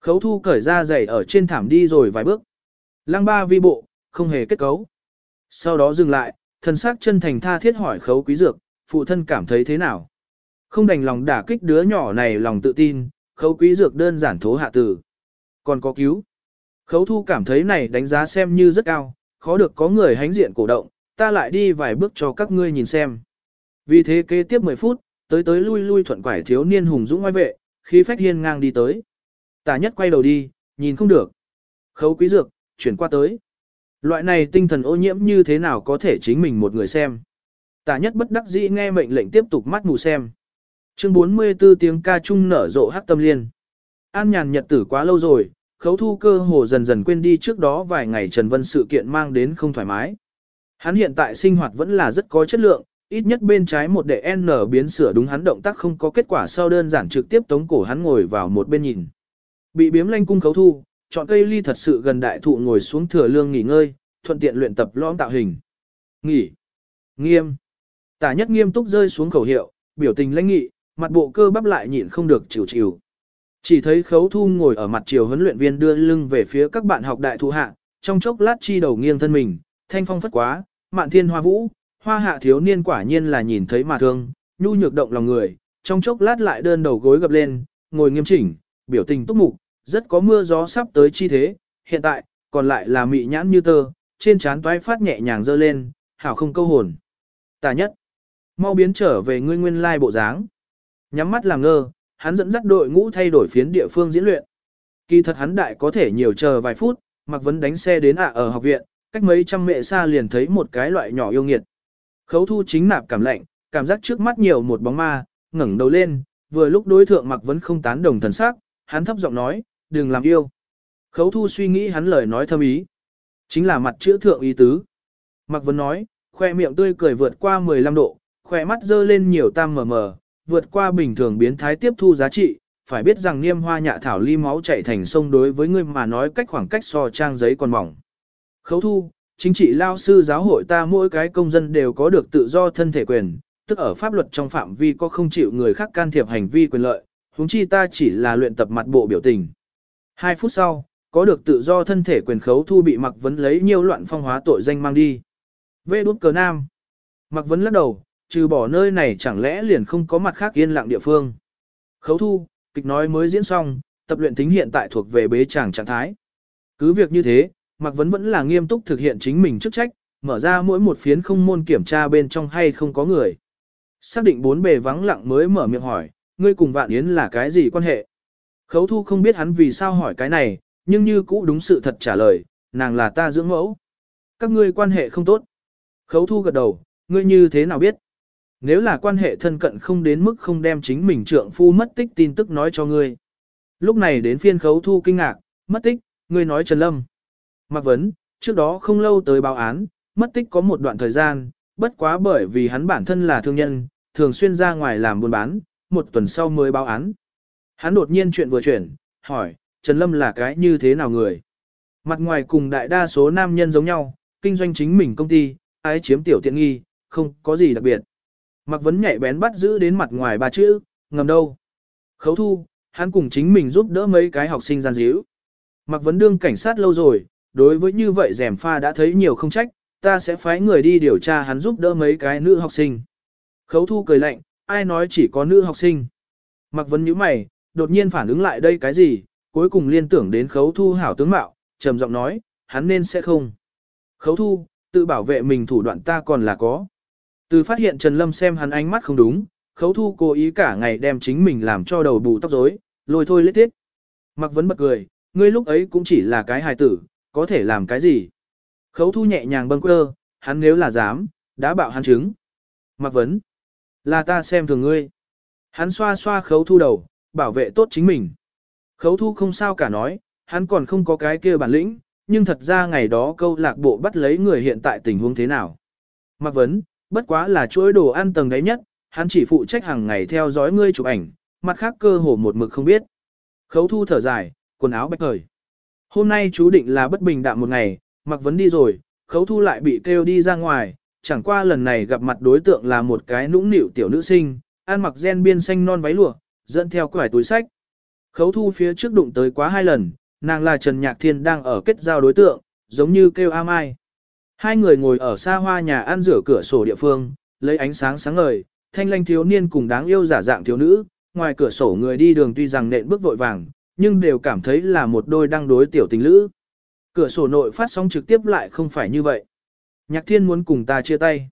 Khấu thu cởi ra giày ở trên thảm đi rồi vài bước. Lăng ba vi bộ, không hề kết cấu. Sau đó dừng lại, thần sắc chân thành tha thiết hỏi khấu quý dược, phụ thân cảm thấy thế nào? Không đành lòng đả kích đứa nhỏ này lòng tự tin, khấu quý dược đơn giản thố hạ tử. Còn có cứu. Khấu thu cảm thấy này đánh giá xem như rất cao, khó được có người hánh diện cổ động, ta lại đi vài bước cho các ngươi nhìn xem. Vì thế kế tiếp 10 phút, tới tới lui lui thuận quải thiếu niên hùng dũng ngoài vệ, khí phách hiên ngang đi tới. Tả nhất quay đầu đi, nhìn không được. Khấu quý dược, chuyển qua tới. Loại này tinh thần ô nhiễm như thế nào có thể chính mình một người xem. Tả nhất bất đắc dĩ nghe mệnh lệnh tiếp tục mắt mù xem. Chương 44 tiếng ca trung nở rộ hát tâm liên. An nhàn nhật tử quá lâu rồi, khấu thu cơ hồ dần dần quên đi trước đó vài ngày Trần Vân sự kiện mang đến không thoải mái. Hắn hiện tại sinh hoạt vẫn là rất có chất lượng, ít nhất bên trái một đệ N biến sửa đúng hắn động tác không có kết quả sau đơn giản trực tiếp tống cổ hắn ngồi vào một bên nhìn. Bị biếm lanh cung khấu thu, chọn cây ly thật sự gần đại thụ ngồi xuống thừa lương nghỉ ngơi, thuận tiện luyện tập lõm tạo hình. Nghỉ. Nghiêm. Tả nhất nghiêm túc rơi xuống khẩu hiệu, biểu tình lãnh nghị, mặt bộ cơ bắp lại nhịn không được chịu chịu. Chỉ thấy khấu thu ngồi ở mặt chiều huấn luyện viên đưa lưng về phía các bạn học đại thụ hạ, trong chốc lát chi đầu nghiêng thân mình, thanh phong phất quá, mạn thiên hoa vũ, hoa hạ thiếu niên quả nhiên là nhìn thấy mà thương, nhu nhược động lòng người, trong chốc lát lại đơn đầu gối gập lên, ngồi nghiêm chỉnh, biểu tình túc mục, rất có mưa gió sắp tới chi thế, hiện tại, còn lại là mị nhãn như tơ, trên trán toái phát nhẹ nhàng dơ lên, hảo không câu hồn. Tà nhất, mau biến trở về ngươi nguyên lai bộ dáng. Nhắm mắt làm ngơ, hắn dẫn dắt đội ngũ thay đổi phiến địa phương diễn luyện. Kỳ thật hắn đại có thể nhiều chờ vài phút, mặc vấn đánh xe đến ạ ở học viện, cách mấy trăm mệ xa liền thấy một cái loại nhỏ yêu nghiệt. Khấu thu chính nạp cảm lạnh, cảm giác trước mắt nhiều một bóng ma, ngẩng đầu lên, vừa lúc đối thượng mặc vấn không tán đồng thần sắc, hắn thấp giọng nói, đừng làm yêu. Khấu thu suy nghĩ hắn lời nói thâm ý. Chính là mặt chữ thượng ý tứ. Mặc vấn nói, khoe miệng tươi cười vượt qua 15 độ, khoe mắt dơ lên nhiều tam mờ mờ, vượt qua bình thường biến thái tiếp thu giá trị, phải biết rằng niêm hoa nhạ thảo ly máu chạy thành sông đối với ngươi mà nói cách khoảng cách so trang giấy còn mỏng. Khấu thu, chính trị lao sư giáo hội ta mỗi cái công dân đều có được tự do thân thể quyền, tức ở pháp luật trong phạm vi có không chịu người khác can thiệp hành vi quyền lợi, huống chi ta chỉ là luyện tập mặt bộ biểu tình. Hai phút sau, có được tự do thân thể quyền khấu thu bị mặc vấn lấy nhiều loạn phong hóa tội danh mang đi. Vê đút cờ nam. Mặc vấn lắc đầu, trừ bỏ nơi này chẳng lẽ liền không có mặt khác yên lặng địa phương. Khấu thu, kịch nói mới diễn xong, tập luyện tính hiện tại thuộc về bế tràng trạng thái. Cứ việc như thế, Mạc Vấn vẫn là nghiêm túc thực hiện chính mình chức trách, mở ra mỗi một phiến không môn kiểm tra bên trong hay không có người. Xác định bốn bề vắng lặng mới mở miệng hỏi, ngươi cùng Vạn Yến là cái gì quan hệ? Khấu thu không biết hắn vì sao hỏi cái này, nhưng như cũ đúng sự thật trả lời, nàng là ta dưỡng mẫu. Các ngươi quan hệ không tốt. Khấu thu gật đầu, ngươi như thế nào biết? Nếu là quan hệ thân cận không đến mức không đem chính mình trượng phu mất tích tin tức nói cho ngươi. Lúc này đến phiên khấu thu kinh ngạc, mất tích, ngươi nói Trần Lâm. Mặc Vấn, trước đó không lâu tới báo án, mất tích có một đoạn thời gian, bất quá bởi vì hắn bản thân là thương nhân, thường xuyên ra ngoài làm buôn bán, một tuần sau mới báo án. Hắn đột nhiên chuyện vừa chuyển, hỏi, Trần Lâm là cái như thế nào người? Mặt ngoài cùng đại đa số nam nhân giống nhau, kinh doanh chính mình công ty, ái chiếm tiểu tiện nghi, không có gì đặc biệt. mặc Vấn nhạy bén bắt giữ đến mặt ngoài ba chữ, ngầm đâu. Khấu thu, hắn cùng chính mình giúp đỡ mấy cái học sinh gian díu. mặc Vấn đương cảnh sát lâu rồi, đối với như vậy rèm pha đã thấy nhiều không trách, ta sẽ phái người đi điều tra hắn giúp đỡ mấy cái nữ học sinh. Khấu thu cười lạnh, ai nói chỉ có nữ học sinh. Mặc vấn như mày, đột nhiên phản ứng lại đây cái gì, cuối cùng liên tưởng đến khấu thu hảo tướng mạo, trầm giọng nói, hắn nên sẽ không. Khấu thu, tự bảo vệ mình thủ đoạn ta còn là có. Từ phát hiện Trần Lâm xem hắn ánh mắt không đúng, khấu thu cố ý cả ngày đem chính mình làm cho đầu bù tóc rối, lôi thôi lết thiết. Mặc vấn bật cười, ngươi lúc ấy cũng chỉ là cái hài tử, có thể làm cái gì. Khấu thu nhẹ nhàng bâng quơ, hắn nếu là dám, đã bạo hắn chứng. Mặc vấn, là ta xem thường ngươi. Hắn xoa xoa khấu thu đầu, bảo vệ tốt chính mình. Khấu thu không sao cả nói, hắn còn không có cái kia bản lĩnh, nhưng thật ra ngày đó câu lạc bộ bắt lấy người hiện tại tình huống thế nào. Mặc vấn, bất quá là chuỗi đồ ăn tầng đấy nhất, hắn chỉ phụ trách hàng ngày theo dõi ngươi chụp ảnh, mặt khác cơ hồ một mực không biết. Khấu thu thở dài, quần áo bạch khởi. Hôm nay chú định là bất bình đạm một ngày, mặc vấn đi rồi, khấu thu lại bị kêu đi ra ngoài, chẳng qua lần này gặp mặt đối tượng là một cái nũng nịu tiểu nữ sinh, ăn mặc gen biên xanh non váy lụa, dẫn theo quải túi sách. Khấu thu phía trước đụng tới quá hai lần, nàng là Trần Nhạc Thiên đang ở kết giao đối tượng, giống như kêu A Mai. Hai người ngồi ở xa hoa nhà ăn rửa cửa sổ địa phương, lấy ánh sáng sáng ngời, thanh lanh thiếu niên cùng đáng yêu giả dạng thiếu nữ, ngoài cửa sổ người đi đường tuy rằng nện bước vội vàng, nhưng đều cảm thấy là một đôi đang đối tiểu tình lữ. Cửa sổ nội phát sóng trực tiếp lại không phải như vậy. Nhạc thiên muốn cùng ta chia tay.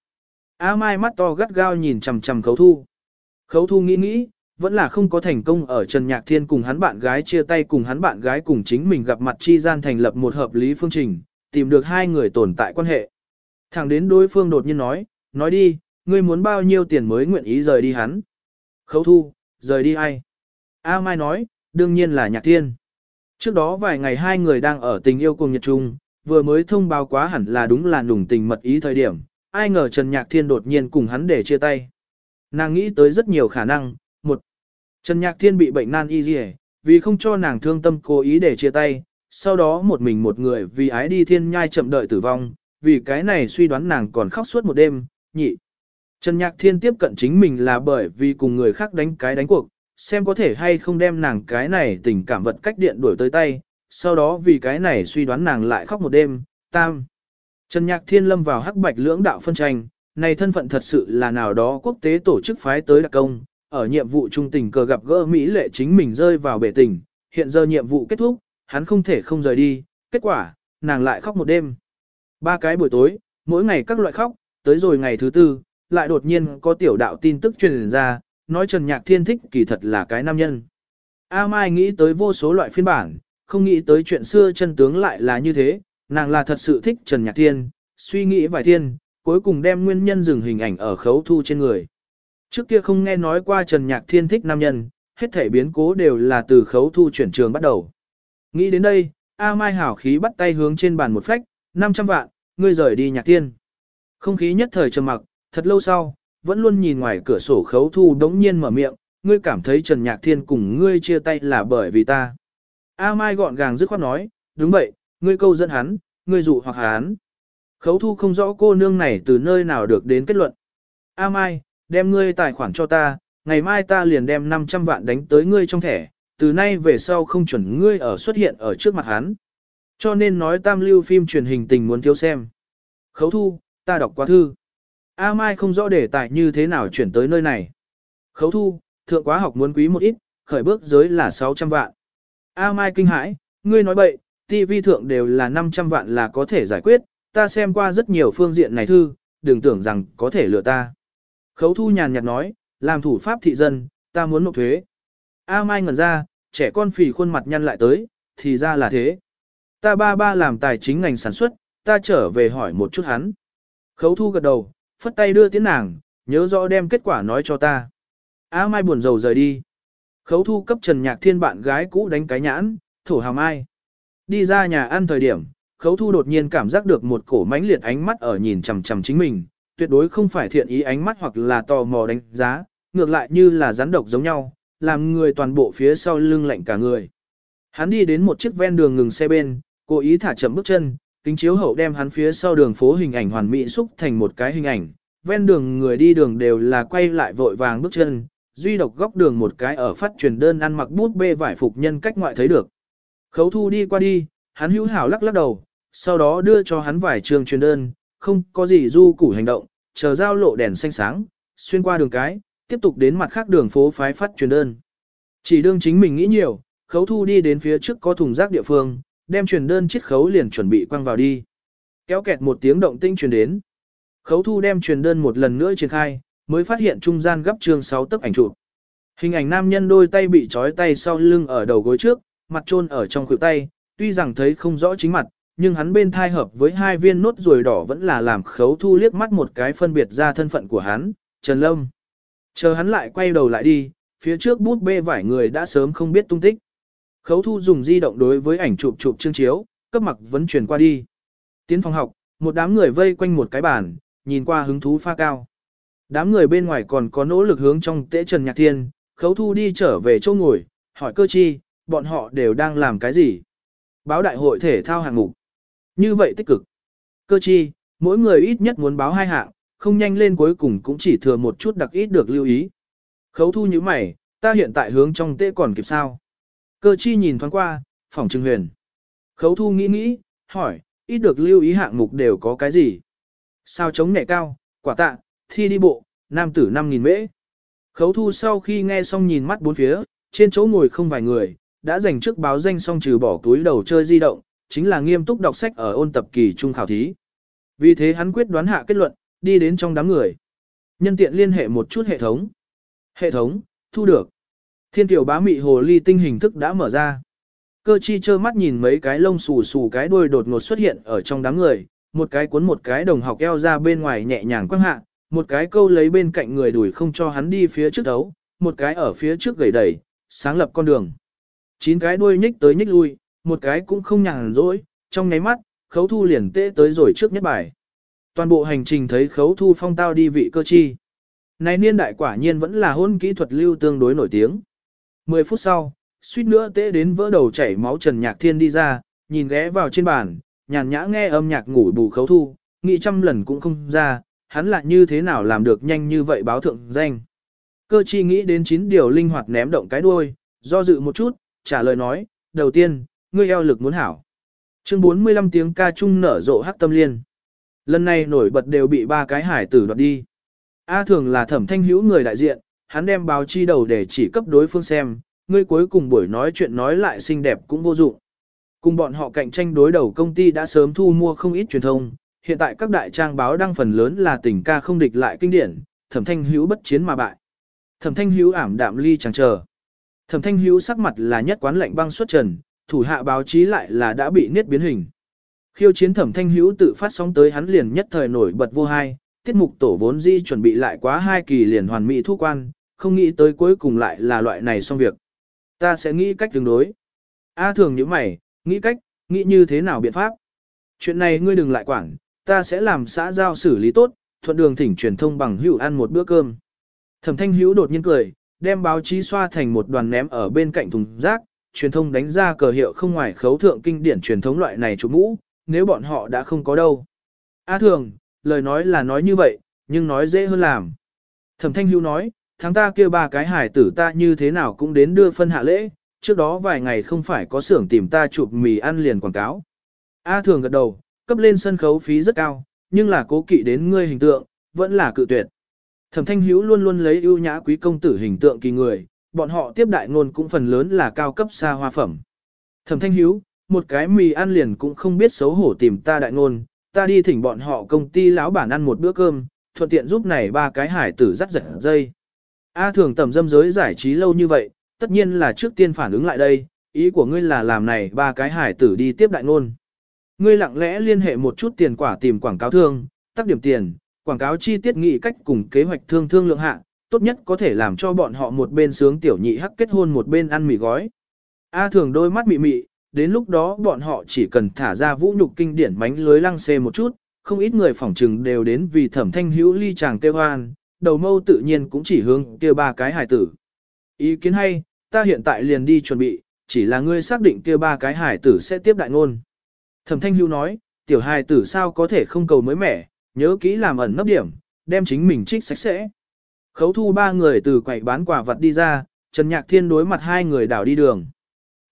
A Mai mắt to gắt gao nhìn chằm chằm khấu thu. Khấu thu nghĩ nghĩ, vẫn là không có thành công ở Trần Nhạc Thiên cùng hắn bạn gái chia tay cùng hắn bạn gái cùng chính mình gặp mặt chi gian thành lập một hợp lý phương trình, tìm được hai người tồn tại quan hệ. Thẳng đến đối phương đột nhiên nói, nói đi, ngươi muốn bao nhiêu tiền mới nguyện ý rời đi hắn. Khấu thu, rời đi ai? A Mai nói, đương nhiên là Nhạc Thiên. Trước đó vài ngày hai người đang ở tình yêu cùng Nhật Trung, vừa mới thông báo quá hẳn là đúng là nùng tình mật ý thời điểm, ai ngờ Trần Nhạc Thiên đột nhiên cùng hắn để chia tay. Nàng nghĩ tới rất nhiều khả năng, Trần Nhạc Thiên bị bệnh nan y gì vì không cho nàng thương tâm cố ý để chia tay, sau đó một mình một người vì ái đi thiên nhai chậm đợi tử vong, vì cái này suy đoán nàng còn khóc suốt một đêm, nhị. Trần Nhạc Thiên tiếp cận chính mình là bởi vì cùng người khác đánh cái đánh cuộc, xem có thể hay không đem nàng cái này tình cảm vật cách điện đuổi tới tay, sau đó vì cái này suy đoán nàng lại khóc một đêm, tam. Trần Nhạc Thiên lâm vào hắc bạch lưỡng đạo phân tranh, này thân phận thật sự là nào đó quốc tế tổ chức phái tới đặc công, ở nhiệm vụ trung tình cờ gặp gỡ Mỹ lệ chính mình rơi vào bể tình, hiện giờ nhiệm vụ kết thúc, hắn không thể không rời đi, kết quả, nàng lại khóc một đêm. Ba cái buổi tối, mỗi ngày các loại khóc, tới rồi ngày thứ tư, lại đột nhiên có tiểu đạo tin tức truyền ra, nói Trần Nhạc Thiên thích kỳ thật là cái nam nhân. A Mai nghĩ tới vô số loại phiên bản, không nghĩ tới chuyện xưa chân tướng lại là như thế, nàng là thật sự thích Trần Nhạc Thiên, suy nghĩ vài thiên, cuối cùng đem nguyên nhân dừng hình ảnh ở khấu thu trên người. Trước kia không nghe nói qua Trần Nhạc Thiên thích nam nhân, hết thể biến cố đều là từ khấu thu chuyển trường bắt đầu. Nghĩ đến đây, A Mai hảo khí bắt tay hướng trên bàn một phách, 500 vạn, ngươi rời đi Nhạc Thiên. Không khí nhất thời trầm mặc, thật lâu sau, vẫn luôn nhìn ngoài cửa sổ khấu thu đống nhiên mở miệng, ngươi cảm thấy Trần Nhạc Thiên cùng ngươi chia tay là bởi vì ta. A Mai gọn gàng dứt khoát nói, đúng vậy, ngươi câu dẫn hắn, ngươi dụ hoặc hắn. Khấu thu không rõ cô nương này từ nơi nào được đến kết luận. A Mai, đem ngươi tài khoản cho ta, ngày mai ta liền đem 500 vạn đánh tới ngươi trong thẻ, từ nay về sau không chuẩn ngươi ở xuất hiện ở trước mặt hắn. Cho nên nói tam lưu phim truyền hình tình muốn thiếu xem. Khấu thu, ta đọc qua thư. A Mai không rõ đề tài như thế nào chuyển tới nơi này. Khấu thu, thượng quá học muốn quý một ít, khởi bước giới là 600 vạn. A Mai kinh hãi, ngươi nói bậy, TV thượng đều là 500 vạn là có thể giải quyết, ta xem qua rất nhiều phương diện này thư, đừng tưởng rằng có thể lừa ta. Khấu thu nhàn nhạt nói, làm thủ pháp thị dân, ta muốn nộp thuế. A Mai ngẩn ra, trẻ con phì khuôn mặt nhăn lại tới, thì ra là thế. Ta ba ba làm tài chính ngành sản xuất, ta trở về hỏi một chút hắn. Khấu thu gật đầu, phất tay đưa tiến nàng, nhớ rõ đem kết quả nói cho ta. A Mai buồn rầu rời đi. Khấu thu cấp Trần Nhạc Thiên bạn gái cũ đánh cái nhãn, thổ hào mai. Đi ra nhà ăn thời điểm, khấu thu đột nhiên cảm giác được một cổ mãnh liệt ánh mắt ở nhìn chằm chằm chính mình, tuyệt đối không phải thiện ý ánh mắt hoặc là tò mò đánh giá, ngược lại như là rắn độc giống nhau, làm người toàn bộ phía sau lưng lạnh cả người. Hắn đi đến một chiếc ven đường ngừng xe bên, cố ý thả chậm bước chân, kính chiếu hậu đem hắn phía sau đường phố hình ảnh hoàn mỹ xúc thành một cái hình ảnh, ven đường người đi đường đều là quay lại vội vàng bước chân, duy độc góc đường một cái ở phát truyền đơn ăn mặc bút bê vải phục nhân cách ngoại thấy được. Khấu thu đi qua đi, hắn hữu hảo lắc lắc đầu, sau đó đưa cho hắn vài trường truyền đơn, không có gì du củ hành động, chờ giao lộ đèn xanh sáng, xuyên qua đường cái, tiếp tục đến mặt khác đường phố phái phát truyền đơn. Chỉ đương chính mình nghĩ nhiều, khấu thu đi đến phía trước có thùng rác địa phương, đem truyền đơn chiết khấu liền chuẩn bị quăng vào đi. Kéo kẹt một tiếng động tinh truyền đến. Khấu thu đem truyền đơn một lần nữa triển khai, mới phát hiện trung gian gấp trường 6 tấc ảnh chụp. Hình ảnh nam nhân đôi tay bị trói tay sau lưng ở đầu gối trước, mặt trôn ở trong khuỷu tay, tuy rằng thấy không rõ chính mặt, nhưng hắn bên thai hợp với hai viên nốt ruồi đỏ vẫn là làm khấu thu liếc mắt một cái phân biệt ra thân phận của hắn, Trần Lâm. Chờ hắn lại quay đầu lại đi, phía trước bút bê vải người đã sớm không biết tung tích. Khấu thu dùng di động đối với ảnh chụp chụp chương chiếu, cấp mặc vẫn truyền qua đi. Tiến phòng học, một đám người vây quanh một cái bàn, nhìn qua hứng thú pha cao. Đám người bên ngoài còn có nỗ lực hướng trong tễ Trần Nhạc Thiên, khấu thu đi trở về chỗ ngồi, hỏi cơ chi, bọn họ đều đang làm cái gì? Báo đại hội thể thao hạng mục. Như vậy tích cực. Cơ chi, mỗi người ít nhất muốn báo hai hạng, không nhanh lên cuối cùng cũng chỉ thừa một chút đặc ít được lưu ý. Khấu thu như mày, ta hiện tại hướng trong tễ còn kịp sao? Cơ chi nhìn thoáng qua, phòng trưng huyền. Khấu thu nghĩ nghĩ, hỏi, ít được lưu ý hạng mục đều có cái gì? Sao chống nhẹ cao, quả tạ, thi đi bộ, nam tử 5.000 mễ. Khấu thu sau khi nghe xong nhìn mắt bốn phía, trên chỗ ngồi không vài người, đã dành trước báo danh xong trừ bỏ túi đầu chơi di động, chính là nghiêm túc đọc sách ở ôn tập kỳ trung khảo thí. Vì thế hắn quyết đoán hạ kết luận, đi đến trong đám người. Nhân tiện liên hệ một chút hệ thống. Hệ thống, thu được. Thiên tiểu bá mị hồ ly tinh hình thức đã mở ra. Cơ chi trơ mắt nhìn mấy cái lông xù xù cái đuôi đột ngột xuất hiện ở trong đám người, một cái cuốn một cái đồng học eo ra bên ngoài nhẹ nhàng quăng hạ, một cái câu lấy bên cạnh người đuổi không cho hắn đi phía trước đấu, một cái ở phía trước gầy đẩy, sáng lập con đường. Chín cái đuôi nhích tới nhích lui, một cái cũng không nhàn rỗi, trong nháy mắt, khấu thu liền tê tới rồi trước nhất bài. Toàn bộ hành trình thấy khấu thu phong tao đi vị cơ chi. Này niên đại quả nhiên vẫn là hôn kỹ thuật lưu tương đối nổi tiếng. 10 phút sau, suýt nữa tê đến vỡ đầu chảy máu Trần Nhạc Thiên đi ra, nhìn ghé vào trên bàn, nhàn nhã nghe âm nhạc ngủ bù khấu thu, nghĩ trăm lần cũng không ra, hắn lại như thế nào làm được nhanh như vậy báo thượng danh. Cơ chi nghĩ đến chín điều linh hoạt ném động cái đuôi, do dự một chút, trả lời nói, đầu tiên, ngươi eo lực muốn hảo. Chương 45 tiếng ca trung nở rộ hắc tâm liên. Lần này nổi bật đều bị ba cái hải tử đoạt đi. A thường là thẩm thanh hữu người đại diện, hắn đem báo chi đầu để chỉ cấp đối phương xem, ngươi cuối cùng buổi nói chuyện nói lại xinh đẹp cũng vô dụng. Cùng bọn họ cạnh tranh đối đầu công ty đã sớm thu mua không ít truyền thông, hiện tại các đại trang báo đăng phần lớn là tình ca không địch lại kinh điển, thẩm thanh hữu bất chiến mà bại. Thẩm thanh hữu ảm đạm ly chẳng chờ. Thẩm thanh hữu sắc mặt là nhất quán lạnh băng xuất trần, thủ hạ báo chí lại là đã bị niết biến hình. Khiêu chiến thẩm thanh hữu tự phát sóng tới hắn liền nhất thời nổi bật vô hai, tiết mục tổ vốn di chuẩn bị lại quá hai kỳ liền hoàn mỹ thu quan, không nghĩ tới cuối cùng lại là loại này xong việc. Ta sẽ nghĩ cách tương đối. A thường như mày, nghĩ cách, nghĩ như thế nào biện pháp. Chuyện này ngươi đừng lại quản, ta sẽ làm xã giao xử lý tốt, thuận đường thỉnh truyền thông bằng hữu ăn một bữa cơm. Thẩm thanh hữu đột nhiên cười, đem báo chí xoa thành một đoàn ném ở bên cạnh thùng rác, truyền thông đánh ra cờ hiệu không ngoài khấu thượng kinh điển truyền thống loại này chủ mũ, nếu bọn họ đã không có đâu. A thường, lời nói là nói như vậy, nhưng nói dễ hơn làm. Thẩm thanh hưu nói, tháng ta kia ba cái hải tử ta như thế nào cũng đến đưa phân hạ lễ, trước đó vài ngày không phải có xưởng tìm ta chụp mì ăn liền quảng cáo. A thường gật đầu, cấp lên sân khấu phí rất cao, nhưng là cố kỵ đến ngươi hình tượng, vẫn là cự tuyệt. Thẩm Thanh Hữu luôn luôn lấy ưu nhã quý công tử hình tượng kỳ người, bọn họ tiếp đại ngôn cũng phần lớn là cao cấp xa hoa phẩm. Thẩm Thanh hiếu một cái mì ăn liền cũng không biết xấu hổ tìm ta đại ngôn, ta đi thỉnh bọn họ công ty lão bản ăn một bữa cơm, thuận tiện giúp này ba cái hải tử dắt giật dây. A thường tầm dâm giới giải trí lâu như vậy, tất nhiên là trước tiên phản ứng lại đây, ý của ngươi là làm này ba cái hải tử đi tiếp đại ngôn. Ngươi lặng lẽ liên hệ một chút tiền quả tìm quảng cáo thương, tác điểm tiền, quảng cáo chi tiết nghị cách cùng kế hoạch thương thương lượng hạ, tốt nhất có thể làm cho bọn họ một bên sướng tiểu nhị hắc kết hôn một bên ăn mì gói. A thường đôi mắt mị mị, đến lúc đó bọn họ chỉ cần thả ra vũ nhục kinh điển bánh lưới lăng xê một chút, không ít người phỏng trừng đều đến vì thẩm thanh hữu ly chàng kêu hoan, đầu mâu tự nhiên cũng chỉ hướng kia ba cái hài tử. Ý kiến hay, ta hiện tại liền đi chuẩn bị, chỉ là ngươi xác định kia ba cái hài tử sẽ tiếp đại ngôn. Thẩm thanh hữu nói, tiểu hài tử sao có thể không cầu mới mẻ, nhớ kỹ làm ẩn nấp điểm, đem chính mình trích sạch sẽ. Khấu thu ba người từ quầy bán quả vật đi ra, Trần Nhạc Thiên đối mặt hai người đảo đi đường.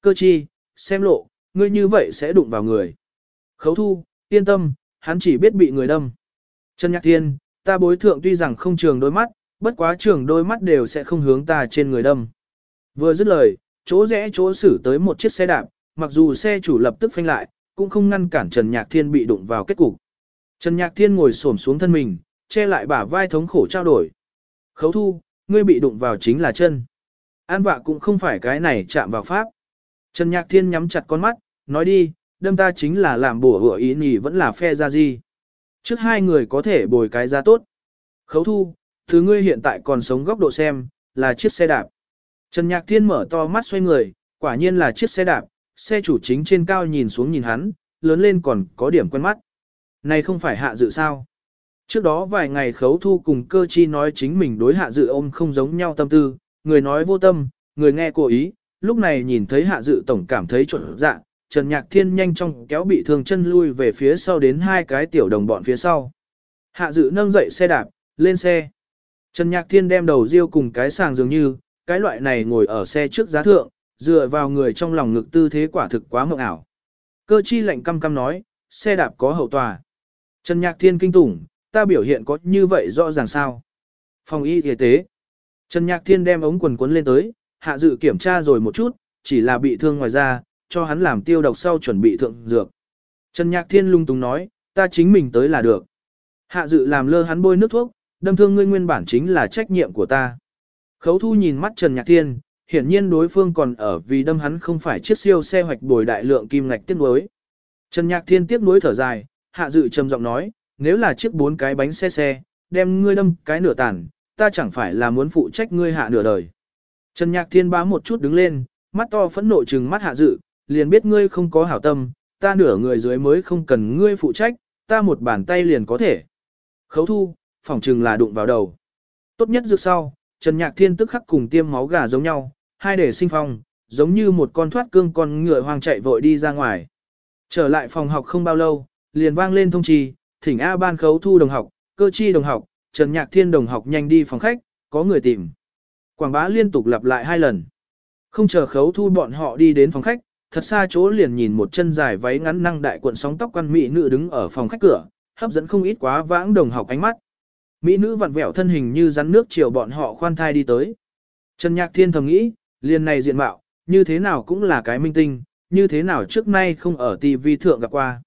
Cơ chi, xem lộ, ngươi như vậy sẽ đụng vào người. Khấu thu, yên tâm, hắn chỉ biết bị người đâm. Trần Nhạc Thiên, ta bối thượng tuy rằng không trường đôi mắt, bất quá trường đôi mắt đều sẽ không hướng ta trên người đâm. Vừa dứt lời, chỗ rẽ chỗ xử tới một chiếc xe đạp, mặc dù xe chủ lập tức phanh lại, cũng không ngăn cản Trần Nhạc Thiên bị đụng vào kết cục. Trần Nhạc Thiên ngồi xổm xuống thân mình, che lại bả vai thống khổ trao đổi. Khấu thu, ngươi bị đụng vào chính là chân. An vạ cũng không phải cái này chạm vào pháp. Trần Nhạc Thiên nhắm chặt con mắt, nói đi, đâm ta chính là làm bổ hựa ý nhỉ vẫn là phe ra gì. Trước hai người có thể bồi cái giá tốt. Khấu thu, thứ ngươi hiện tại còn sống góc độ xem, là chiếc xe đạp. Trần Nhạc Thiên mở to mắt xoay người, quả nhiên là chiếc xe đạp, xe chủ chính trên cao nhìn xuống nhìn hắn, lớn lên còn có điểm quen mắt. Này không phải hạ dự sao? Trước đó vài ngày khấu thu cùng cơ chi nói chính mình đối hạ dự ôm không giống nhau tâm tư, người nói vô tâm, người nghe cố ý, lúc này nhìn thấy hạ dự tổng cảm thấy trộn dạ, Trần Nhạc Thiên nhanh chóng kéo bị thương chân lui về phía sau đến hai cái tiểu đồng bọn phía sau. Hạ dự nâng dậy xe đạp, lên xe. Trần Nhạc Thiên đem đầu riêu cùng cái sàng dường như, cái loại này ngồi ở xe trước giá thượng, dựa vào người trong lòng ngực tư thế quả thực quá mộng ảo. Cơ chi lạnh căm căm nói, xe đạp có hậu tòa. Trần Nhạc Thiên kinh tủng, ta biểu hiện có như vậy rõ ràng sao. Phòng y y tế. Trần Nhạc Thiên đem ống quần cuốn lên tới, hạ dự kiểm tra rồi một chút, chỉ là bị thương ngoài da, cho hắn làm tiêu độc sau chuẩn bị thượng dược. Trần Nhạc Thiên lung tung nói, ta chính mình tới là được. Hạ dự làm lơ hắn bôi nước thuốc, đâm thương ngươi nguyên bản chính là trách nhiệm của ta. Khấu thu nhìn mắt Trần Nhạc Thiên, hiển nhiên đối phương còn ở vì đâm hắn không phải chiếc siêu xe hoạch bồi đại lượng kim ngạch tiếc nuối. Trần Nhạc Thiên tiếc nuối thở dài, hạ dự trầm giọng nói, nếu là chiếc bốn cái bánh xe xe, đem ngươi đâm cái nửa tàn, ta chẳng phải là muốn phụ trách ngươi hạ nửa đời. Trần Nhạc Thiên bá một chút đứng lên, mắt to phẫn nộ trừng mắt hạ dự, liền biết ngươi không có hảo tâm, ta nửa người dưới mới không cần ngươi phụ trách, ta một bàn tay liền có thể. Khấu thu, phỏng trừng là đụng vào đầu. Tốt nhất dược sau, Trần Nhạc Thiên tức khắc cùng tiêm máu gà giống nhau, hai để sinh phong, giống như một con thoát cương con ngựa hoang chạy vội đi ra ngoài. Trở lại phòng học không bao lâu, liền vang lên thông trì, thỉnh A ban khấu thu đồng học, cơ chi đồng học, Trần Nhạc Thiên đồng học nhanh đi phòng khách, có người tìm. Quảng bá liên tục lặp lại hai lần. Không chờ khấu thu bọn họ đi đến phòng khách, thật xa chỗ liền nhìn một chân dài váy ngắn năng đại cuộn sóng tóc quan mỹ nữ đứng ở phòng khách cửa, hấp dẫn không ít quá vãng đồng học ánh mắt. Mỹ nữ vặn vẹo thân hình như rắn nước chiều bọn họ khoan thai đi tới. Trần Nhạc Thiên thầm nghĩ, liền này diện mạo, như thế nào cũng là cái minh tinh, như thế nào trước nay không ở TV thượng gặp qua.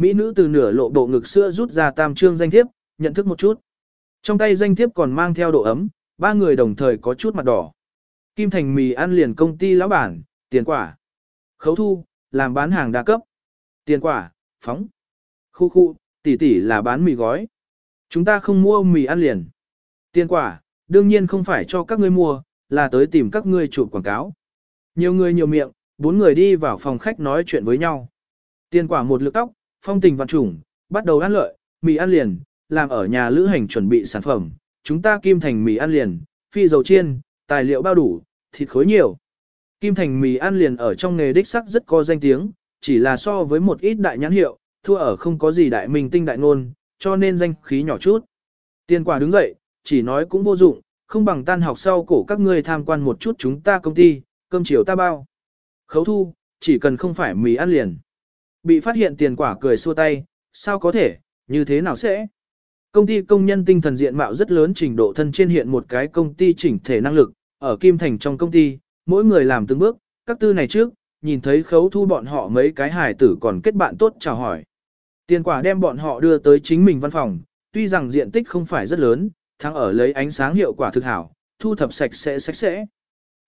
Mỹ nữ từ nửa lộ bộ ngực sữa rút ra tam trương danh thiếp, nhận thức một chút. Trong tay danh thiếp còn mang theo độ ấm, ba người đồng thời có chút mặt đỏ. Kim Thành mì ăn liền công ty lão bản, tiền quả. Khấu thu, làm bán hàng đa cấp. Tiền quả, phóng. Khu khu, tỷ tỷ là bán mì gói. Chúng ta không mua mì ăn liền. Tiền quả, đương nhiên không phải cho các ngươi mua, là tới tìm các ngươi chụp quảng cáo. Nhiều người nhiều miệng, bốn người đi vào phòng khách nói chuyện với nhau. Tiền quả một lượt tóc, phong tình vạn trùng, bắt đầu ăn lợi, mì ăn liền, làm ở nhà lữ hành chuẩn bị sản phẩm, chúng ta kim thành mì ăn liền, phi dầu chiên, tài liệu bao đủ, thịt khối nhiều. Kim thành mì ăn liền ở trong nghề đích sắc rất có danh tiếng, chỉ là so với một ít đại nhãn hiệu, thua ở không có gì đại minh tinh đại ngôn, cho nên danh khí nhỏ chút. Tiền quả đứng dậy, chỉ nói cũng vô dụng, không bằng tan học sau cổ các ngươi tham quan một chút chúng ta công ty, cơm chiều ta bao. Khấu thu, chỉ cần không phải mì ăn liền. Bị phát hiện tiền quả cười xua tay, sao có thể, như thế nào sẽ? Công ty công nhân tinh thần diện mạo rất lớn trình độ thân trên hiện một cái công ty chỉnh thể năng lực, ở Kim Thành trong công ty, mỗi người làm từng bước, các tư này trước, nhìn thấy khấu thu bọn họ mấy cái hài tử còn kết bạn tốt chào hỏi. Tiền quả đem bọn họ đưa tới chính mình văn phòng, tuy rằng diện tích không phải rất lớn, thắng ở lấy ánh sáng hiệu quả thực hảo, thu thập sạch sẽ sạch sẽ.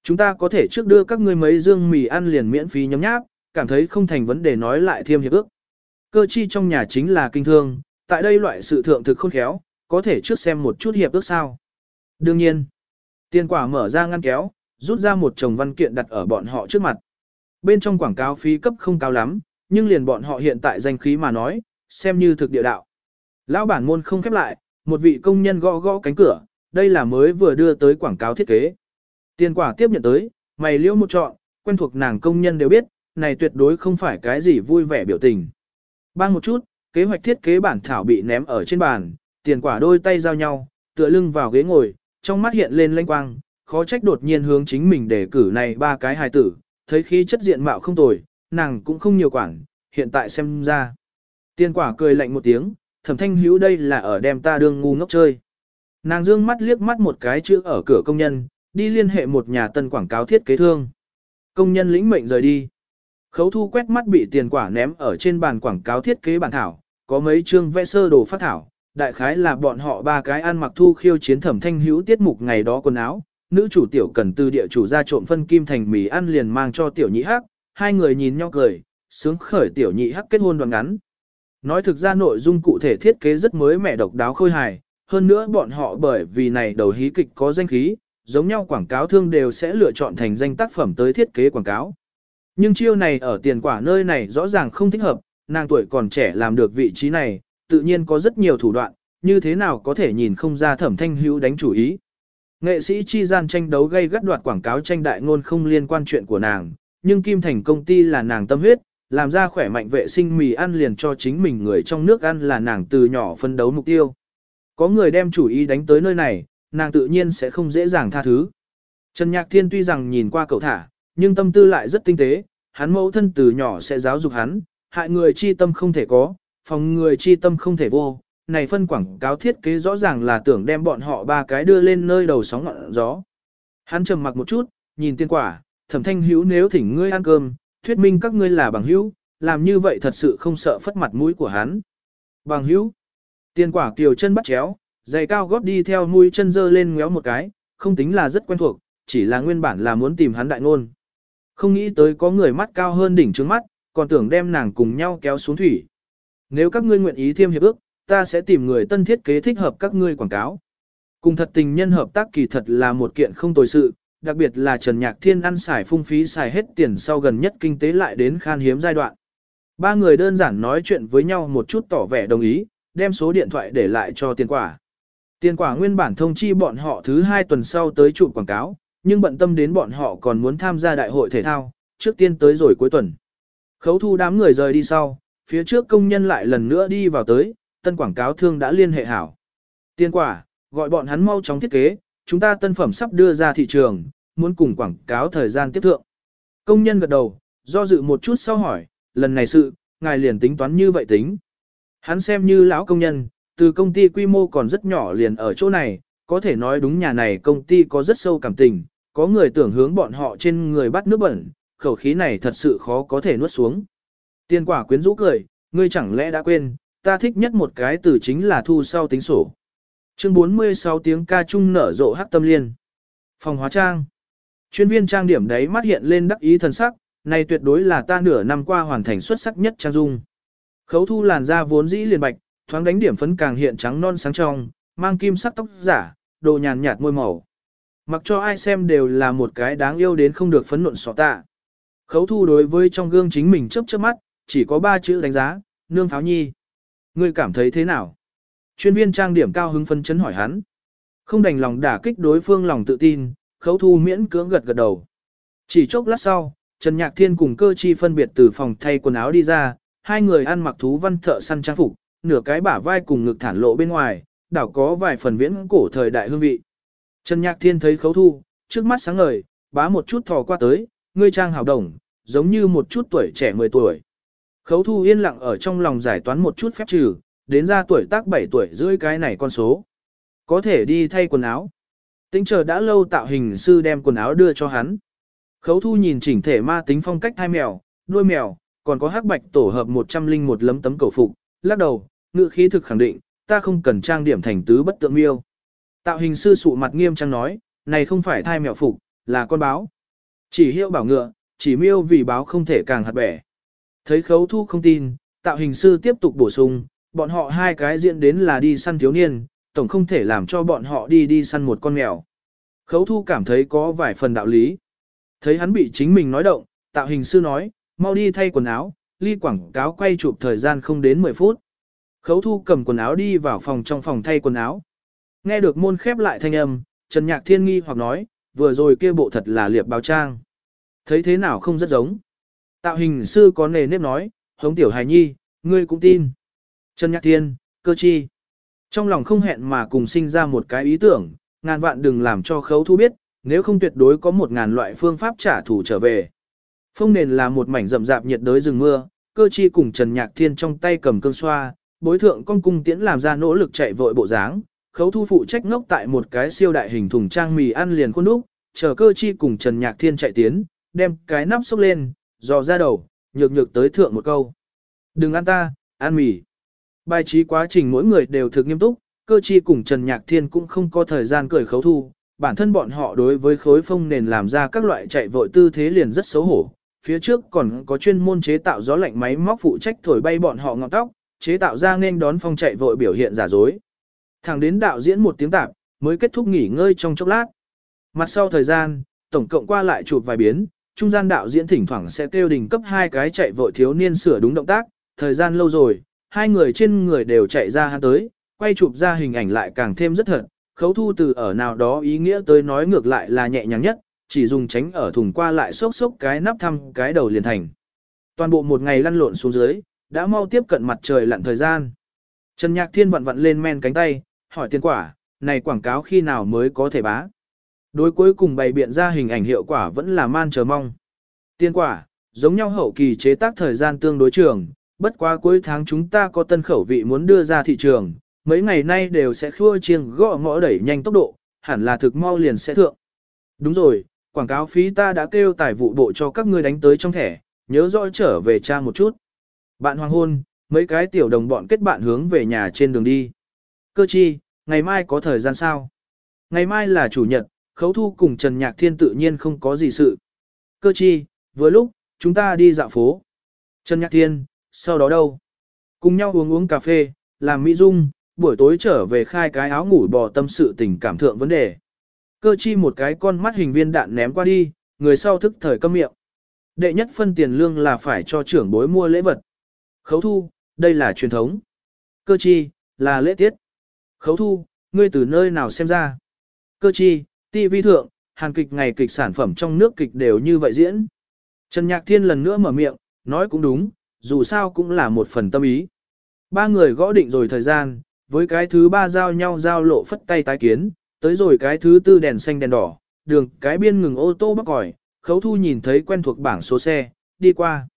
Chúng ta có thể trước đưa các ngươi mấy dương mì ăn liền miễn phí nhấm nháp, cảm thấy không thành vấn đề nói lại thêm hiệp ước. Cơ chi trong nhà chính là kinh thương, tại đây loại sự thượng thực khôn khéo, có thể trước xem một chút hiệp ước sao. Đương nhiên, tiền quả mở ra ngăn kéo, rút ra một chồng văn kiện đặt ở bọn họ trước mặt. Bên trong quảng cáo phí cấp không cao lắm, nhưng liền bọn họ hiện tại danh khí mà nói, xem như thực địa đạo. Lão bản môn không khép lại, một vị công nhân gõ gõ cánh cửa, đây là mới vừa đưa tới quảng cáo thiết kế. Tiền quả tiếp nhận tới, mày liễu một chọn, quen thuộc nàng công nhân đều biết, này tuyệt đối không phải cái gì vui vẻ biểu tình. Bang một chút, kế hoạch thiết kế bản thảo bị ném ở trên bàn, tiền quả đôi tay giao nhau, tựa lưng vào ghế ngồi, trong mắt hiện lên lanh quang, khó trách đột nhiên hướng chính mình để cử này ba cái hài tử, thấy khí chất diện mạo không tồi, nàng cũng không nhiều quản, hiện tại xem ra. tiền quả cười lạnh một tiếng, thẩm thanh hữu đây là ở đem ta đương ngu ngốc chơi. Nàng dương mắt liếc mắt một cái chữ ở cửa công nhân, đi liên hệ một nhà tân quảng cáo thiết kế thương. Công nhân lĩnh mệnh rời đi. Khấu thu quét mắt bị tiền quả ném ở trên bàn quảng cáo thiết kế bản thảo, có mấy chương vẽ sơ đồ phát thảo, đại khái là bọn họ ba cái ăn mặc thu khiêu chiến thẩm thanh hữu tiết mục ngày đó quần áo, nữ chủ tiểu cần từ địa chủ ra trộm phân kim thành mì ăn liền mang cho tiểu nhị hắc, hai người nhìn nhau cười, sướng khởi tiểu nhị hắc kết hôn đoạn ngắn. Nói thực ra nội dung cụ thể thiết kế rất mới mẻ độc đáo khôi hài, hơn nữa bọn họ bởi vì này đầu hí kịch có danh khí, giống nhau quảng cáo thương đều sẽ lựa chọn thành danh tác phẩm tới thiết kế quảng cáo. Nhưng chiêu này ở tiền quả nơi này rõ ràng không thích hợp, nàng tuổi còn trẻ làm được vị trí này, tự nhiên có rất nhiều thủ đoạn, như thế nào có thể nhìn không ra thẩm thanh hữu đánh chủ ý. Nghệ sĩ chi gian tranh đấu gây gắt đoạt quảng cáo tranh đại ngôn không liên quan chuyện của nàng, nhưng Kim Thành công ty là nàng tâm huyết, làm ra khỏe mạnh vệ sinh mì ăn liền cho chính mình người trong nước ăn là nàng từ nhỏ phân đấu mục tiêu. Có người đem chủ ý đánh tới nơi này, nàng tự nhiên sẽ không dễ dàng tha thứ. Trần Nhạc Thiên tuy rằng nhìn qua cậu thả, nhưng tâm tư lại rất tinh tế, hắn mẫu thân từ nhỏ sẽ giáo dục hắn, hại người chi tâm không thể có, phòng người chi tâm không thể vô. Này phân quảng cáo thiết kế rõ ràng là tưởng đem bọn họ ba cái đưa lên nơi đầu sóng ngọn gió. Hắn trầm mặc một chút, nhìn tiên quả, thẩm thanh hữu nếu thỉnh ngươi ăn cơm, thuyết minh các ngươi là bằng hữu, làm như vậy thật sự không sợ phất mặt mũi của hắn. Bằng hữu, tiên quả kiều chân bắt chéo, giày cao gót đi theo mũi chân dơ lên ngéo một cái, không tính là rất quen thuộc, chỉ là nguyên bản là muốn tìm hắn đại ngôn. Không nghĩ tới có người mắt cao hơn đỉnh trướng mắt, còn tưởng đem nàng cùng nhau kéo xuống thủy. Nếu các ngươi nguyện ý thiêm hiệp ước, ta sẽ tìm người tân thiết kế thích hợp các ngươi quảng cáo. Cùng thật tình nhân hợp tác kỳ thật là một kiện không tồi sự, đặc biệt là Trần Nhạc Thiên ăn xài phung phí xài hết tiền sau gần nhất kinh tế lại đến khan hiếm giai đoạn. Ba người đơn giản nói chuyện với nhau một chút tỏ vẻ đồng ý, đem số điện thoại để lại cho tiền quả. Tiền quả nguyên bản thông chi bọn họ thứ hai tuần sau tới chụp quảng cáo, nhưng bận tâm đến bọn họ còn muốn tham gia đại hội thể thao, trước tiên tới rồi cuối tuần. Khấu thu đám người rời đi sau, phía trước công nhân lại lần nữa đi vào tới, tân quảng cáo thương đã liên hệ hảo. Tiên quả, gọi bọn hắn mau chóng thiết kế, chúng ta tân phẩm sắp đưa ra thị trường, muốn cùng quảng cáo thời gian tiếp thượng. Công nhân gật đầu, do dự một chút sau hỏi, lần này sự, ngài liền tính toán như vậy tính. Hắn xem như lão công nhân, từ công ty quy mô còn rất nhỏ liền ở chỗ này, có thể nói đúng nhà này công ty có rất sâu cảm tình, có người tưởng hướng bọn họ trên người bắt nước bẩn, khẩu khí này thật sự khó có thể nuốt xuống. Tiên quả quyến rũ cười, ngươi chẳng lẽ đã quên, ta thích nhất một cái từ chính là thu sau tính sổ. Chương 46 tiếng ca trung nở rộ hắc tâm liên. Phòng hóa trang. Chuyên viên trang điểm đấy mắt hiện lên đắc ý thần sắc, này tuyệt đối là ta nửa năm qua hoàn thành xuất sắc nhất trang dung. Khấu thu làn da vốn dĩ liền bạch, thoáng đánh điểm phấn càng hiện trắng non sáng trong, mang kim sắc tóc giả, đồ nhàn nhạt môi màu. Mặc cho ai xem đều là một cái đáng yêu đến không được phấn nộn sọ tạ. Khấu thu đối với trong gương chính mình chớp chớp mắt, chỉ có ba chữ đánh giá, nương pháo nhi. Ngươi cảm thấy thế nào? Chuyên viên trang điểm cao hứng phân chấn hỏi hắn. Không đành lòng đả kích đối phương lòng tự tin, khấu thu miễn cưỡng gật gật đầu. Chỉ chốc lát sau, Trần Nhạc Thiên cùng cơ chi phân biệt từ phòng thay quần áo đi ra, hai người ăn mặc thú văn thợ săn trang phục, nửa cái bả vai cùng ngực thản lộ bên ngoài, đảo có vài phần viễn cổ thời đại hương vị. Trần Nhạc Thiên thấy khấu thu, trước mắt sáng ngời, bá một chút thò qua tới, ngươi trang hào đồng, giống như một chút tuổi trẻ 10 tuổi. Khấu thu yên lặng ở trong lòng giải toán một chút phép trừ, đến ra tuổi tác 7 tuổi rưỡi cái này con số. Có thể đi thay quần áo. Tính chờ đã lâu tạo hình sư đem quần áo đưa cho hắn. Khấu thu nhìn chỉnh thể ma tính phong cách thai mèo, đuôi mèo, còn có hắc bạch tổ hợp 101 lấm tấm cầu phục, lắc đầu, ngựa khí thực khẳng định, ta không cần trang điểm thành tứ bất tượng miêu. Tạo hình sư sụ mặt nghiêm trang nói, này không phải thai mèo phục, là con báo. Chỉ hiệu bảo ngựa, chỉ miêu vì báo không thể càng hạt bẻ. Thấy khấu thu không tin, tạo hình sư tiếp tục bổ sung, bọn họ hai cái diễn đến là đi săn thiếu niên, tổng không thể làm cho bọn họ đi đi săn một con mèo. Khấu thu cảm thấy có vài phần đạo lý. Thấy hắn bị chính mình nói động, tạo hình sư nói, mau đi thay quần áo, ly quảng cáo quay chụp thời gian không đến 10 phút. Khấu thu cầm quần áo đi vào phòng trong phòng thay quần áo. Nghe được môn khép lại thanh âm, Trần Nhạc Thiên nghi hoặc nói, vừa rồi kia bộ thật là liệp báo trang. Thấy thế nào không rất giống. Tạo hình sư có nề nếp nói, hống tiểu hài nhi, ngươi cũng tin. Trần Nhạc Thiên, cơ chi. Trong lòng không hẹn mà cùng sinh ra một cái ý tưởng, ngàn vạn đừng làm cho khấu thu biết, nếu không tuyệt đối có một ngàn loại phương pháp trả thù trở về. Phong nền là một mảnh rậm rạp nhiệt đới rừng mưa, cơ chi cùng Trần Nhạc Thiên trong tay cầm cương xoa, bối thượng con cung tiễn làm ra nỗ lực chạy vội bộ dáng, khấu thu phụ trách ngốc tại một cái siêu đại hình thùng trang mì ăn liền khuôn đúc, chờ cơ chi cùng Trần Nhạc Thiên chạy tiến, đem cái nắp xốc lên, dò ra đầu, nhược nhược tới thượng một câu. Đừng ăn ta, ăn mì. Bài trí quá trình mỗi người đều thực nghiêm túc, cơ chi cùng Trần Nhạc Thiên cũng không có thời gian cười khấu thu, bản thân bọn họ đối với khối phong nền làm ra các loại chạy vội tư thế liền rất xấu hổ. Phía trước còn có chuyên môn chế tạo gió lạnh máy móc phụ trách thổi bay bọn họ ngọn tóc, chế tạo ra nên đón phong chạy vội biểu hiện giả dối. Thẳng đến đạo diễn một tiếng tạp, mới kết thúc nghỉ ngơi trong chốc lát. Mặt sau thời gian, tổng cộng qua lại chụp vài biến, trung gian đạo diễn thỉnh thoảng sẽ kêu đình cấp hai cái chạy vội thiếu niên sửa đúng động tác, thời gian lâu rồi, hai người trên người đều chạy ra hắn tới, quay chụp ra hình ảnh lại càng thêm rất thật, khấu thu từ ở nào đó ý nghĩa tới nói ngược lại là nhẹ nhàng nhất, chỉ dùng tránh ở thùng qua lại xốc xốc cái nắp thăm cái đầu liền thành. Toàn bộ một ngày lăn lộn xuống dưới, đã mau tiếp cận mặt trời lặn thời gian. Trần Nhạc Thiên vặn vặn lên men cánh tay, hỏi tiên quả, này quảng cáo khi nào mới có thể bá. Đối cuối cùng bày biện ra hình ảnh hiệu quả vẫn là man chờ mong. Tiên quả, giống nhau hậu kỳ chế tác thời gian tương đối trường, bất quá cuối tháng chúng ta có tân khẩu vị muốn đưa ra thị trường, mấy ngày nay đều sẽ khua chiêng gõ ngõ đẩy nhanh tốc độ, hẳn là thực mau liền sẽ thượng. Đúng rồi, quảng cáo phí ta đã kêu tài vụ bộ cho các ngươi đánh tới trong thẻ, nhớ rõ trở về cha một chút. Bạn hoàng hôn, mấy cái tiểu đồng bọn kết bạn hướng về nhà trên đường đi. Cơ chi, ngày mai có thời gian sao? Ngày mai là chủ nhật, khấu thu cùng Trần Nhạc Thiên tự nhiên không có gì sự. Cơ chi, vừa lúc, chúng ta đi dạo phố. Trần Nhạc Thiên, sau đó đâu? Cùng nhau uống uống cà phê, làm mỹ dung, buổi tối trở về khai cái áo ngủ bò tâm sự tình cảm thượng vấn đề. Cơ chi một cái con mắt hình viên đạn ném qua đi, người sau thức thời câm miệng. Đệ nhất phân tiền lương là phải cho trưởng bối mua lễ vật. Khấu thu, đây là truyền thống. Cơ chi, là lễ tiết. Khấu thu, ngươi từ nơi nào xem ra. Cơ chi, ti vi thượng, hàn kịch ngày kịch sản phẩm trong nước kịch đều như vậy diễn. Trần Nhạc Thiên lần nữa mở miệng, nói cũng đúng, dù sao cũng là một phần tâm ý. Ba người gõ định rồi thời gian, với cái thứ ba giao nhau giao lộ phất tay tái kiến, tới rồi cái thứ tư đèn xanh đèn đỏ, đường cái biên ngừng ô tô bắc còi, khấu thu nhìn thấy quen thuộc bảng số xe, đi qua.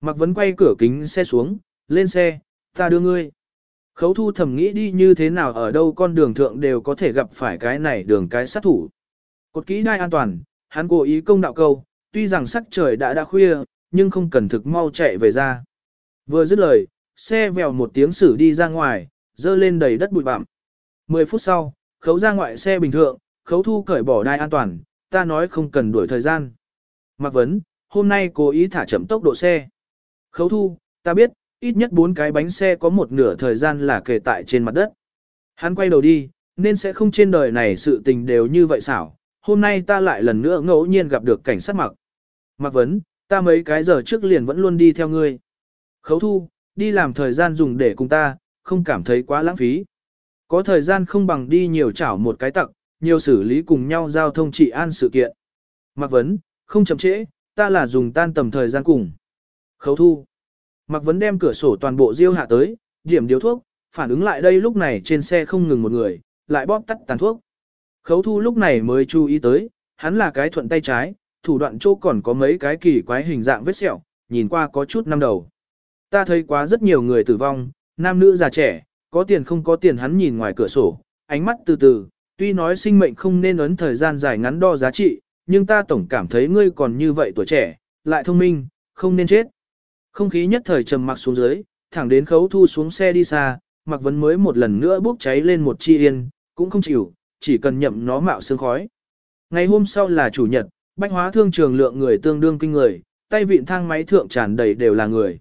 Mặc vấn quay cửa kính xe xuống, lên xe, ta đưa ngươi. Khấu thu thầm nghĩ đi như thế nào ở đâu con đường thượng đều có thể gặp phải cái này đường cái sát thủ. Cột kỹ đai an toàn, hắn cố ý công đạo câu, tuy rằng sắc trời đã đã khuya, nhưng không cần thực mau chạy về ra. Vừa dứt lời, xe vèo một tiếng xử đi ra ngoài, dơ lên đầy đất bụi bặm. Mười phút sau, khấu ra ngoại xe bình thường, khấu thu cởi bỏ đai an toàn, ta nói không cần đuổi thời gian. Mạc Vấn, hôm nay cố ý thả chậm tốc độ xe. Khấu thu, ta biết, ít nhất bốn cái bánh xe có một nửa thời gian là kề tại trên mặt đất. Hắn quay đầu đi, nên sẽ không trên đời này sự tình đều như vậy xảo. Hôm nay ta lại lần nữa ngẫu nhiên gặp được cảnh sát mặc. Mặc Vấn, ta mấy cái giờ trước liền vẫn luôn đi theo ngươi. Khấu thu, đi làm thời gian dùng để cùng ta, không cảm thấy quá lãng phí. Có thời gian không bằng đi nhiều chảo một cái tặng, nhiều xử lý cùng nhau giao thông trị an sự kiện. Mặc Vấn, không chậm trễ, ta là dùng tan tầm thời gian cùng. Khấu thu. Mạc Vấn đem cửa sổ toàn bộ riêu hạ tới, điểm điếu thuốc, phản ứng lại đây lúc này trên xe không ngừng một người, lại bóp tắt tàn thuốc. Khấu thu lúc này mới chú ý tới, hắn là cái thuận tay trái, thủ đoạn chỗ còn có mấy cái kỳ quái hình dạng vết sẹo, nhìn qua có chút năm đầu. Ta thấy quá rất nhiều người tử vong, nam nữ già trẻ, có tiền không có tiền hắn nhìn ngoài cửa sổ, ánh mắt từ từ, tuy nói sinh mệnh không nên ấn thời gian dài ngắn đo giá trị, nhưng ta tổng cảm thấy ngươi còn như vậy tuổi trẻ, lại thông minh, không nên chết. Không khí nhất thời trầm mặc xuống dưới, thẳng đến khấu thu xuống xe đi xa, mặc vấn mới một lần nữa bốc cháy lên một chi yên, cũng không chịu, chỉ cần nhậm nó mạo sương khói. Ngày hôm sau là chủ nhật, bách hóa thương trường lượng người tương đương kinh người, tay vịn thang máy thượng tràn đầy đều là người.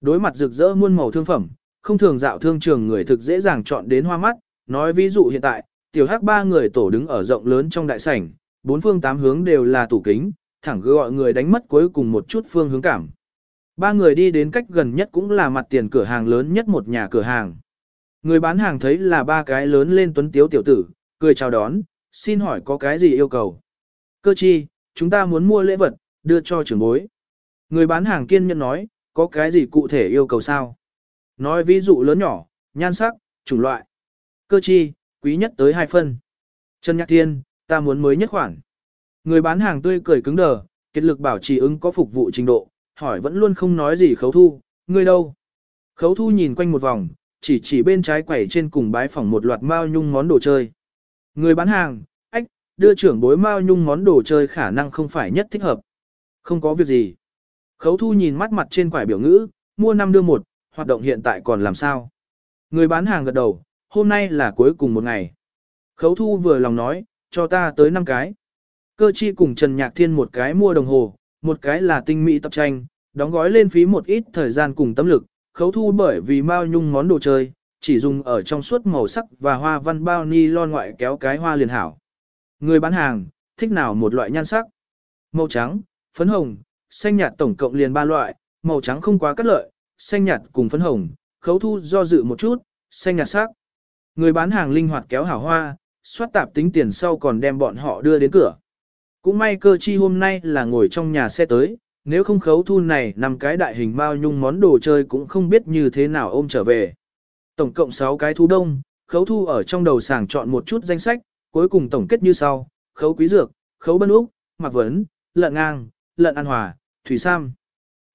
Đối mặt rực rỡ muôn màu thương phẩm, không thường dạo thương trường người thực dễ dàng chọn đến hoa mắt, nói ví dụ hiện tại, tiểu hắc ba người tổ đứng ở rộng lớn trong đại sảnh, bốn phương tám hướng đều là tủ kính, thẳng gọi người đánh mất cuối cùng một chút phương hướng cảm. Ba người đi đến cách gần nhất cũng là mặt tiền cửa hàng lớn nhất một nhà cửa hàng. Người bán hàng thấy là ba cái lớn lên tuấn tiếu tiểu tử, cười chào đón, xin hỏi có cái gì yêu cầu. Cơ chi, chúng ta muốn mua lễ vật, đưa cho trưởng bối. Người bán hàng kiên nhẫn nói, có cái gì cụ thể yêu cầu sao? Nói ví dụ lớn nhỏ, nhan sắc, chủng loại. Cơ chi, quý nhất tới hai phân. Trần Nhạc Thiên, ta muốn mới nhất khoản. Người bán hàng tươi cười cứng đờ, kết lực bảo trì ứng có phục vụ trình độ, hỏi vẫn luôn không nói gì khấu thu, ngươi đâu? Khấu thu nhìn quanh một vòng, chỉ chỉ bên trái quẩy trên cùng bái phỏng một loạt mao nhung món đồ chơi. Người bán hàng, ách, đưa trưởng bối mao nhung món đồ chơi khả năng không phải nhất thích hợp. Không có việc gì. Khấu thu nhìn mắt mặt trên quải biểu ngữ, mua năm đưa một, hoạt động hiện tại còn làm sao? Người bán hàng gật đầu, hôm nay là cuối cùng một ngày. Khấu thu vừa lòng nói, cho ta tới năm cái. Cơ chi cùng Trần Nhạc Thiên một cái mua đồng hồ, một cái là tinh mỹ tập tranh, đóng gói lên phí một ít thời gian cùng tâm lực, khấu thu bởi vì mao nhung món đồ chơi, chỉ dùng ở trong suốt màu sắc và hoa văn bao ni lon ngoại kéo cái hoa liền hảo. Người bán hàng, thích nào một loại nhan sắc? Màu trắng, phấn hồng, xanh nhạt tổng cộng liền ba loại, màu trắng không quá cắt lợi, xanh nhạt cùng phấn hồng, khấu thu do dự một chút, xanh nhạt sắc. Người bán hàng linh hoạt kéo hảo hoa, soát tạp tính tiền sau còn đem bọn họ đưa đến cửa. Cũng may cơ chi hôm nay là ngồi trong nhà xe tới, nếu không khấu thu này nằm cái đại hình bao nhung món đồ chơi cũng không biết như thế nào ôm trở về. Tổng cộng 6 cái thú đông, khấu thu ở trong đầu sàng chọn một chút danh sách, cuối cùng tổng kết như sau, khấu quý dược, khấu bân úc, mặc vấn, lợn ngang, lợn an hòa, thủy sam.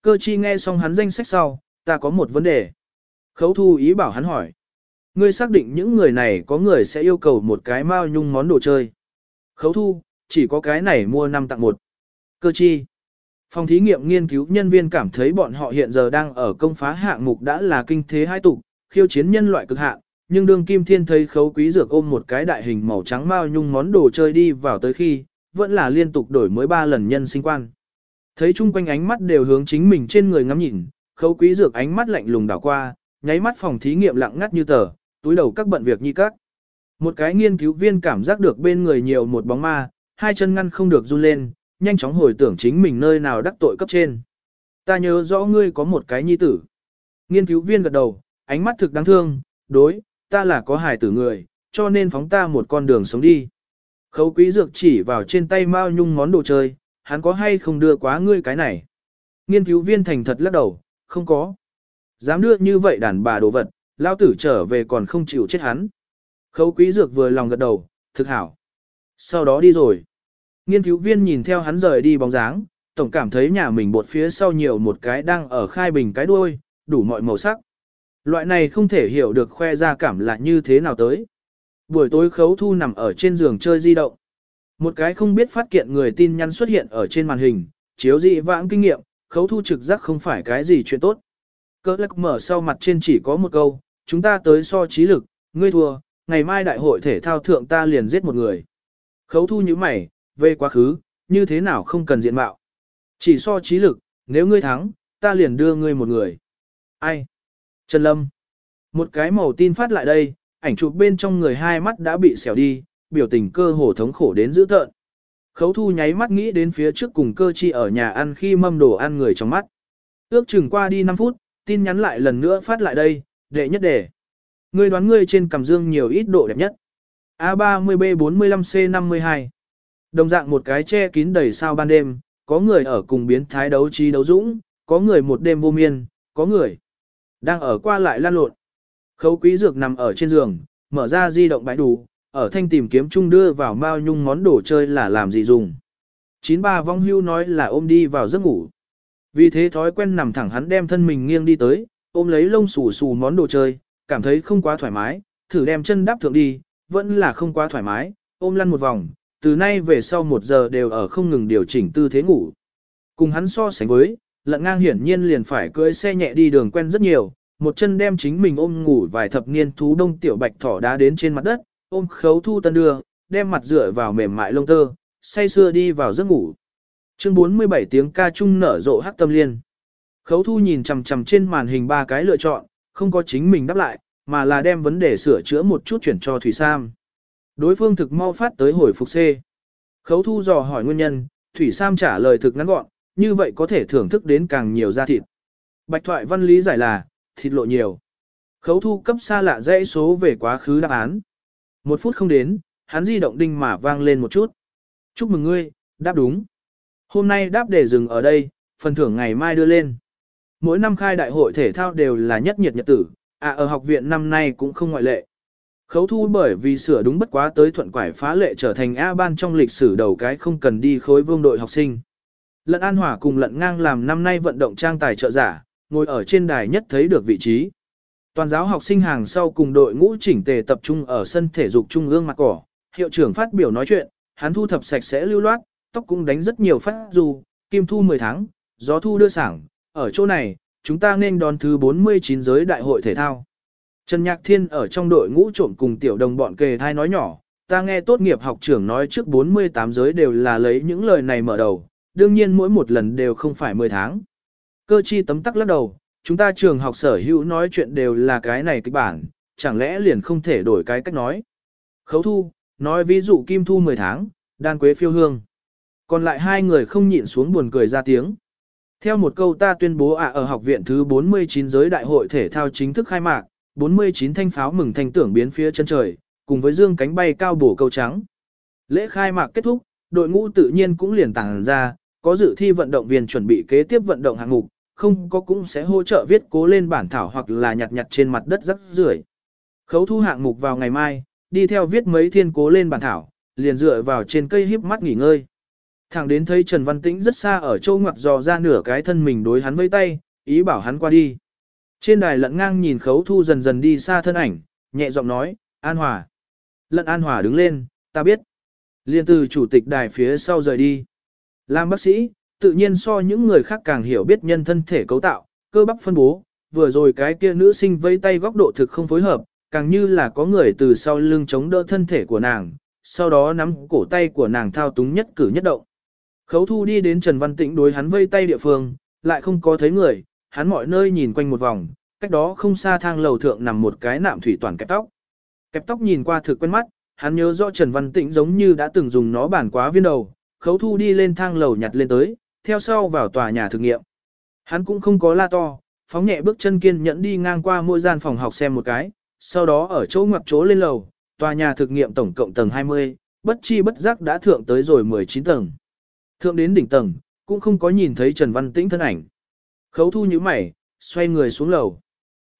Cơ chi nghe xong hắn danh sách sau, ta có một vấn đề. Khấu thu ý bảo hắn hỏi. Ngươi xác định những người này có người sẽ yêu cầu một cái mao nhung món đồ chơi. Khấu thu, chỉ có cái này mua năm tặng một. Cơ chi. Phòng thí nghiệm nghiên cứu nhân viên cảm thấy bọn họ hiện giờ đang ở công phá hạng mục đã là kinh thế hai tục, khiêu chiến nhân loại cực hạn, nhưng đương Kim Thiên thấy khấu quý dược ôm một cái đại hình màu trắng mao nhung món đồ chơi đi vào tới khi, vẫn là liên tục đổi mới ba lần nhân sinh quan. Thấy chung quanh ánh mắt đều hướng chính mình trên người ngắm nhìn, khấu quý dược ánh mắt lạnh lùng đảo qua, nháy mắt phòng thí nghiệm lặng ngắt như tờ, túi đầu các bận việc như các. Một cái nghiên cứu viên cảm giác được bên người nhiều một bóng ma, hai chân ngăn không được run lên, nhanh chóng hồi tưởng chính mình nơi nào đắc tội cấp trên. Ta nhớ rõ ngươi có một cái nhi tử. Nghiên cứu viên gật đầu, ánh mắt thực đáng thương, đối, ta là có hài tử người, cho nên phóng ta một con đường sống đi. Khấu quý dược chỉ vào trên tay Mao Nhung món đồ chơi, hắn có hay không đưa quá ngươi cái này. Nghiên cứu viên thành thật lắc đầu, không có. Dám đưa như vậy đàn bà đồ vật, lao tử trở về còn không chịu chết hắn. Khấu quý dược vừa lòng gật đầu, thực hảo. Sau đó đi rồi. Nghiên cứu viên nhìn theo hắn rời đi bóng dáng, tổng cảm thấy nhà mình bột phía sau nhiều một cái đang ở khai bình cái đuôi, đủ mọi màu sắc. Loại này không thể hiểu được khoe ra cảm là như thế nào tới. Buổi tối khấu thu nằm ở trên giường chơi di động. Một cái không biết phát kiện người tin nhắn xuất hiện ở trên màn hình, chiếu dị vãng kinh nghiệm, khấu thu trực giác không phải cái gì chuyện tốt. Cơ lắc mở sau mặt trên chỉ có một câu, chúng ta tới so trí lực, ngươi thua, ngày mai đại hội thể thao thượng ta liền giết một người. Khấu thu như mày, về quá khứ, như thế nào không cần diện mạo. Chỉ so trí lực, nếu ngươi thắng, ta liền đưa ngươi một người. Ai? Trần Lâm. Một cái màu tin phát lại đây, ảnh chụp bên trong người hai mắt đã bị xẻo đi, biểu tình cơ hồ thống khổ đến dữ tợn. Khấu thu nháy mắt nghĩ đến phía trước cùng cơ chi ở nhà ăn khi mâm đồ ăn người trong mắt. Ước chừng qua đi 5 phút, tin nhắn lại lần nữa phát lại đây, đệ nhất đề. Ngươi đoán ngươi trên cằm dương nhiều ít độ đẹp nhất. A30B45C52. Đồng dạng một cái che kín đầy sao ban đêm, có người ở cùng biến thái đấu trí đấu dũng, có người một đêm vô miên, có người đang ở qua lại lan lộn. Khấu quý dược nằm ở trên giường, mở ra di động bãi đủ, ở thanh tìm kiếm chung đưa vào mao nhung món đồ chơi là làm gì dùng. 93 vong hưu nói là ôm đi vào giấc ngủ. Vì thế thói quen nằm thẳng hắn đem thân mình nghiêng đi tới, ôm lấy lông xù xù món đồ chơi, cảm thấy không quá thoải mái, thử đem chân đáp thượng đi, vẫn là không quá thoải mái, ôm lăn một vòng, từ nay về sau một giờ đều ở không ngừng điều chỉnh tư thế ngủ. Cùng hắn so sánh với, lận ngang hiển nhiên liền phải cưỡi xe nhẹ đi đường quen rất nhiều, một chân đem chính mình ôm ngủ vài thập niên thú đông tiểu bạch thỏ đá đến trên mặt đất, ôm khấu thu tân đưa, đem mặt dựa vào mềm mại lông tơ, say sưa đi vào giấc ngủ. Chương 47 tiếng ca trung nở rộ hắc tâm liên. Khấu thu nhìn chằm chằm trên màn hình ba cái lựa chọn, không có chính mình đáp lại, mà là đem vấn đề sửa chữa một chút chuyển cho Thủy Sam. Đối phương thực mau phát tới hồi phục C. Khấu thu dò hỏi nguyên nhân, Thủy Sam trả lời thực ngắn gọn, như vậy có thể thưởng thức đến càng nhiều da thịt. Bạch thoại văn lý giải là, thịt lộ nhiều. Khấu thu cấp xa lạ dãy số về quá khứ đáp án. Một phút không đến, hắn di động đinh mà vang lên một chút. Chúc mừng ngươi, đáp đúng. Hôm nay đáp để dừng ở đây, phần thưởng ngày mai đưa lên. Mỗi năm khai đại hội thể thao đều là nhất nhiệt nhật tử, à ở học viện năm nay cũng không ngoại lệ. Khấu thu bởi vì sửa đúng bất quá tới thuận quải phá lệ trở thành A ban trong lịch sử đầu cái không cần đi khối vương đội học sinh. Lận An Hỏa cùng lận ngang làm năm nay vận động trang tài trợ giả, ngồi ở trên đài nhất thấy được vị trí. Toàn giáo học sinh hàng sau cùng đội ngũ chỉnh tề tập trung ở sân thể dục trung ương mặt cỏ, hiệu trưởng phát biểu nói chuyện, hắn thu thập sạch sẽ lưu loát, tóc cũng đánh rất nhiều phát dù, kim thu 10 tháng, gió thu đưa sảng, ở chỗ này, chúng ta nên đón thứ 49 giới đại hội thể thao. Trần Nhạc Thiên ở trong đội ngũ trộm cùng tiểu đồng bọn kề thai nói nhỏ, ta nghe tốt nghiệp học trưởng nói trước 48 giới đều là lấy những lời này mở đầu, đương nhiên mỗi một lần đều không phải 10 tháng. Cơ chi tấm tắc lắc đầu, chúng ta trường học sở hữu nói chuyện đều là cái này kịch bản, chẳng lẽ liền không thể đổi cái cách nói. Khấu thu, nói ví dụ kim thu 10 tháng, đan quế phiêu hương. Còn lại hai người không nhịn xuống buồn cười ra tiếng. Theo một câu ta tuyên bố ạ ở học viện thứ 49 giới đại hội thể thao chính thức khai mạc, 49 thanh pháo mừng thanh tưởng biến phía chân trời, cùng với dương cánh bay cao bổ câu trắng. Lễ khai mạc kết thúc, đội ngũ tự nhiên cũng liền tàng ra, có dự thi vận động viên chuẩn bị kế tiếp vận động hạng mục, không có cũng sẽ hỗ trợ viết cố lên bản thảo hoặc là nhặt nhặt trên mặt đất rắc rưởi. Khấu thu hạng mục vào ngày mai, đi theo viết mấy thiên cố lên bản thảo, liền dựa vào trên cây híp mắt nghỉ ngơi. Thẳng đến thấy Trần Văn Tĩnh rất xa ở châu ngoặt dò ra nửa cái thân mình đối hắn vây tay, ý bảo hắn qua đi. Trên đài lận ngang nhìn khấu thu dần dần đi xa thân ảnh, nhẹ giọng nói, An Hòa. Lận An Hòa đứng lên, ta biết. Liên từ chủ tịch đài phía sau rời đi. Làm bác sĩ, tự nhiên so những người khác càng hiểu biết nhân thân thể cấu tạo, cơ bắp phân bố, vừa rồi cái kia nữ sinh vây tay góc độ thực không phối hợp, càng như là có người từ sau lưng chống đỡ thân thể của nàng, sau đó nắm cổ tay của nàng thao túng nhất cử nhất động. Khấu thu đi đến Trần Văn Tĩnh đối hắn vây tay địa phương, lại không có thấy người, hắn mọi nơi nhìn quanh một vòng, cách đó không xa thang lầu thượng nằm một cái nạm thủy toàn kẹp tóc. Kẹp tóc nhìn qua thực quen mắt, hắn nhớ rõ Trần Văn Tĩnh giống như đã từng dùng nó bản quá viên đầu, khấu thu đi lên thang lầu nhặt lên tới, theo sau vào tòa nhà thực nghiệm. Hắn cũng không có la to, phóng nhẹ bước chân kiên nhẫn đi ngang qua mỗi gian phòng học xem một cái, sau đó ở chỗ ngoặc chỗ lên lầu, tòa nhà thực nghiệm tổng cộng tầng 20, bất chi bất giác đã thượng tới rồi 19 tầng. Thượng đến đỉnh tầng, cũng không có nhìn thấy Trần Văn Tĩnh thân ảnh. Khấu thu như mày, xoay người xuống lầu.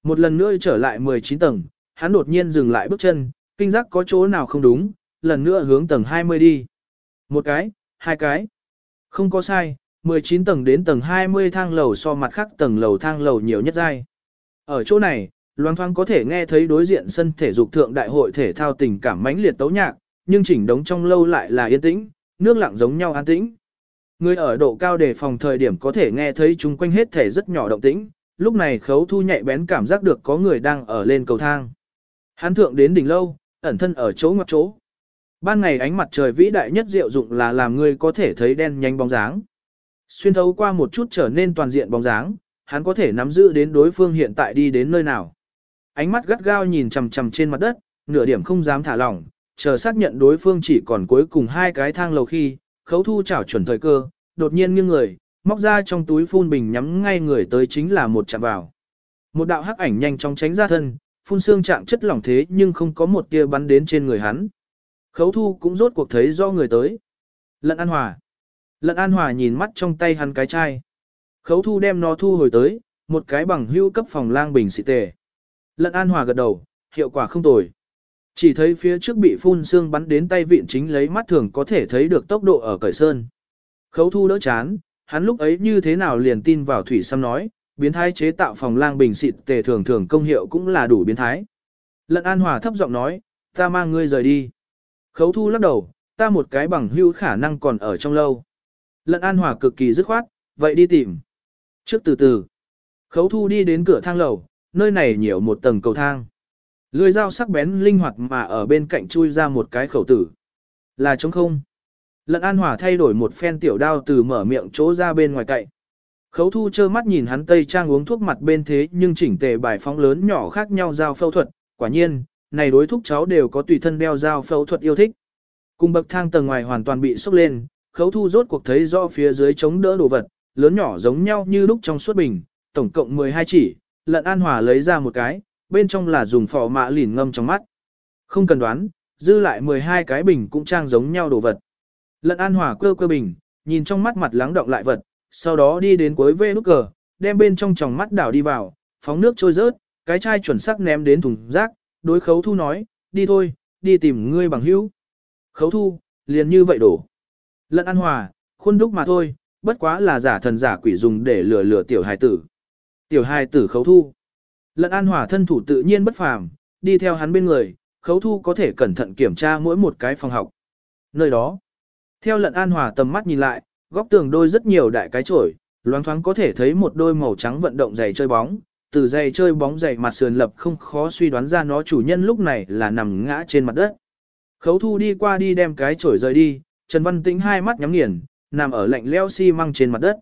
Một lần nữa trở lại 19 tầng, hắn đột nhiên dừng lại bước chân, kinh giác có chỗ nào không đúng, lần nữa hướng tầng 20 đi. Một cái, hai cái. Không có sai, 19 tầng đến tầng 20 thang lầu so mặt khác tầng lầu thang lầu nhiều nhất dai. Ở chỗ này, loang thoang có thể nghe thấy đối diện sân thể dục thượng đại hội thể thao tình cảm mãnh liệt tấu nhạc, nhưng chỉnh đống trong lâu lại là yên tĩnh, nước lặng giống nhau an tĩnh. Người ở độ cao đề phòng thời điểm có thể nghe thấy chúng quanh hết thể rất nhỏ động tĩnh, lúc này khấu thu nhạy bén cảm giác được có người đang ở lên cầu thang. Hắn thượng đến đỉnh lâu, ẩn thân ở chỗ ngoặc chỗ. Ban ngày ánh mặt trời vĩ đại nhất diệu dụng là làm người có thể thấy đen nhanh bóng dáng. Xuyên thấu qua một chút trở nên toàn diện bóng dáng, hắn có thể nắm giữ đến đối phương hiện tại đi đến nơi nào. Ánh mắt gắt gao nhìn chằm chằm trên mặt đất, nửa điểm không dám thả lỏng, chờ xác nhận đối phương chỉ còn cuối cùng hai cái thang lầu khi, khấu thu chảo chuẩn thời cơ, đột nhiên nghiêng người, móc ra trong túi phun bình nhắm ngay người tới chính là một chạm vào. Một đạo hắc ảnh nhanh chóng tránh ra thân, phun xương trạng chất lỏng thế nhưng không có một tia bắn đến trên người hắn. Khấu thu cũng rốt cuộc thấy do người tới. Lận An Hòa. Lận An Hòa nhìn mắt trong tay hắn cái chai. Khấu thu đem nó thu hồi tới, một cái bằng hưu cấp phòng lang bình xị tề. Lận An Hòa gật đầu, hiệu quả không tồi. Chỉ thấy phía trước bị phun xương bắn đến tay vịn chính lấy mắt thường có thể thấy được tốc độ ở cởi sơn. Khấu thu đỡ chán, hắn lúc ấy như thế nào liền tin vào thủy xăm nói, biến thái chế tạo phòng lang bình xịt tề thường thường công hiệu cũng là đủ biến thái. Lận An Hòa thấp giọng nói, ta mang ngươi rời đi. Khấu thu lắc đầu, ta một cái bằng hưu khả năng còn ở trong lâu. Lận An Hòa cực kỳ dứt khoát, vậy đi tìm. Trước từ từ, khấu thu đi đến cửa thang lầu, nơi này nhiều một tầng cầu thang. Lưỡi dao sắc bén linh hoạt mà ở bên cạnh chui ra một cái khẩu tử. Là trống không. Lận An Hòa thay đổi một phen tiểu đao từ mở miệng chỗ ra bên ngoài cậy. Khấu thu trơ mắt nhìn hắn tây trang uống thuốc mặt bên thế nhưng chỉnh tề bài phóng lớn nhỏ khác nhau giao phẫu thuật. Quả nhiên, này đối thúc cháu đều có tùy thân đeo giao phẫu thuật yêu thích. Cùng bậc thang tầng ngoài hoàn toàn bị sốc lên, khấu thu rốt cuộc thấy do phía dưới chống đỡ đồ vật, lớn nhỏ giống nhau như lúc trong suốt bình, tổng cộng 12 chỉ, lận an hòa lấy ra một cái, bên trong là dùng phò mạ lìn ngâm trong mắt. Không cần đoán, dư lại 12 cái bình cũng trang giống nhau đồ vật. Lận an hòa quơ quơ bình, nhìn trong mắt mặt lắng động lại vật, sau đó đi đến cuối vê nút cờ, đem bên trong tròng mắt đảo đi vào, phóng nước trôi rớt, cái chai chuẩn sắc ném đến thùng rác, đối khấu thu nói, đi thôi, đi tìm ngươi bằng hữu. Khấu thu, liền như vậy đổ. Lận an hòa, khuôn đúc mà thôi, bất quá là giả thần giả quỷ dùng để lừa lừa tiểu hài tử. Tiểu hài tử khấu thu. Lận an hòa thân thủ tự nhiên bất phàm, đi theo hắn bên người, khấu thu có thể cẩn thận kiểm tra mỗi một cái phòng học. Nơi đó, theo lận an hòa tầm mắt nhìn lại, góc tường đôi rất nhiều đại cái chổi, loáng thoáng có thể thấy một đôi màu trắng vận động giày chơi bóng, từ giày chơi bóng giày mặt sườn lập không khó suy đoán ra nó chủ nhân lúc này là nằm ngã trên mặt đất. Khấu thu đi qua đi đem cái chổi rời đi, Trần Văn Tĩnh hai mắt nhắm nghiền, nằm ở lạnh leo xi măng trên mặt đất.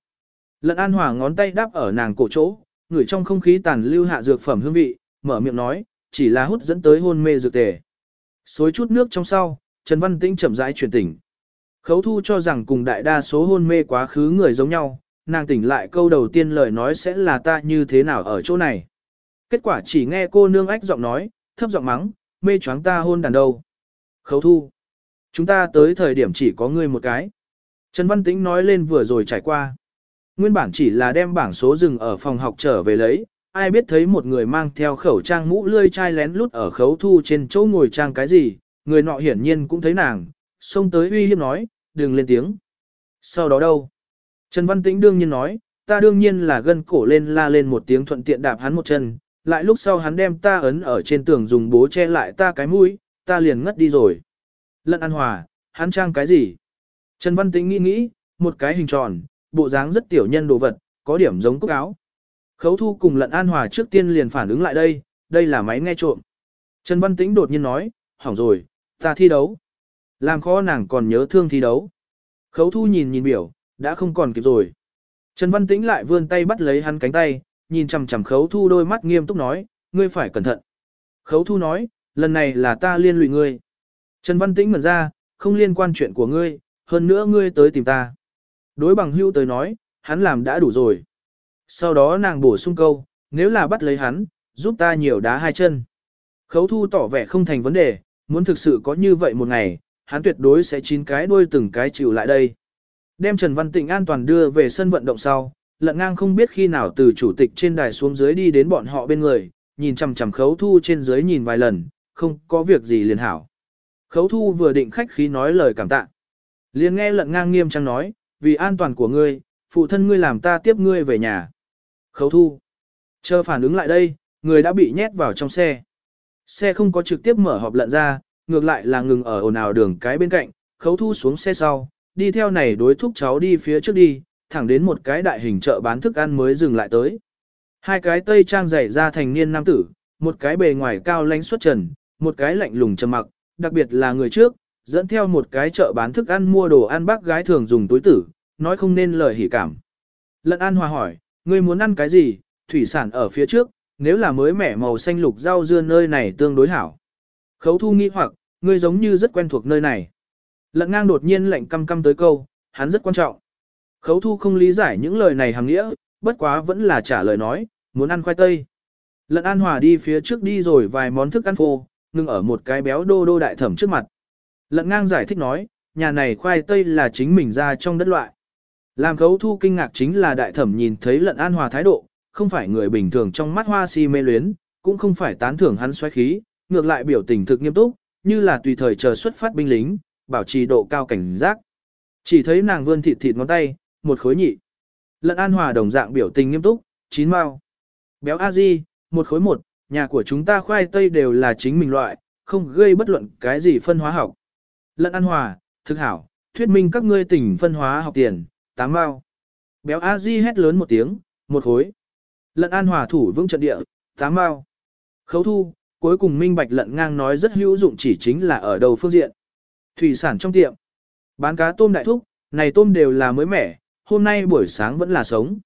Lận An Hòa ngón tay đáp ở nàng cổ chỗ, ngửi trong không khí tàn lưu hạ dược phẩm hương vị, mở miệng nói, chỉ là hút dẫn tới hôn mê dược tề. Xối chút nước trong sau, Trần Văn Tĩnh chậm rãi chuyển tỉnh. Khấu thu cho rằng cùng đại đa số hôn mê quá khứ người giống nhau, nàng tỉnh lại câu đầu tiên lời nói sẽ là ta như thế nào ở chỗ này. Kết quả chỉ nghe cô nương ách giọng nói, thấp giọng mắng, mê choáng ta hôn đàn đâu. Khấu thu. Chúng ta tới thời điểm chỉ có ngươi một cái. Trần Văn Tĩnh nói lên vừa rồi trải qua. Nguyên bản chỉ là đem bảng số dừng ở phòng học trở về lấy, ai biết thấy một người mang theo khẩu trang mũ lươi chai lén lút ở khấu thu trên chỗ ngồi trang cái gì, người nọ hiển nhiên cũng thấy nàng, xông tới uy hiếp nói, đừng lên tiếng. Sau đó đâu? Trần Văn Tĩnh đương nhiên nói, ta đương nhiên là gân cổ lên la lên một tiếng thuận tiện đạp hắn một chân, lại lúc sau hắn đem ta ấn ở trên tường dùng bố che lại ta cái mũi, ta liền ngất đi rồi. Lận An Hòa, hắn trang cái gì? Trần Văn Tĩnh nghĩ nghĩ, một cái hình tròn, bộ dáng rất tiểu nhân đồ vật, có điểm giống cúc áo. Khấu thu cùng Lận An Hòa trước tiên liền phản ứng lại đây, đây là máy nghe trộm. Trần Văn Tĩnh đột nhiên nói, hỏng rồi, ta thi đấu. Làm khó nàng còn nhớ thương thi đấu. Khấu thu nhìn nhìn biểu, đã không còn kịp rồi. Trần Văn Tĩnh lại vươn tay bắt lấy hắn cánh tay, nhìn chằm chằm khấu thu đôi mắt nghiêm túc nói, ngươi phải cẩn thận. Khấu thu nói, lần này là ta liên lụy ngươi. Trần Văn Tĩnh ngẩn ra, không liên quan chuyện của ngươi, hơn nữa ngươi tới tìm ta. Đối bằng hưu tới nói, hắn làm đã đủ rồi. Sau đó nàng bổ sung câu, nếu là bắt lấy hắn, giúp ta nhiều đá hai chân. Khấu thu tỏ vẻ không thành vấn đề, muốn thực sự có như vậy một ngày, hắn tuyệt đối sẽ chín cái đuôi từng cái chịu lại đây. Đem Trần Văn Tịnh an toàn đưa về sân vận động sau, lận ngang không biết khi nào từ chủ tịch trên đài xuống dưới đi đến bọn họ bên người, nhìn chằm chằm khấu thu trên dưới nhìn vài lần, không có việc gì liền hảo. Khấu thu vừa định khách khí nói lời cảm tạ. Liền nghe lận ngang nghiêm trang nói, vì an toàn của ngươi, phụ thân ngươi làm ta tiếp ngươi về nhà. Khấu thu. Chờ phản ứng lại đây, người đã bị nhét vào trong xe. Xe không có trực tiếp mở hộp lận ra, ngược lại là ngừng ở ồn ào đường cái bên cạnh, khấu thu xuống xe sau, đi theo này đối thúc cháu đi phía trước đi, thẳng đến một cái đại hình chợ bán thức ăn mới dừng lại tới. Hai cái tây trang dày ra thành niên nam tử, một cái bề ngoài cao lãnh xuất trần, một cái lạnh lùng trầm mặc, đặc biệt là người trước, dẫn theo một cái chợ bán thức ăn mua đồ ăn bác gái thường dùng túi tử, nói không nên lời hỉ cảm. Lận An Hòa hỏi, ngươi muốn ăn cái gì, thủy sản ở phía trước, nếu là mới mẻ màu xanh lục rau dưa nơi này tương đối hảo. Khấu thu nghi hoặc, ngươi giống như rất quen thuộc nơi này. Lận ngang đột nhiên lạnh căm căm tới câu, hắn rất quan trọng. Khấu thu không lý giải những lời này hàng nghĩa, bất quá vẫn là trả lời nói, muốn ăn khoai tây. Lận An Hòa đi phía trước đi rồi vài món thức ăn phô, ngưng ở một cái béo đô đô đại thẩm trước mặt. Lận ngang giải thích nói, nhà này khoai tây là chính mình ra trong đất loại. Làm khấu thu kinh ngạc chính là đại thẩm nhìn thấy lận an hòa thái độ, không phải người bình thường trong mắt hoa si mê luyến, cũng không phải tán thưởng hắn xoáy khí, ngược lại biểu tình thực nghiêm túc, như là tùy thời chờ xuất phát binh lính, bảo trì độ cao cảnh giác. Chỉ thấy nàng vươn thịt thịt ngón tay, một khối nhị. Lận an hòa đồng dạng biểu tình nghiêm túc, chín mao. Béo a di, một khối một, nhà của chúng ta khoai tây đều là chính mình loại, không gây bất luận cái gì phân hóa học. Lận an hòa, thực hảo, thuyết minh các ngươi tỉnh phân hóa học tiền, tám mao. Béo a di hét lớn một tiếng, một khối. Lận an hòa thủ vững trận địa, tám mao. Khấu thu, cuối cùng minh bạch lận ngang nói rất hữu dụng chỉ chính là ở đầu phương diện. Thủy sản trong tiệm. Bán cá tôm đại thúc, này tôm đều là mới mẻ, hôm nay buổi sáng vẫn là sống.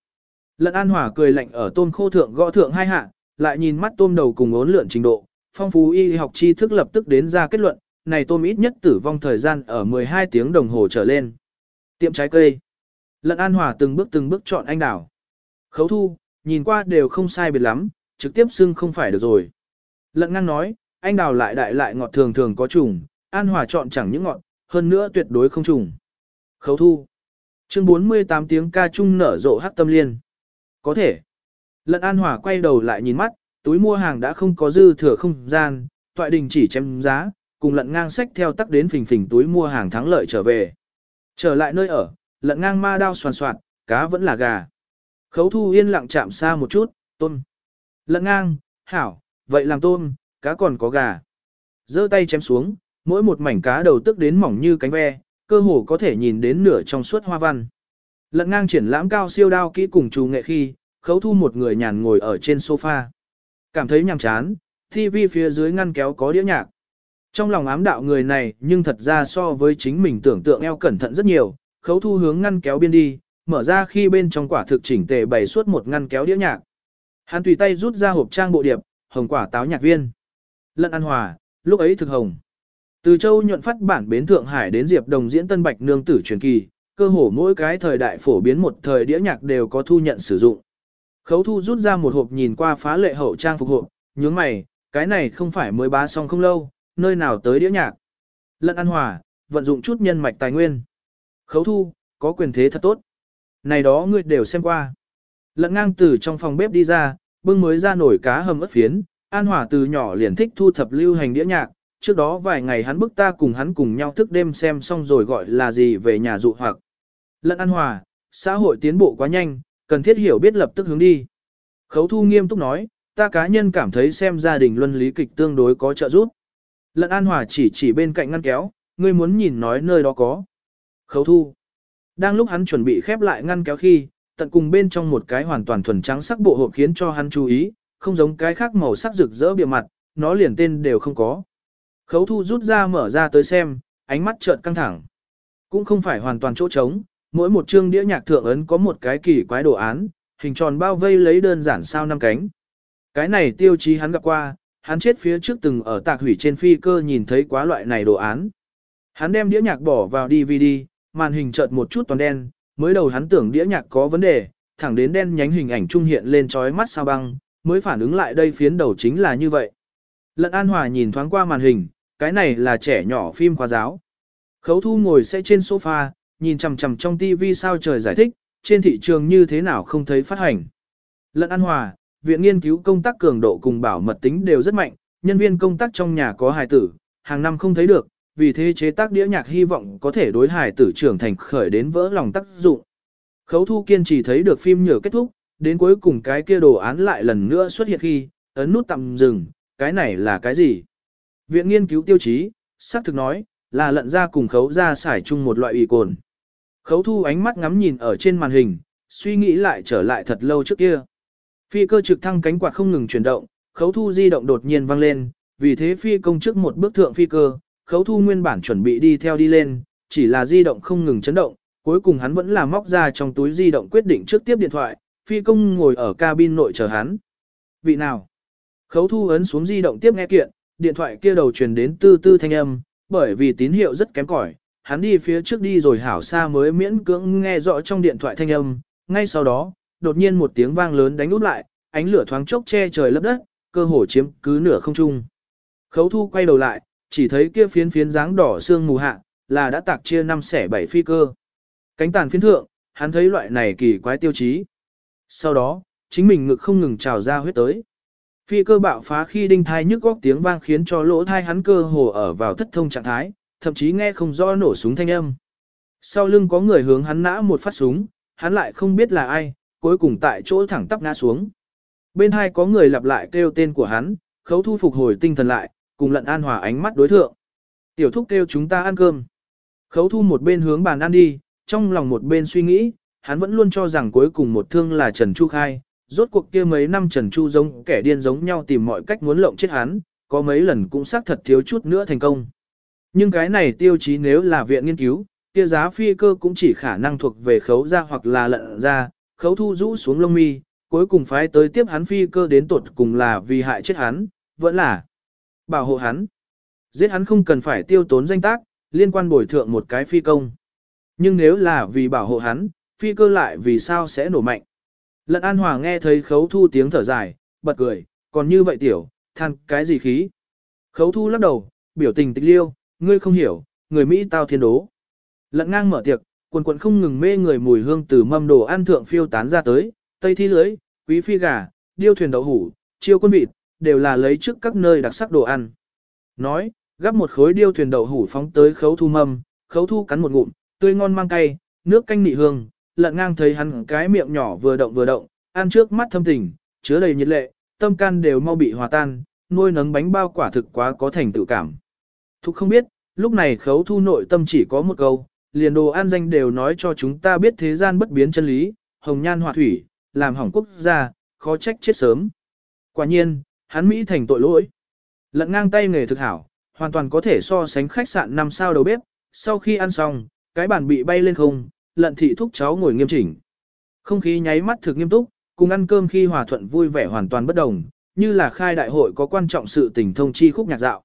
Lận an hòa cười lạnh ở tôm khô thượng gõ thượng hai hạ, lại nhìn mắt tôm đầu cùng ốn lượn trình độ, phong phú y học tri thức lập tức đến ra kết luận, này tôm ít nhất tử vong thời gian ở 12 tiếng đồng hồ trở lên. Tiệm trái cây. Lận An Hòa từng bước từng bước chọn anh đào. Khấu thu, nhìn qua đều không sai biệt lắm, trực tiếp xưng không phải được rồi. Lận ngang nói, anh đào lại đại lại ngọt thường thường có trùng, An Hòa chọn chẳng những ngọt, hơn nữa tuyệt đối không trùng. Khấu thu. Chương 48 tiếng ca trung nở rộ hát tâm liên. Có thể. Lận An Hòa quay đầu lại nhìn mắt, túi mua hàng đã không có dư thừa không gian, toại đình chỉ chém giá, cùng lận ngang sách theo tắc đến phình phình túi mua hàng thắng lợi trở về. Trở lại nơi ở, lận ngang ma đao soàn soạt, cá vẫn là gà. Khấu thu yên lặng chạm xa một chút, Tôm. Lận ngang, hảo, vậy làm tôm, cá còn có gà. giơ tay chém xuống, mỗi một mảnh cá đầu tức đến mỏng như cánh ve, cơ hồ có thể nhìn đến nửa trong suốt hoa văn. Lận ngang triển lãm cao siêu đao kỹ cùng chú nghệ khi, khấu thu một người nhàn ngồi ở trên sofa. Cảm thấy nhàm chán, TV phía dưới ngăn kéo có đĩa nhạc. Trong lòng ám đạo người này nhưng thật ra so với chính mình tưởng tượng eo cẩn thận rất nhiều, khấu thu hướng ngăn kéo biên đi, mở ra khi bên trong quả thực chỉnh tề bày suốt một ngăn kéo đĩa nhạc. Hắn tùy tay rút ra hộp trang bộ điệp, hồng quả táo nhạc viên. Lận An Hòa, lúc ấy thực hồng. Từ châu nhuận phát bản bến Thượng Hải đến Diệp Đồng diễn Tân Bạch Nương Tử truyền kỳ, cơ hồ mỗi cái thời đại phổ biến một thời đĩa nhạc đều có thu nhận sử dụng. Khấu thu rút ra một hộp nhìn qua phá lệ hậu trang phục hộp, nhướng mày, cái này không phải mới bá xong không lâu, nơi nào tới đĩa nhạc. Lận An Hòa, vận dụng chút nhân mạch tài nguyên. Khấu thu, có quyền thế thật tốt. Này đó ngươi đều xem qua. Lận ngang từ trong phòng bếp đi ra, bưng mới ra nổi cá hầm ớt phiến, An Hòa từ nhỏ liền thích thu thập lưu hành đĩa nhạc, trước đó vài ngày hắn bức ta cùng hắn cùng nhau thức đêm xem xong rồi gọi là gì về nhà dụ hoặc. Lận An Hòa, xã hội tiến bộ quá nhanh, cần thiết hiểu biết lập tức hướng đi. Khấu thu nghiêm túc nói, ta cá nhân cảm thấy xem gia đình luân lý kịch tương đối có trợ giúp. Lận An Hòa chỉ chỉ bên cạnh ngăn kéo, ngươi muốn nhìn nói nơi đó có. Khấu thu. Đang lúc hắn chuẩn bị khép lại ngăn kéo khi, tận cùng bên trong một cái hoàn toàn thuần trắng sắc bộ hộp khiến cho hắn chú ý, không giống cái khác màu sắc rực rỡ bề mặt, nó liền tên đều không có. Khấu thu rút ra mở ra tới xem, ánh mắt chợt căng thẳng. Cũng không phải hoàn toàn chỗ trống, mỗi một chương đĩa nhạc thượng ấn có một cái kỳ quái đồ án, hình tròn bao vây lấy đơn giản sao năm cánh. Cái này tiêu chí hắn gặp qua, hắn chết phía trước từng ở tạc hủy trên phi cơ nhìn thấy quá loại này đồ án. Hắn đem đĩa nhạc bỏ vào DVD, màn hình chợt một chút toàn đen, mới đầu hắn tưởng đĩa nhạc có vấn đề, thẳng đến đen nhánh hình ảnh trung hiện lên trói mắt sao băng, mới phản ứng lại đây phiến đầu chính là như vậy. Lận An Hòa nhìn thoáng qua màn hình, cái này là trẻ nhỏ phim khoa giáo. Khấu thu ngồi sẽ trên sofa, nhìn chằm chằm trong TV sao trời giải thích, trên thị trường như thế nào không thấy phát hành. Lận An Hòa, viện nghiên cứu công tác cường độ cùng bảo mật tính đều rất mạnh, nhân viên công tác trong nhà có hài tử, hàng năm không thấy được, vì thế chế tác đĩa nhạc hy vọng có thể đối hài tử trưởng thành khởi đến vỡ lòng tác dụng. Khấu thu kiên trì thấy được phim nhờ kết thúc, đến cuối cùng cái kia đồ án lại lần nữa xuất hiện khi, ấn nút tạm dừng, cái này là cái gì? Viện nghiên cứu tiêu chí, xác thực nói, là lận ra cùng khấu ra xài chung một loại ủy cồn. Khấu thu ánh mắt ngắm nhìn ở trên màn hình, suy nghĩ lại trở lại thật lâu trước kia. Phi cơ trực thăng cánh quạt không ngừng chuyển động, khấu thu di động đột nhiên vang lên, vì thế phi công trước một bước thượng phi cơ, khấu thu nguyên bản chuẩn bị đi theo đi lên, chỉ là di động không ngừng chấn động, cuối cùng hắn vẫn là móc ra trong túi di động quyết định trước tiếp điện thoại, phi công ngồi ở cabin nội chờ hắn. Vị nào? Khấu thu ấn xuống di động tiếp nghe kiện, điện thoại kia đầu truyền đến tư tư thanh âm, bởi vì tín hiệu rất kém cỏi, hắn đi phía trước đi rồi hảo xa mới miễn cưỡng nghe rõ trong điện thoại thanh âm, ngay sau đó, đột nhiên một tiếng vang lớn đánh úp lại, ánh lửa thoáng chốc che trời lấp đất, cơ hồ chiếm cứ nửa không trung. Khấu thu quay đầu lại, chỉ thấy kia phiến phiến dáng đỏ xương mù hạ, là đã tạc chia năm xẻ bảy phi cơ. Cánh tàn phiến thượng, hắn thấy loại này kỳ quái tiêu chí. Sau đó, chính mình ngực không ngừng trào ra huyết tới. Phi cơ bạo phá khi đinh thai nhức góc tiếng vang khiến cho lỗ thai hắn cơ hồ ở vào thất thông trạng thái, thậm chí nghe không rõ nổ súng thanh âm. Sau lưng có người hướng hắn nã một phát súng, hắn lại không biết là ai, cuối cùng tại chỗ thẳng tắp ngã xuống. Bên hai có người lặp lại kêu tên của hắn, khấu thu phục hồi tinh thần lại, cùng lận an hòa ánh mắt đối thượng. Tiểu thúc kêu chúng ta ăn cơm. Khấu thu một bên hướng bàn ăn đi, trong lòng một bên suy nghĩ, hắn vẫn luôn cho rằng cuối cùng một thương là Trần Chu Khai, rốt cuộc kia mấy năm Trần Chu giống kẻ điên giống nhau tìm mọi cách muốn lộng chết hắn, có mấy lần cũng xác thật thiếu chút nữa thành công. Nhưng cái này tiêu chí nếu là viện nghiên cứu, kia giá phi cơ cũng chỉ khả năng thuộc về khấu ra hoặc là lận ra, khấu thu rũ xuống lông mi, cuối cùng phái tới tiếp hắn phi cơ đến tuột cùng là vì hại chết hắn, vẫn là bảo hộ hắn. Giết hắn không cần phải tiêu tốn danh tác, liên quan bồi thượng một cái phi công. Nhưng nếu là vì bảo hộ hắn, phi cơ lại vì sao sẽ nổ mạnh. Lận An Hòa nghe thấy khấu thu tiếng thở dài, bật cười, còn như vậy tiểu, than cái gì khí. Khấu thu lắc đầu, biểu tình tịch liêu, ngươi không hiểu, người Mỹ tao thiên đố. Lận ngang mở tiệc, quần quần không ngừng mê người mùi hương từ mâm đồ ăn thượng phiêu tán ra tới, tây thi lưới, quý phi gà, điêu thuyền đậu hủ, chiêu quân vịt, đều là lấy trước các nơi đặc sắc đồ ăn. Nói, gắp một khối điêu thuyền đậu hủ phóng tới khấu thu mâm, khấu thu cắn một ngụm, tươi ngon mang cay, nước canh nị hương, lận ngang thấy hắn cái miệng nhỏ vừa động vừa động, ăn trước mắt thâm tình, chứa đầy nhiệt lệ, tâm can đều mau bị hòa tan, nuôi nấng bánh bao quả thực quá có thành tựu cảm. Thục không biết, lúc này khấu thu nội tâm chỉ có một câu, liền đồ ăn danh đều nói cho chúng ta biết thế gian bất biến chân lý, hồng nhan họa thủy, làm hỏng quốc gia, khó trách chết sớm. Quả nhiên, hắn Mỹ thành tội lỗi. Lận ngang tay nghề thực hảo, hoàn toàn có thể so sánh khách sạn 5 sao đầu bếp, sau khi ăn xong, cái bàn bị bay lên không, lận thị thúc cháu ngồi nghiêm chỉnh. Không khí nháy mắt thực nghiêm túc, cùng ăn cơm khi hòa thuận vui vẻ hoàn toàn bất đồng, như là khai đại hội có quan trọng sự tình thông chi khúc nhạc dạo.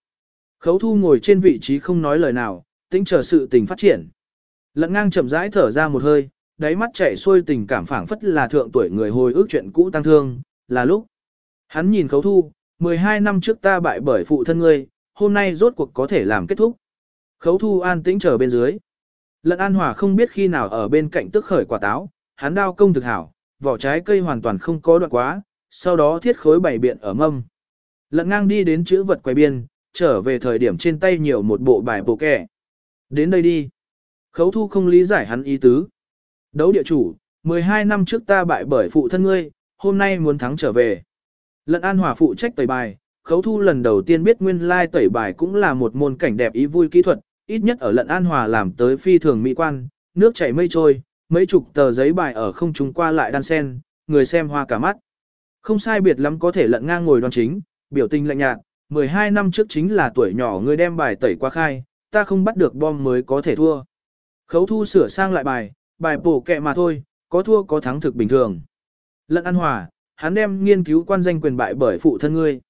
Khấu thu ngồi trên vị trí không nói lời nào, tính chờ sự tình phát triển. Lận ngang chậm rãi thở ra một hơi, đáy mắt chảy xuôi tình cảm phảng phất là thượng tuổi người hồi ức chuyện cũ tăng thương, là lúc. Hắn nhìn khấu thu, 12 năm trước ta bại bởi phụ thân ngươi, hôm nay rốt cuộc có thể làm kết thúc. Khấu thu an tĩnh chờ bên dưới. Lận an hòa không biết khi nào ở bên cạnh tức khởi quả táo, hắn đao công thực hảo, vỏ trái cây hoàn toàn không có đoạn quá, sau đó thiết khối bảy biện ở mâm. Lận ngang đi đến chữ vật quay biên, trở về thời điểm trên tay nhiều một bộ bài bộ kẻ. Đến đây đi. Khấu thu không lý giải hắn ý tứ. Đấu địa chủ, 12 năm trước ta bại bởi phụ thân ngươi, hôm nay muốn thắng trở về. Lận an hòa phụ trách tẩy bài, khấu thu lần đầu tiên biết nguyên lai tẩy bài cũng là một môn cảnh đẹp ý vui kỹ thuật, ít nhất ở lận an hòa làm tới phi thường mỹ quan, nước chảy mây trôi, mấy chục tờ giấy bài ở không trung qua lại đan sen, người xem hoa cả mắt. Không sai biệt lắm có thể lận ngang ngồi đoan chính, biểu tình lạnh nhạt, 12 năm trước chính là tuổi nhỏ ngươi đem bài tẩy qua khai, ta không bắt được bom mới có thể thua. Khấu thu sửa sang lại bài, bài bổ kẹ mà thôi, có thua có thắng thực bình thường. Lận an hòa, hắn đem nghiên cứu quan danh quyền bại bởi phụ thân ngươi.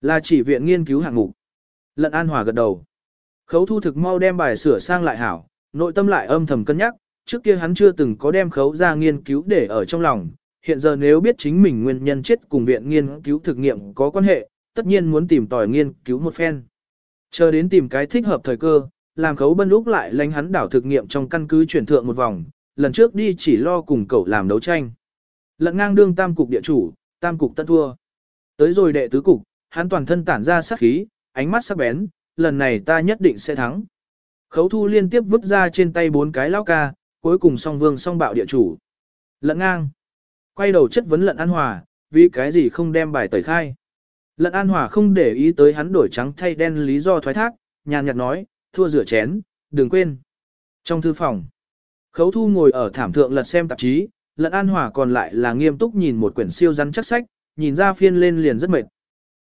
Là chỉ viện nghiên cứu hạng mục. Lận an hòa gật đầu. Khấu thu thực mau đem bài sửa sang lại hảo, nội tâm lại âm thầm cân nhắc, trước kia hắn chưa từng có đem khấu ra nghiên cứu để ở trong lòng. Hiện giờ nếu biết chính mình nguyên nhân chết cùng viện nghiên cứu thực nghiệm có quan hệ, tất nhiên muốn tìm tòi nghiên cứu một phen. Chờ đến tìm cái thích hợp thời cơ, làm khấu bân lúc lại lánh hắn đảo thực nghiệm trong căn cứ chuyển thượng một vòng, lần trước đi chỉ lo cùng cậu làm đấu tranh. Lận ngang đương tam cục địa chủ, tam cục tất thua. Tới rồi đệ tứ cục, hắn toàn thân tản ra sát khí, ánh mắt sắc bén, lần này ta nhất định sẽ thắng. Khấu thu liên tiếp vứt ra trên tay bốn cái lao ca, cuối cùng song vương song bạo địa chủ. Lận ngang. Quay đầu chất vấn lận an hòa, vì cái gì không đem bài tẩy khai. Lận an hòa không để ý tới hắn đổi trắng thay đen lý do thoái thác, nhàn nhạt nói, thua rửa chén, đừng quên. Trong thư phòng, khấu thu ngồi ở thảm thượng lật xem tạp chí, lận an hòa còn lại là nghiêm túc nhìn một quyển siêu rắn chắc sách, nhìn ra phiên lên liền rất mệt.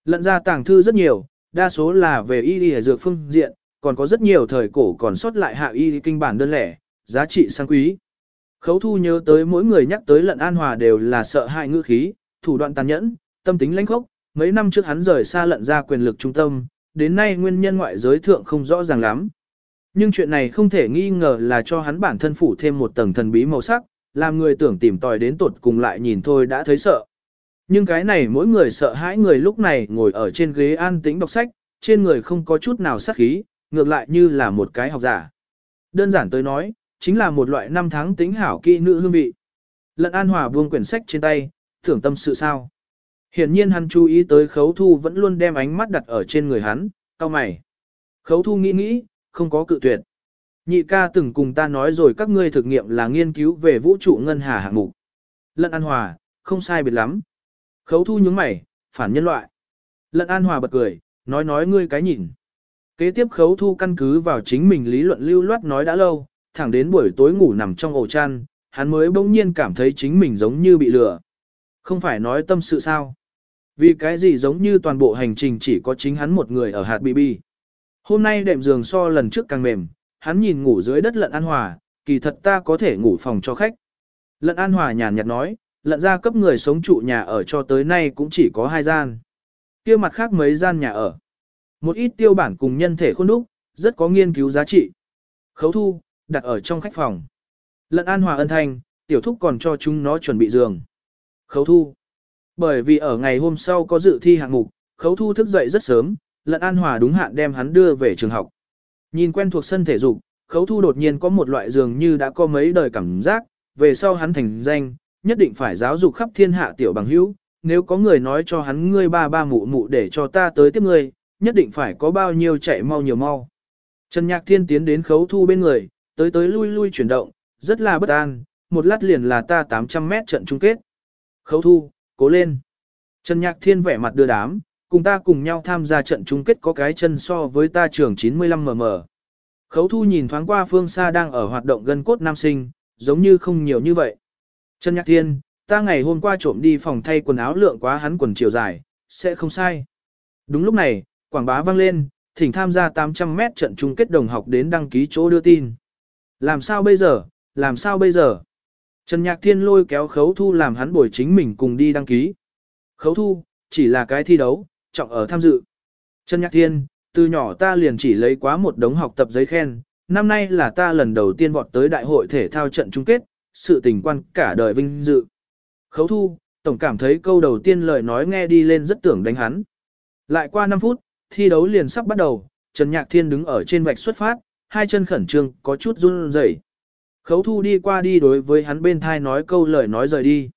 Lận ra tàng thư rất nhiều, đa số là về y y dược phương diện, còn có rất nhiều thời cổ còn sót lại hạ y kinh bản đơn lẻ, giá trị sang quý. Khấu thu nhớ tới mỗi người nhắc tới lận an hòa đều là sợ hại ngữ khí, thủ đoạn tàn nhẫn, tâm tính lãnh khốc, mấy năm trước hắn rời xa lận ra quyền lực trung tâm, đến nay nguyên nhân ngoại giới thượng không rõ ràng lắm. Nhưng chuyện này không thể nghi ngờ là cho hắn bản thân phủ thêm một tầng thần bí màu sắc, làm người tưởng tìm tòi đến tột cùng lại nhìn thôi đã thấy sợ. Nhưng cái này mỗi người sợ hãi người lúc này ngồi ở trên ghế an tĩnh đọc sách, trên người không có chút nào sát khí, ngược lại như là một cái học giả. Đơn giản tới nói, chính là một loại năm tháng tính hảo kỹ nữ hương vị. Lận An Hòa buông quyển sách trên tay, thưởng tâm sự sao. Hiển nhiên hắn chú ý tới khấu thu vẫn luôn đem ánh mắt đặt ở trên người hắn, cao mày. Khấu thu nghĩ nghĩ, không có cự tuyệt. Nhị ca từng cùng ta nói rồi các ngươi thực nghiệm là nghiên cứu về vũ trụ ngân hà hạng mục. Lận An Hòa, không sai biệt lắm. Khấu thu nhướng mày, phản nhân loại. Lận An Hòa bật cười, nói nói ngươi cái nhìn. Kế tiếp khấu thu căn cứ vào chính mình lý luận lưu loát nói đã lâu, thẳng đến buổi tối ngủ nằm trong ổ chăn, hắn mới bỗng nhiên cảm thấy chính mình giống như bị lừa. Không phải nói tâm sự sao. Vì cái gì giống như toàn bộ hành trình chỉ có chính hắn một người ở hạt BB. Hôm nay đệm giường so lần trước càng mềm, hắn nhìn ngủ dưới đất lận an hòa, kỳ thật ta có thể ngủ phòng cho khách. Lận an hòa nhàn nhạt nói, lận ra cấp người sống trụ nhà ở cho tới nay cũng chỉ có hai gian. kia mặt khác mấy gian nhà ở. Một ít tiêu bản cùng nhân thể khuôn đúc, rất có nghiên cứu giá trị. Khấu thu, đặt ở trong khách phòng. Lận an hòa ân thanh, tiểu thúc còn cho chúng nó chuẩn bị giường. Khấu thu. Bởi vì ở ngày hôm sau có dự thi hạng mục, khấu thu thức dậy rất sớm, lận an hòa đúng hạn đem hắn đưa về trường học. Nhìn quen thuộc sân thể dục, khấu thu đột nhiên có một loại giường như đã có mấy đời cảm giác, về sau hắn thành danh, nhất định phải giáo dục khắp thiên hạ tiểu bằng hữu, nếu có người nói cho hắn ngươi ba ba mụ mụ để cho ta tới tiếp ngươi, nhất định phải có bao nhiêu chạy mau nhiều mau. Trần Nhạc Thiên tiến đến khấu thu bên người, tới tới lui lui chuyển động, rất là bất an, một lát liền là ta 800 mét trận chung kết. Khấu thu, cố lên. Trần Nhạc Thiên vẻ mặt đưa đám, cùng ta cùng nhau tham gia trận chung kết có cái chân so với ta trưởng 95mm. Khấu thu nhìn thoáng qua phương xa đang ở hoạt động gân cốt nam sinh, giống như không nhiều như vậy. Trần Nhạc Thiên, ta ngày hôm qua trộm đi phòng thay quần áo lượng quá hắn quần chiều dài, sẽ không sai. Đúng lúc này, quảng bá vang lên, thỉnh tham gia 800 mét trận chung kết đồng học đến đăng ký chỗ đưa tin. Làm sao bây giờ, làm sao bây giờ? Trần Nhạc Thiên lôi kéo khấu thu làm hắn bồi chính mình cùng đi đăng ký. Khấu thu, chỉ là cái thi đấu, trọng ở tham dự. Trần Nhạc Thiên, từ nhỏ ta liền chỉ lấy quá một đống học tập giấy khen, năm nay là ta lần đầu tiên vọt tới đại hội thể thao trận chung kết, sự tình quan cả đời vinh dự. Khấu thu, tổng cảm thấy câu đầu tiên lời nói nghe đi lên rất tưởng đánh hắn. Lại qua 5 phút, thi đấu liền sắp bắt đầu, Trần Nhạc Thiên đứng ở trên vạch xuất phát, hai chân khẩn trương, có chút run rẩy. Khấu thu đi qua đi đối với hắn bên thai nói câu lời nói rời đi.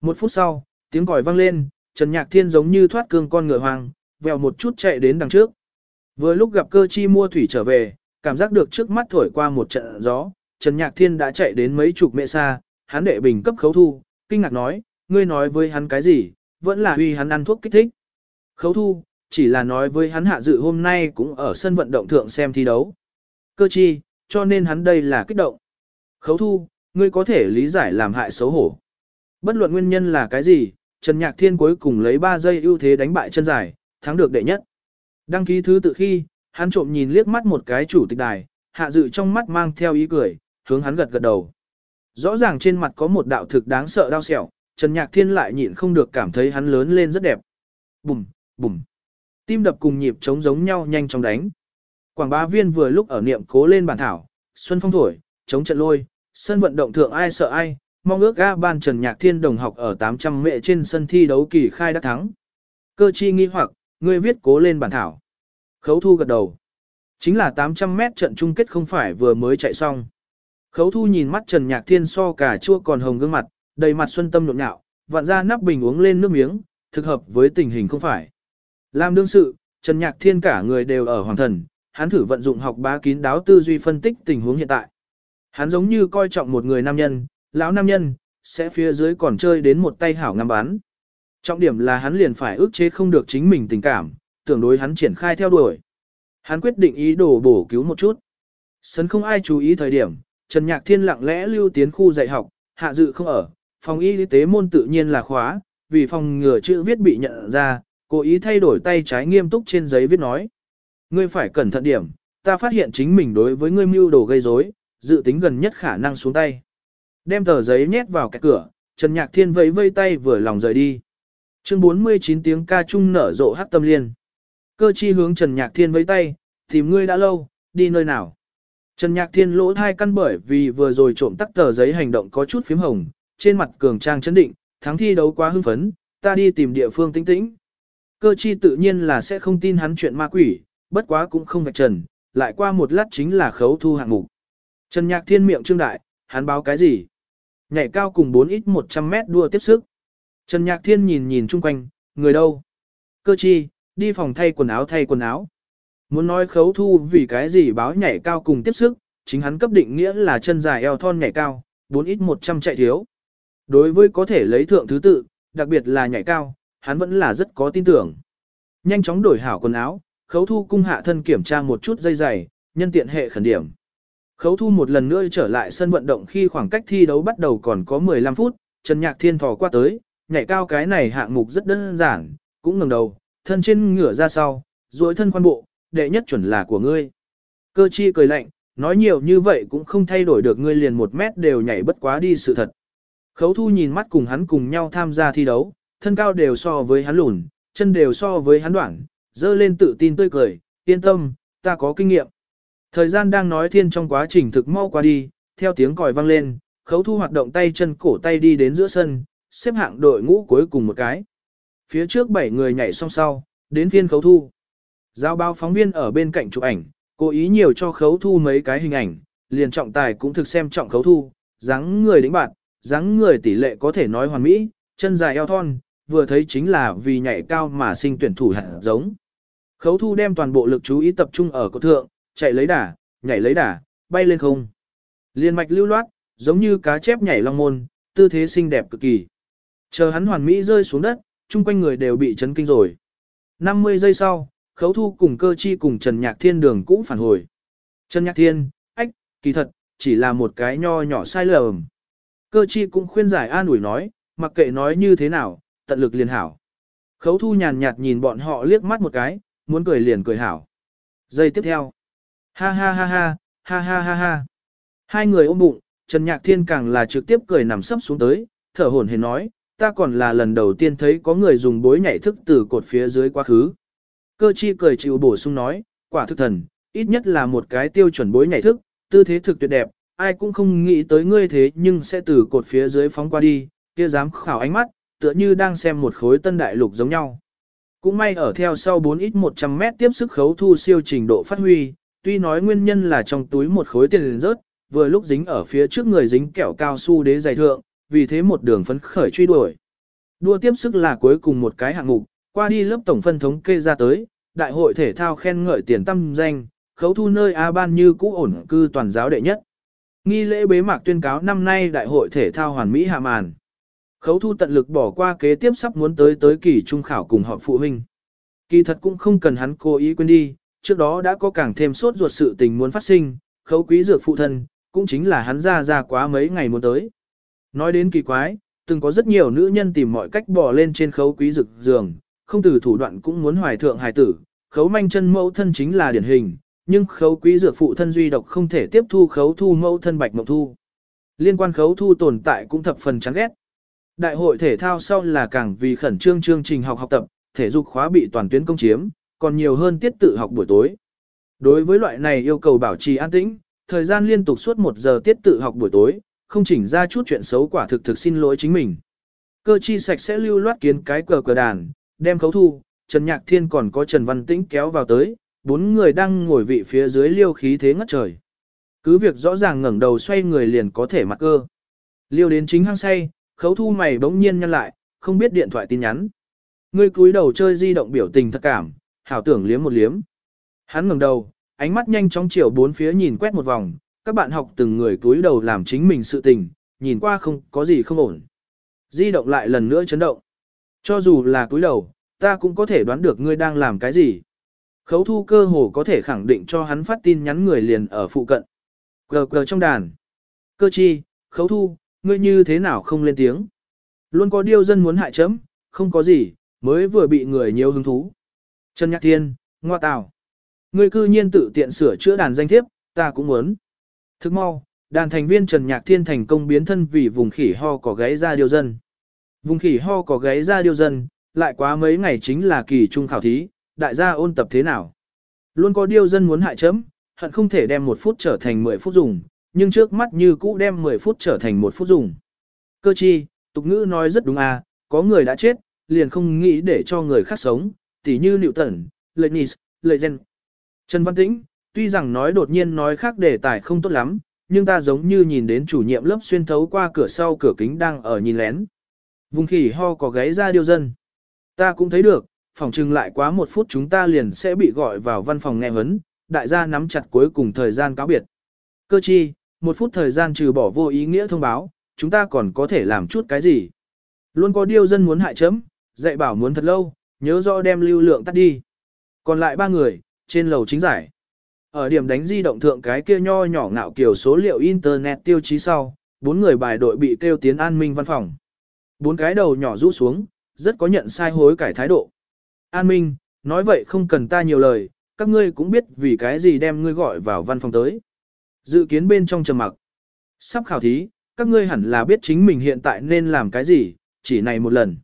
Một phút sau, tiếng còi vang lên, Trần Nhạc Thiên giống như thoát cương con ngựa hoang, vèo một chút chạy đến đằng trước. Vừa lúc gặp cơ chi mua thủy trở về, cảm giác được trước mắt thổi qua một trận gió, Trần Nhạc Thiên đã chạy đến mấy chục mẹ xa, hắn đệ bình cấp khấu thu, kinh ngạc nói, ngươi nói với hắn cái gì, vẫn là huy hắn ăn thuốc kích thích. Khấu thu, chỉ là nói với hắn hạ dự hôm nay cũng ở sân vận động thượng xem thi đấu. Cơ chi, cho nên hắn đây là kích động. Khấu thu, ngươi có thể lý giải làm hại xấu hổ. Bất luận nguyên nhân là cái gì, Trần Nhạc Thiên cuối cùng lấy 3 giây ưu thế đánh bại chân dài, thắng được đệ nhất. Đăng ký thứ tự khi, hắn trộm nhìn liếc mắt một cái chủ tịch đài, hạ dự trong mắt mang theo ý cười, hướng hắn gật gật đầu. Rõ ràng trên mặt có một đạo thực đáng sợ đau sẹo, Trần Nhạc Thiên lại nhịn không được cảm thấy hắn lớn lên rất đẹp. Bùm, bùm. Tim đập cùng nhịp chống giống nhau nhanh chóng đánh. Quảng bá viên vừa lúc ở niệm cố lên bản thảo, xuân phong thổi, chống trận lôi, sân vận động thượng ai sợ ai, mong ước ga ban Trần Nhạc Thiên đồng học ở 800 mệ trên sân thi đấu kỳ khai đã thắng. Cơ chi nghi hoặc, người viết cố lên bản thảo. Khấu thu gật đầu. Chính là 800 mét trận chung kết không phải vừa mới chạy xong. Khấu thu nhìn mắt Trần Nhạc Thiên so cả chua còn hồng gương mặt, đầy mặt xuân tâm nhộn nhạo, vặn ra nắp bình uống lên nước miếng, thực hợp với tình hình không phải. Làm đương sự, Trần Nhạc Thiên cả người đều ở hoàng thần, hắn thử vận dụng học bá kín đáo tư duy phân tích tình huống hiện tại. Hắn giống như coi trọng một người nam nhân, lão nam nhân, sẽ phía dưới còn chơi đến một tay hảo ngắm bán. Trọng điểm là hắn liền phải ước chế không được chính mình tình cảm, tưởng đối hắn triển khai theo đuổi. Hắn quyết định ý đồ bổ cứu một chút. Sân không ai chú ý thời điểm, Trần Nhạc Thiên lặng lẽ lưu tiến khu dạy học, hạ dự không ở, phòng y tế môn tự nhiên là khóa, vì phòng ngừa chữ viết bị nhận ra, cố ý thay đổi tay trái nghiêm túc trên giấy viết nói. Ngươi phải cẩn thận điểm, ta phát hiện chính mình đối với ngươi mưu đồ gây rối, dự tính gần nhất khả năng xuống tay. Đem tờ giấy nhét vào cái cửa, Trần Nhạc Thiên vẫy vây tay vừa lòng rời đi. Chương 49 tiếng ca trung nở rộ hát tâm liên. Cơ chi hướng Trần Nhạc Thiên vẫy tay, tìm ngươi đã lâu, đi nơi nào. Trần Nhạc Thiên lỗ thai căn bởi vì vừa rồi trộm tắt tờ giấy hành động có chút phím hồng, trên mặt cường trang chấn định, thắng thi đấu quá hưng phấn, ta đi tìm địa phương tĩnh tĩnh. Cơ chi tự nhiên là sẽ không tin hắn chuyện ma quỷ, bất quá cũng không vạch trần, lại qua một lát chính là khấu thu hạng mục. Trần Nhạc Thiên miệng trương đại, hắn báo cái gì? Nhảy cao cùng 4 ít 100 mét đua tiếp sức. Trần Nhạc Thiên nhìn nhìn chung quanh, người đâu? Cơ chi, đi phòng thay quần áo thay quần áo. Muốn nói khấu thu vì cái gì báo nhảy cao cùng tiếp sức, chính hắn cấp định nghĩa là chân dài eo thon nhảy cao, 4 ít 100 chạy thiếu. Đối với có thể lấy thượng thứ tự, đặc biệt là nhảy cao, hắn vẫn là rất có tin tưởng. Nhanh chóng đổi hảo quần áo, khấu thu cung hạ thân kiểm tra một chút dây dày, nhân tiện hệ khẩn điểm. Khấu thu một lần nữa trở lại sân vận động khi khoảng cách thi đấu bắt đầu còn có 15 phút, Trần Nhạc Thiên thò qua tới, nhảy cao cái này hạng mục rất đơn giản, cũng ngẩng đầu, thân trên ngửa ra sau, duỗi thân quan bộ, đệ nhất chuẩn là của ngươi. Cơ chi cười lạnh, nói nhiều như vậy cũng không thay đổi được ngươi liền một mét đều nhảy bất quá đi sự thật. Khấu thu nhìn mắt cùng hắn cùng nhau tham gia thi đấu, thân cao đều so với hắn lùn, chân đều so với hắn đoạn, dơ lên tự tin tươi cười, yên tâm, ta có kinh nghiệm. Thời gian đang nói thiên trong quá trình thực mau qua đi, theo tiếng còi vang lên, khấu thu hoạt động tay chân cổ tay đi đến giữa sân, xếp hạng đội ngũ cuối cùng một cái. Phía trước bảy người nhảy song sau, đến phiên khấu thu. Giao báo phóng viên ở bên cạnh chụp ảnh, cố ý nhiều cho khấu thu mấy cái hình ảnh, liền trọng tài cũng thực xem trọng khấu thu, dáng người đĩnh bạn, dáng người tỷ lệ có thể nói hoàn mỹ, chân dài eo thon, vừa thấy chính là vì nhảy cao mà sinh tuyển thủ hẳn giống. Khấu thu đem toàn bộ lực chú ý tập trung ở cổ thượng, chạy lấy đà, nhảy lấy đà, bay lên không. Liên mạch lưu loát, giống như cá chép nhảy long môn, tư thế xinh đẹp cực kỳ. Chờ hắn hoàn mỹ rơi xuống đất, chung quanh người đều bị chấn kinh rồi. 50 giây sau, khấu thu cùng cơ chi cùng Trần Nhạc Thiên đường cũng phản hồi. Trần Nhạc Thiên, ách, kỳ thật, chỉ là một cái nho nhỏ sai lầm. Cơ chi cũng khuyên giải an ủi nói, mặc kệ nói như thế nào, tận lực liền hảo. Khấu thu nhàn nhạt nhìn bọn họ liếc mắt một cái, muốn cười liền cười hảo. Giây tiếp theo. Ha ha ha ha, ha ha ha ha. Hai người ôm bụng, Trần Nhạc Thiên càng là trực tiếp cười nằm sấp xuống tới, thở hổn hển nói, ta còn là lần đầu tiên thấy có người dùng bối nhảy thức từ cột phía dưới quá khứ. Cơ chi cười chịu bổ sung nói, quả thực thần, ít nhất là một cái tiêu chuẩn bối nhảy thức, tư thế thực tuyệt đẹp, ai cũng không nghĩ tới ngươi thế nhưng sẽ từ cột phía dưới phóng qua đi, kia dám khảo ánh mắt, tựa như đang xem một khối tân đại lục giống nhau. Cũng may ở theo sau 4 ít 100 mét tiếp sức khấu thu siêu trình độ phát huy, tuy nói nguyên nhân là trong túi một khối tiền liền rớt, vừa lúc dính ở phía trước người dính kẹo cao su đế dày thượng, vì thế một đường phấn khởi truy đuổi. Đua tiếp sức là cuối cùng một cái hạng mục, qua đi lớp tổng phân thống kê ra tới, đại hội thể thao khen ngợi tiền tâm danh, khấu thu nơi A ban như cũ ổn cư toàn giáo đệ nhất. Nghi lễ bế mạc tuyên cáo năm nay đại hội thể thao hoàn mỹ hạ màn. Khấu thu tận lực bỏ qua kế tiếp sắp muốn tới tới kỳ trung khảo cùng họp phụ huynh. Kỳ thật cũng không cần hắn cố ý quên đi, trước đó đã có càng thêm sốt ruột sự tình muốn phát sinh, khấu quý dược phụ thân, cũng chính là hắn ra ra quá mấy ngày muốn tới. Nói đến kỳ quái, từng có rất nhiều nữ nhân tìm mọi cách bỏ lên trên khấu quý dược giường, không từ thủ đoạn cũng muốn hoài thượng hài tử, khấu manh chân mẫu thân chính là điển hình, nhưng khấu quý dược phụ thân duy độc không thể tiếp thu khấu thu mẫu thân bạch mộng thu. Liên quan khấu thu tồn tại cũng thập phần chán ghét. Đại hội thể thao sau là càng vì khẩn trương chương trình học học tập, thể dục khóa bị toàn tuyến công chiếm, còn nhiều hơn tiết tự học buổi tối. Đối với loại này yêu cầu bảo trì an tĩnh, thời gian liên tục suốt một giờ tiết tự học buổi tối, không chỉnh ra chút chuyện xấu quả thực thực xin lỗi chính mình. Cơ chi sạch sẽ lưu loát kiến cái cờ cờ đàn, đem khấu thu, Trần Nhạc Thiên còn có Trần Văn Tĩnh kéo vào tới, bốn người đang ngồi vị phía dưới liêu khí thế ngất trời. Cứ việc rõ ràng ngẩng đầu xoay người liền có thể mặc cơ. Liêu đến chính hang say, khấu thu mày bỗng nhiên nhăn lại, không biết điện thoại tin nhắn. Ngươi cúi đầu chơi di động biểu tình thật cảm, hảo tưởng liếm một liếm. Hắn ngẩng đầu, ánh mắt nhanh chóng chiều bốn phía nhìn quét một vòng, các bạn học từng người cúi đầu làm chính mình sự tình, nhìn qua không có gì không ổn. Di động lại lần nữa chấn động. Cho dù là cúi đầu, ta cũng có thể đoán được ngươi đang làm cái gì. Khấu thu cơ hồ có thể khẳng định cho hắn phát tin nhắn người liền ở phụ cận. Cờ cờ trong đàn. Cơ chi, khấu thu, ngươi như thế nào không lên tiếng. Luôn có điêu dân muốn hại chấm, không có gì, mới vừa bị người nhiều hứng thú. Trần Nhạc Thiên, ngoa tào. Ngươi cư nhiên tự tiện sửa chữa đàn danh thiếp, ta cũng muốn. Thức mau, đàn thành viên Trần Nhạc Thiên thành công biến thân vì vùng khỉ ho có gáy ra điêu dân. Vùng khỉ ho có gáy ra điêu dân, lại quá mấy ngày chính là kỳ trung khảo thí, đại gia ôn tập thế nào. Luôn có điêu dân muốn hại chấm, hận không thể đem một phút trở thành 10 phút dùng, nhưng trước mắt như cũ đem 10 phút trở thành một phút dùng. Cơ chi, tục ngữ nói rất đúng à, có người đã chết, liền không nghĩ để cho người khác sống, tỉ như Liệu Tẩn, Lệ Nis, Lệ Gen. Trần Văn Tĩnh, tuy rằng nói đột nhiên nói khác đề tài không tốt lắm, nhưng ta giống như nhìn đến chủ nhiệm lớp xuyên thấu qua cửa sau cửa kính đang ở nhìn lén. Vùng khỉ ho có gáy ra điêu dân. Ta cũng thấy được, phòng trừng lại quá một phút chúng ta liền sẽ bị gọi vào văn phòng nghe vấn, đại gia nắm chặt cuối cùng thời gian cáo biệt. Cơ chi, một phút thời gian trừ bỏ vô ý nghĩa thông báo, chúng ta còn có thể làm chút cái gì. Luôn có điêu dân muốn hại chấm, dạy bảo muốn thật lâu, nhớ rõ đem lưu lượng tắt đi. Còn lại ba người, trên lầu chính giải. Ở điểm đánh di động thượng cái kia nho nhỏ ngạo kiểu số liệu Internet tiêu chí sau, bốn người bài đội bị kêu tiến an minh văn phòng. Bốn cái đầu nhỏ rũ xuống, rất có nhận sai hối cải thái độ. An minh, nói vậy không cần ta nhiều lời, các ngươi cũng biết vì cái gì đem ngươi gọi vào văn phòng tới. Dự kiến bên trong trầm mặc. Sắp khảo thí, các ngươi hẳn là biết chính mình hiện tại nên làm cái gì, chỉ này một lần.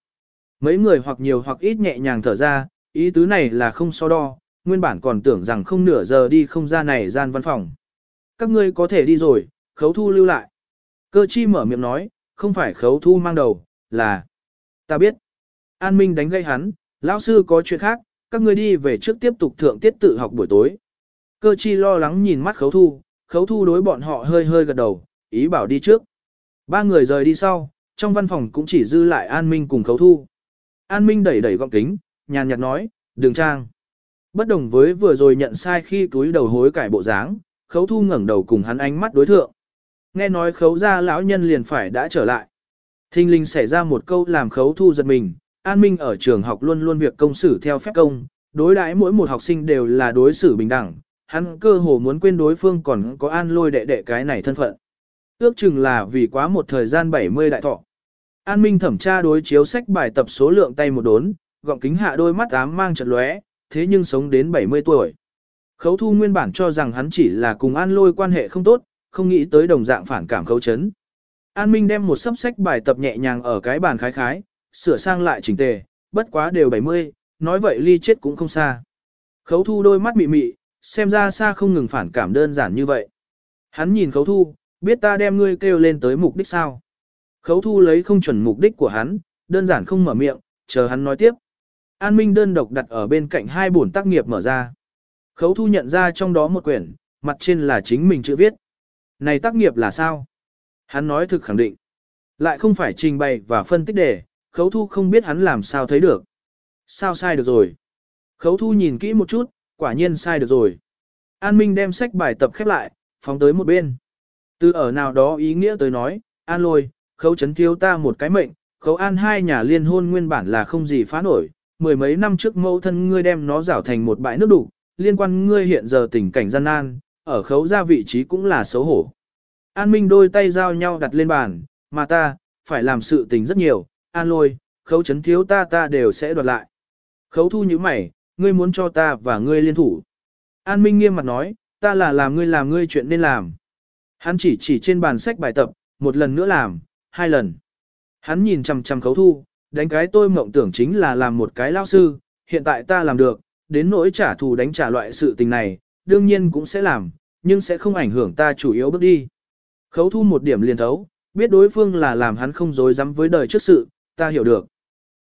Mấy người hoặc nhiều hoặc ít nhẹ nhàng thở ra, ý tứ này là không so đo, nguyên bản còn tưởng rằng không nửa giờ đi không ra này gian văn phòng. Các ngươi có thể đi rồi, khấu thu lưu lại. Cơ chi mở miệng nói, không phải khấu thu mang đầu, là... Ta biết. An Minh đánh gây hắn, lão sư có chuyện khác, các ngươi đi về trước tiếp tục thượng tiết tự học buổi tối. Cơ chi lo lắng nhìn mắt khấu thu, khấu thu đối bọn họ hơi hơi gật đầu, ý bảo đi trước. Ba người rời đi sau, trong văn phòng cũng chỉ dư lại An Minh cùng khấu thu. An Minh đẩy đẩy gọng kính, nhàn nhạt nói, đường trang. Bất đồng với vừa rồi nhận sai khi túi đầu hối cải bộ dáng, khấu thu ngẩng đầu cùng hắn ánh mắt đối thượng. Nghe nói khấu ra lão nhân liền phải đã trở lại. Thinh linh xảy ra một câu làm khấu thu giật mình, An Minh ở trường học luôn luôn việc công xử theo phép công, đối đãi mỗi một học sinh đều là đối xử bình đẳng, hắn cơ hồ muốn quên đối phương còn có An lôi đệ đệ cái này thân phận. Ước chừng là vì quá một thời gian 70 đại thọ. An Minh thẩm tra đối chiếu sách bài tập số lượng tay một đốn, gọng kính hạ đôi mắt ám mang chật lóe, thế nhưng sống đến 70 tuổi. Khấu thu nguyên bản cho rằng hắn chỉ là cùng An lôi quan hệ không tốt, không nghĩ tới đồng dạng phản cảm khấu chấn. An Minh đem một sấp sách bài tập nhẹ nhàng ở cái bàn khái khái, sửa sang lại chỉnh tề, bất quá đều 70, nói vậy ly chết cũng không xa. Khấu thu đôi mắt mị mị, xem ra xa không ngừng phản cảm đơn giản như vậy. Hắn nhìn khấu thu, biết ta đem ngươi kêu lên tới mục đích sao. Khấu thu lấy không chuẩn mục đích của hắn, đơn giản không mở miệng, chờ hắn nói tiếp. An Minh đơn độc đặt ở bên cạnh hai bổn tác nghiệp mở ra. Khấu thu nhận ra trong đó một quyển, mặt trên là chính mình chữ viết. Này tác nghiệp là sao? Hắn nói thực khẳng định. Lại không phải trình bày và phân tích đề, khấu thu không biết hắn làm sao thấy được. Sao sai được rồi? Khấu thu nhìn kỹ một chút, quả nhiên sai được rồi. An Minh đem sách bài tập khép lại, phóng tới một bên. Từ ở nào đó ý nghĩa tới nói, An lôi, khấu chấn thiếu ta một cái mệnh, khấu an hai nhà liên hôn nguyên bản là không gì phá nổi. Mười mấy năm trước mẫu thân ngươi đem nó rảo thành một bãi nước đủ, liên quan ngươi hiện giờ tình cảnh gian nan, ở khấu ra vị trí cũng là xấu hổ. An Minh đôi tay giao nhau đặt lên bàn, mà ta, phải làm sự tình rất nhiều, an lôi, khấu chấn thiếu ta ta đều sẽ đoạt lại. Khấu thu như mày, ngươi muốn cho ta và ngươi liên thủ. An Minh nghiêm mặt nói, ta là làm ngươi làm ngươi chuyện nên làm. Hắn chỉ chỉ trên bàn sách bài tập, một lần nữa làm, hai lần. Hắn nhìn chằm chằm khấu thu, đánh cái tôi mộng tưởng chính là làm một cái lao sư, hiện tại ta làm được, đến nỗi trả thù đánh trả loại sự tình này, đương nhiên cũng sẽ làm, nhưng sẽ không ảnh hưởng ta chủ yếu bước đi. Khấu thu một điểm liền thấu, biết đối phương là làm hắn không dối dám với đời trước sự, ta hiểu được.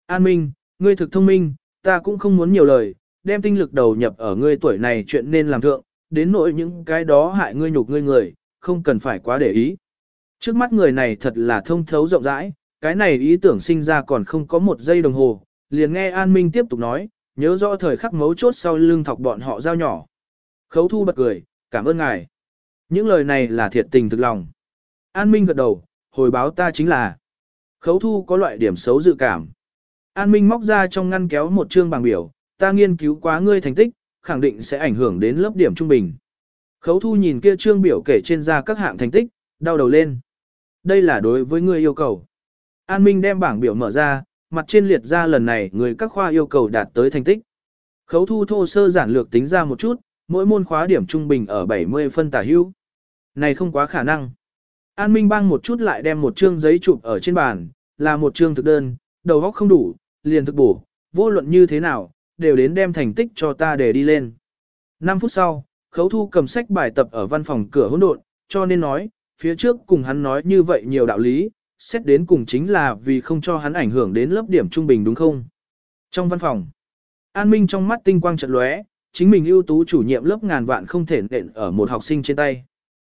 An Minh, ngươi thực thông minh, ta cũng không muốn nhiều lời, đem tinh lực đầu nhập ở ngươi tuổi này chuyện nên làm thượng, đến nỗi những cái đó hại ngươi nhục ngươi người, không cần phải quá để ý. Trước mắt người này thật là thông thấu rộng rãi, cái này ý tưởng sinh ra còn không có một giây đồng hồ, liền nghe An Minh tiếp tục nói, nhớ rõ thời khắc mấu chốt sau lưng thọc bọn họ giao nhỏ. Khấu thu bật cười, cảm ơn ngài. Những lời này là thiệt tình thực lòng. An Minh gật đầu, hồi báo ta chính là. Khấu thu có loại điểm xấu dự cảm. An Minh móc ra trong ngăn kéo một chương bảng biểu, ta nghiên cứu quá ngươi thành tích, khẳng định sẽ ảnh hưởng đến lớp điểm trung bình. Khấu thu nhìn kia chương biểu kể trên ra các hạng thành tích, đau đầu lên. Đây là đối với ngươi yêu cầu. An Minh đem bảng biểu mở ra, mặt trên liệt ra lần này người các khoa yêu cầu đạt tới thành tích. Khấu thu thô sơ giản lược tính ra một chút, mỗi môn khóa điểm trung bình ở 70 phân tả hữu. Này không quá khả năng. An Minh bang một chút lại đem một chương giấy chụp ở trên bàn, là một chương thực đơn, đầu óc không đủ, liền thực bổ, vô luận như thế nào, đều đến đem thành tích cho ta để đi lên. 5 phút sau, khấu thu cầm sách bài tập ở văn phòng cửa hỗn độn, cho nên nói, phía trước cùng hắn nói như vậy nhiều đạo lý, xét đến cùng chính là vì không cho hắn ảnh hưởng đến lớp điểm trung bình đúng không? Trong văn phòng, An Minh trong mắt tinh quang trận lóe, chính mình ưu tú chủ nhiệm lớp ngàn vạn không thể nện ở một học sinh trên tay.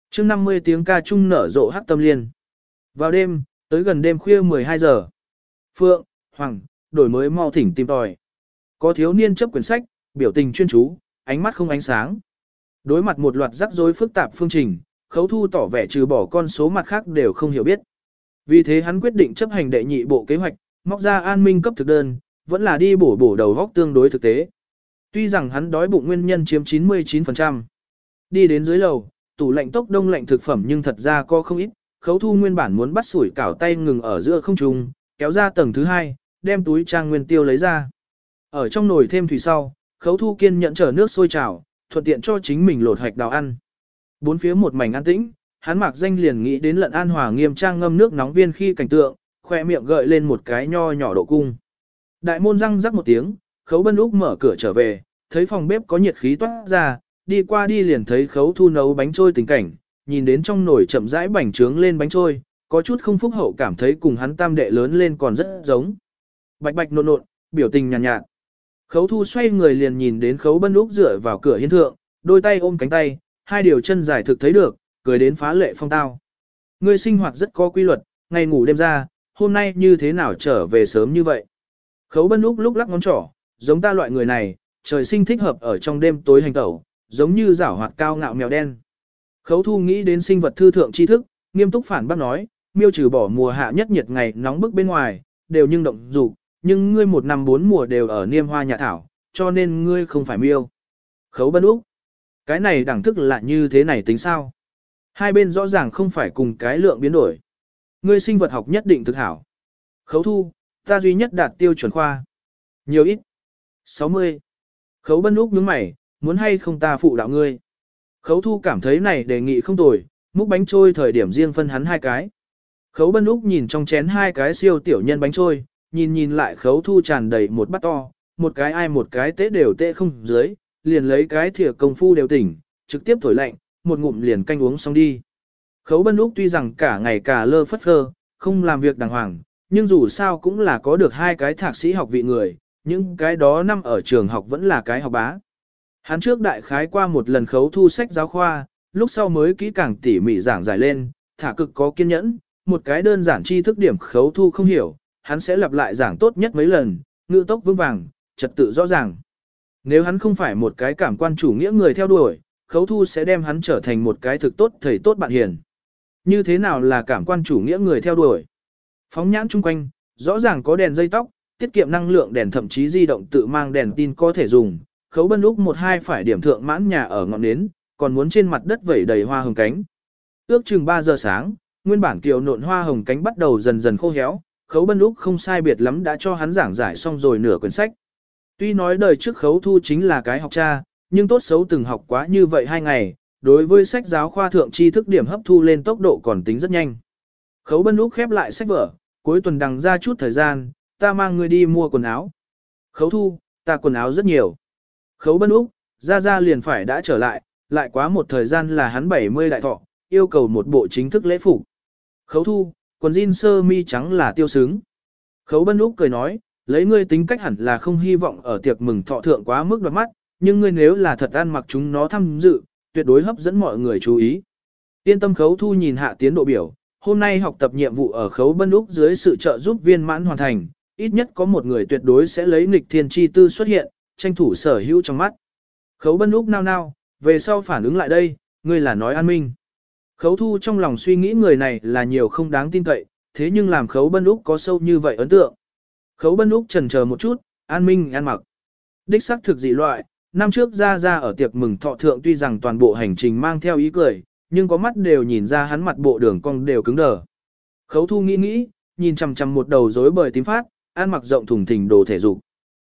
Trước 50 tiếng ca trung nở rộ hát tâm liên. Vào đêm, tới gần đêm khuya 12 giờ. Phượng, Hoàng, đổi mới mau thỉnh tìm tòi. Có thiếu niên chấp quyển sách, biểu tình chuyên chú, ánh mắt không ánh sáng. Đối mặt một loạt rắc rối phức tạp phương trình, khấu thu tỏ vẻ trừ bỏ con số mặt khác đều không hiểu biết. Vì thế hắn quyết định chấp hành đệ nhị bộ kế hoạch, móc ra an minh cấp thực đơn, vẫn là đi bổ bổ đầu góc tương đối thực tế. Tuy rằng hắn đói bụng nguyên nhân chiếm 99%. Đi đến dưới lầu, tủ lạnh tốc đông lạnh thực phẩm nhưng thật ra có không ít, khấu thu nguyên bản muốn bắt sủi cảo tay ngừng ở giữa không trung, kéo ra tầng thứ hai, đem túi trang nguyên tiêu lấy ra. Ở trong nồi thêm thủy sau, khấu thu kiên nhận chờ nước sôi trào, thuận tiện cho chính mình lột hạch đào ăn. Bốn phía một mảnh an tĩnh, hắn mặc danh liền nghĩ đến lận an hòa nghiêm trang ngâm nước nóng viên khi cảnh tượng, khoe miệng gợi lên một cái nho nhỏ độ cung. Đại môn răng rắc một tiếng, khấu bân úc mở cửa trở về, thấy phòng bếp có nhiệt khí toát ra, đi qua đi liền thấy khấu thu nấu bánh trôi tình cảnh, nhìn đến trong nồi chậm rãi bánh trướng lên bánh trôi, có chút không phúc hậu cảm thấy cùng hắn tam đệ lớn lên còn rất giống. Bạch bạch nộn nộn, biểu tình nhàn nhạt, nhạt. Khấu thu xoay người liền nhìn đến khấu bân úc dựa vào cửa hiên thượng, đôi tay ôm cánh tay, hai điều chân dài thực thấy được, cười đến phá lệ phong tao. Ngươi sinh hoạt rất có quy luật, ngày ngủ đêm ra, hôm nay như thế nào trở về sớm như vậy. Khấu bân úc lúc lắc ngón trỏ, giống ta loại người này, trời sinh thích hợp ở trong đêm tối hành tẩu, giống như giảo hoạt cao ngạo mèo đen. Khấu thu nghĩ đến sinh vật thư thượng tri thức, nghiêm túc phản bác nói, miêu trừ bỏ mùa hạ nhất nhiệt ngày nóng bức bên ngoài, đều nhưng động dục, nhưng ngươi một năm bốn mùa đều ở niêm hoa nhà thảo, cho nên ngươi không phải miêu. Khấu bân úc. Cái này đẳng thức là như thế này tính sao? Hai bên rõ ràng không phải cùng cái lượng biến đổi. Ngươi sinh vật học nhất định thực hảo. Khấu thu, ta duy nhất đạt tiêu chuẩn khoa. Nhiều ít. 60. Khấu bân úc nhướng mày, muốn hay không ta phụ đạo ngươi. Khấu thu cảm thấy này đề nghị không tồi, múc bánh trôi thời điểm riêng phân hắn hai cái. Khấu bân úc nhìn trong chén hai cái siêu tiểu nhân bánh trôi, nhìn nhìn lại khấu thu tràn đầy một bát to, một cái ai một cái tế đều tệ không dưới, liền lấy cái thìa công phu đều tỉnh, trực tiếp thổi lạnh, một ngụm liền canh uống xong đi. Khấu bân úc tuy rằng cả ngày cả lơ phất phơ, không làm việc đàng hoàng, nhưng dù sao cũng là có được hai cái thạc sĩ học vị người, những cái đó năm ở trường học vẫn là cái học bá. Hắn trước đại khái qua một lần khấu thu sách giáo khoa, lúc sau mới kỹ càng tỉ mỉ giảng giải lên, thả cực có kiên nhẫn, một cái đơn giản tri thức điểm khấu thu không hiểu, hắn sẽ lặp lại giảng tốt nhất mấy lần, ngữ tốc vững vàng, trật tự rõ ràng. Nếu hắn không phải một cái cảm quan chủ nghĩa người theo đuổi, khấu thu sẽ đem hắn trở thành một cái thực tốt thầy tốt bạn hiền. Như thế nào là cảm quan chủ nghĩa người theo đuổi? Phóng nhãn chung quanh, rõ ràng có đèn dây tóc, tiết kiệm năng lượng đèn thậm chí di động tự mang đèn tin có thể dùng, khấu bân lúc một hai phải điểm thượng mãn nhà ở ngọn nến, còn muốn trên mặt đất vẩy đầy hoa hồng cánh. Ước chừng 3 giờ sáng, nguyên bản kiều nộn hoa hồng cánh bắt đầu dần dần khô héo, khấu bân lúc không sai biệt lắm đã cho hắn giảng giải xong rồi nửa quyển sách. Tuy nói đời trước khấu thu chính là cái học cha, nhưng tốt xấu từng học quá như vậy hai ngày, đối với sách giáo khoa thượng tri thức điểm hấp thu lên tốc độ còn tính rất nhanh. Khấu bân úc khép lại sách vở, cuối tuần đằng ra chút thời gian, ta mang người đi mua quần áo. Khấu thu, ta quần áo rất nhiều. Khấu bân úc, ra ra liền phải đã trở lại, lại quá một thời gian là hắn 70 đại thọ, yêu cầu một bộ chính thức lễ phục. Khấu thu, quần jean sơ mi trắng là tiêu sướng. Khấu bân úc cười nói, lấy ngươi tính cách hẳn là không hy vọng ở tiệc mừng thọ thượng quá mức đoạt mắt, nhưng ngươi nếu là thật ăn mặc chúng nó tham dự, tuyệt đối hấp dẫn mọi người chú ý. Yên tâm khấu thu nhìn hạ tiến độ biểu, hôm nay học tập nhiệm vụ ở khấu bân úc dưới sự trợ giúp viên mãn hoàn thành, ít nhất có một người tuyệt đối sẽ lấy nghịch thiên chi tư xuất hiện, tranh thủ sở hữu trong mắt. Khấu bân úc nao nao, về sau phản ứng lại đây, ngươi là nói an minh. Khấu thu trong lòng suy nghĩ người này là nhiều không đáng tin cậy, thế nhưng làm khấu bân úc có sâu như vậy ấn tượng. Khấu bân úc trần chờ một chút, an minh an mặc. Đích xác thực dị loại, năm trước ra ra ở tiệc mừng thọ thượng tuy rằng toàn bộ hành trình mang theo ý cười, nhưng có mắt đều nhìn ra hắn mặt bộ đường cong đều cứng đờ. Khấu thu nghĩ nghĩ, nhìn chằm chằm một đầu rối bời tím phát, ăn mặc rộng thùng thình đồ thể dục.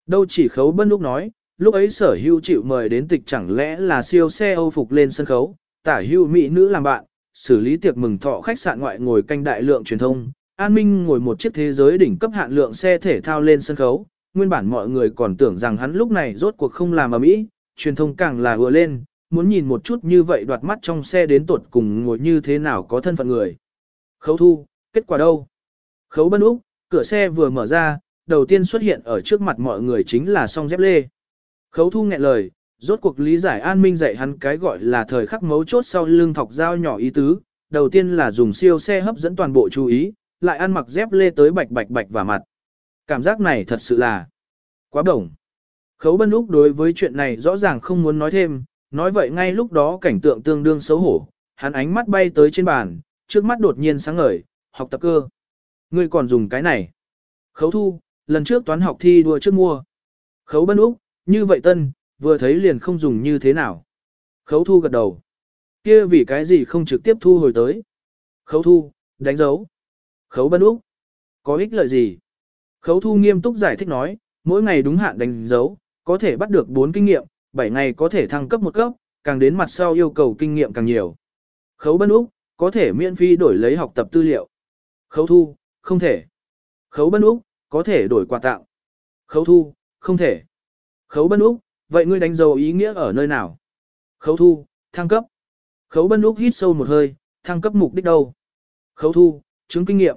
Đâu chỉ khấu bân lúc nói, lúc ấy sở hưu chịu mời đến tịch chẳng lẽ là siêu xe Âu phục lên sân khấu, tả hưu mỹ nữ làm bạn, xử lý tiệc mừng thọ khách sạn ngoại ngồi canh đại lượng truyền thông, an minh ngồi một chiếc thế giới đỉnh cấp hạn lượng xe thể thao lên sân khấu, nguyên bản mọi người còn tưởng rằng hắn lúc này rốt cuộc không làm ở mỹ, truyền thông càng là vừa lên, muốn nhìn một chút như vậy đoạt mắt trong xe đến tuột cùng ngồi như thế nào có thân phận người. Khấu thu, kết quả đâu? Khấu bân úc, cửa xe vừa mở ra, đầu tiên xuất hiện ở trước mặt mọi người chính là song dép lê. Khấu thu nghẹn lời, rốt cuộc lý giải an minh dạy hắn cái gọi là thời khắc mấu chốt sau lưng thọc dao nhỏ ý tứ, đầu tiên là dùng siêu xe hấp dẫn toàn bộ chú ý, lại ăn mặc dép lê tới bạch bạch bạch và mặt. Cảm giác này thật sự là quá đồng. Khấu bân úc đối với chuyện này rõ ràng không muốn nói thêm, nói vậy ngay lúc đó cảnh tượng tương đương xấu hổ, hắn ánh mắt bay tới trên bàn, trước mắt đột nhiên sáng ngời, học tập cơ. Ngươi còn dùng cái này. Khấu thu, lần trước toán học thi đua trước mua. Khấu bân úc, như vậy tân, vừa thấy liền không dùng như thế nào. Khấu thu gật đầu. kia vì cái gì không trực tiếp thu hồi tới. Khấu thu, đánh dấu. Khấu bân úc, có ích lợi gì? Khấu thu nghiêm túc giải thích nói, mỗi ngày đúng hạn đánh dấu, có thể bắt được 4 kinh nghiệm, 7 ngày có thể thăng cấp một cấp, càng đến mặt sau yêu cầu kinh nghiệm càng nhiều. Khấu bân úc, có thể miễn phí đổi lấy học tập tư liệu. Khấu thu, không thể. Khấu bân úc, có thể đổi quà tặng. Khấu thu, không thể. Khấu bân úc, vậy ngươi đánh dấu ý nghĩa ở nơi nào? Khấu thu, thăng cấp. Khấu bân úc hít sâu một hơi, thăng cấp mục đích đâu? Khấu thu, chứng kinh nghiệm.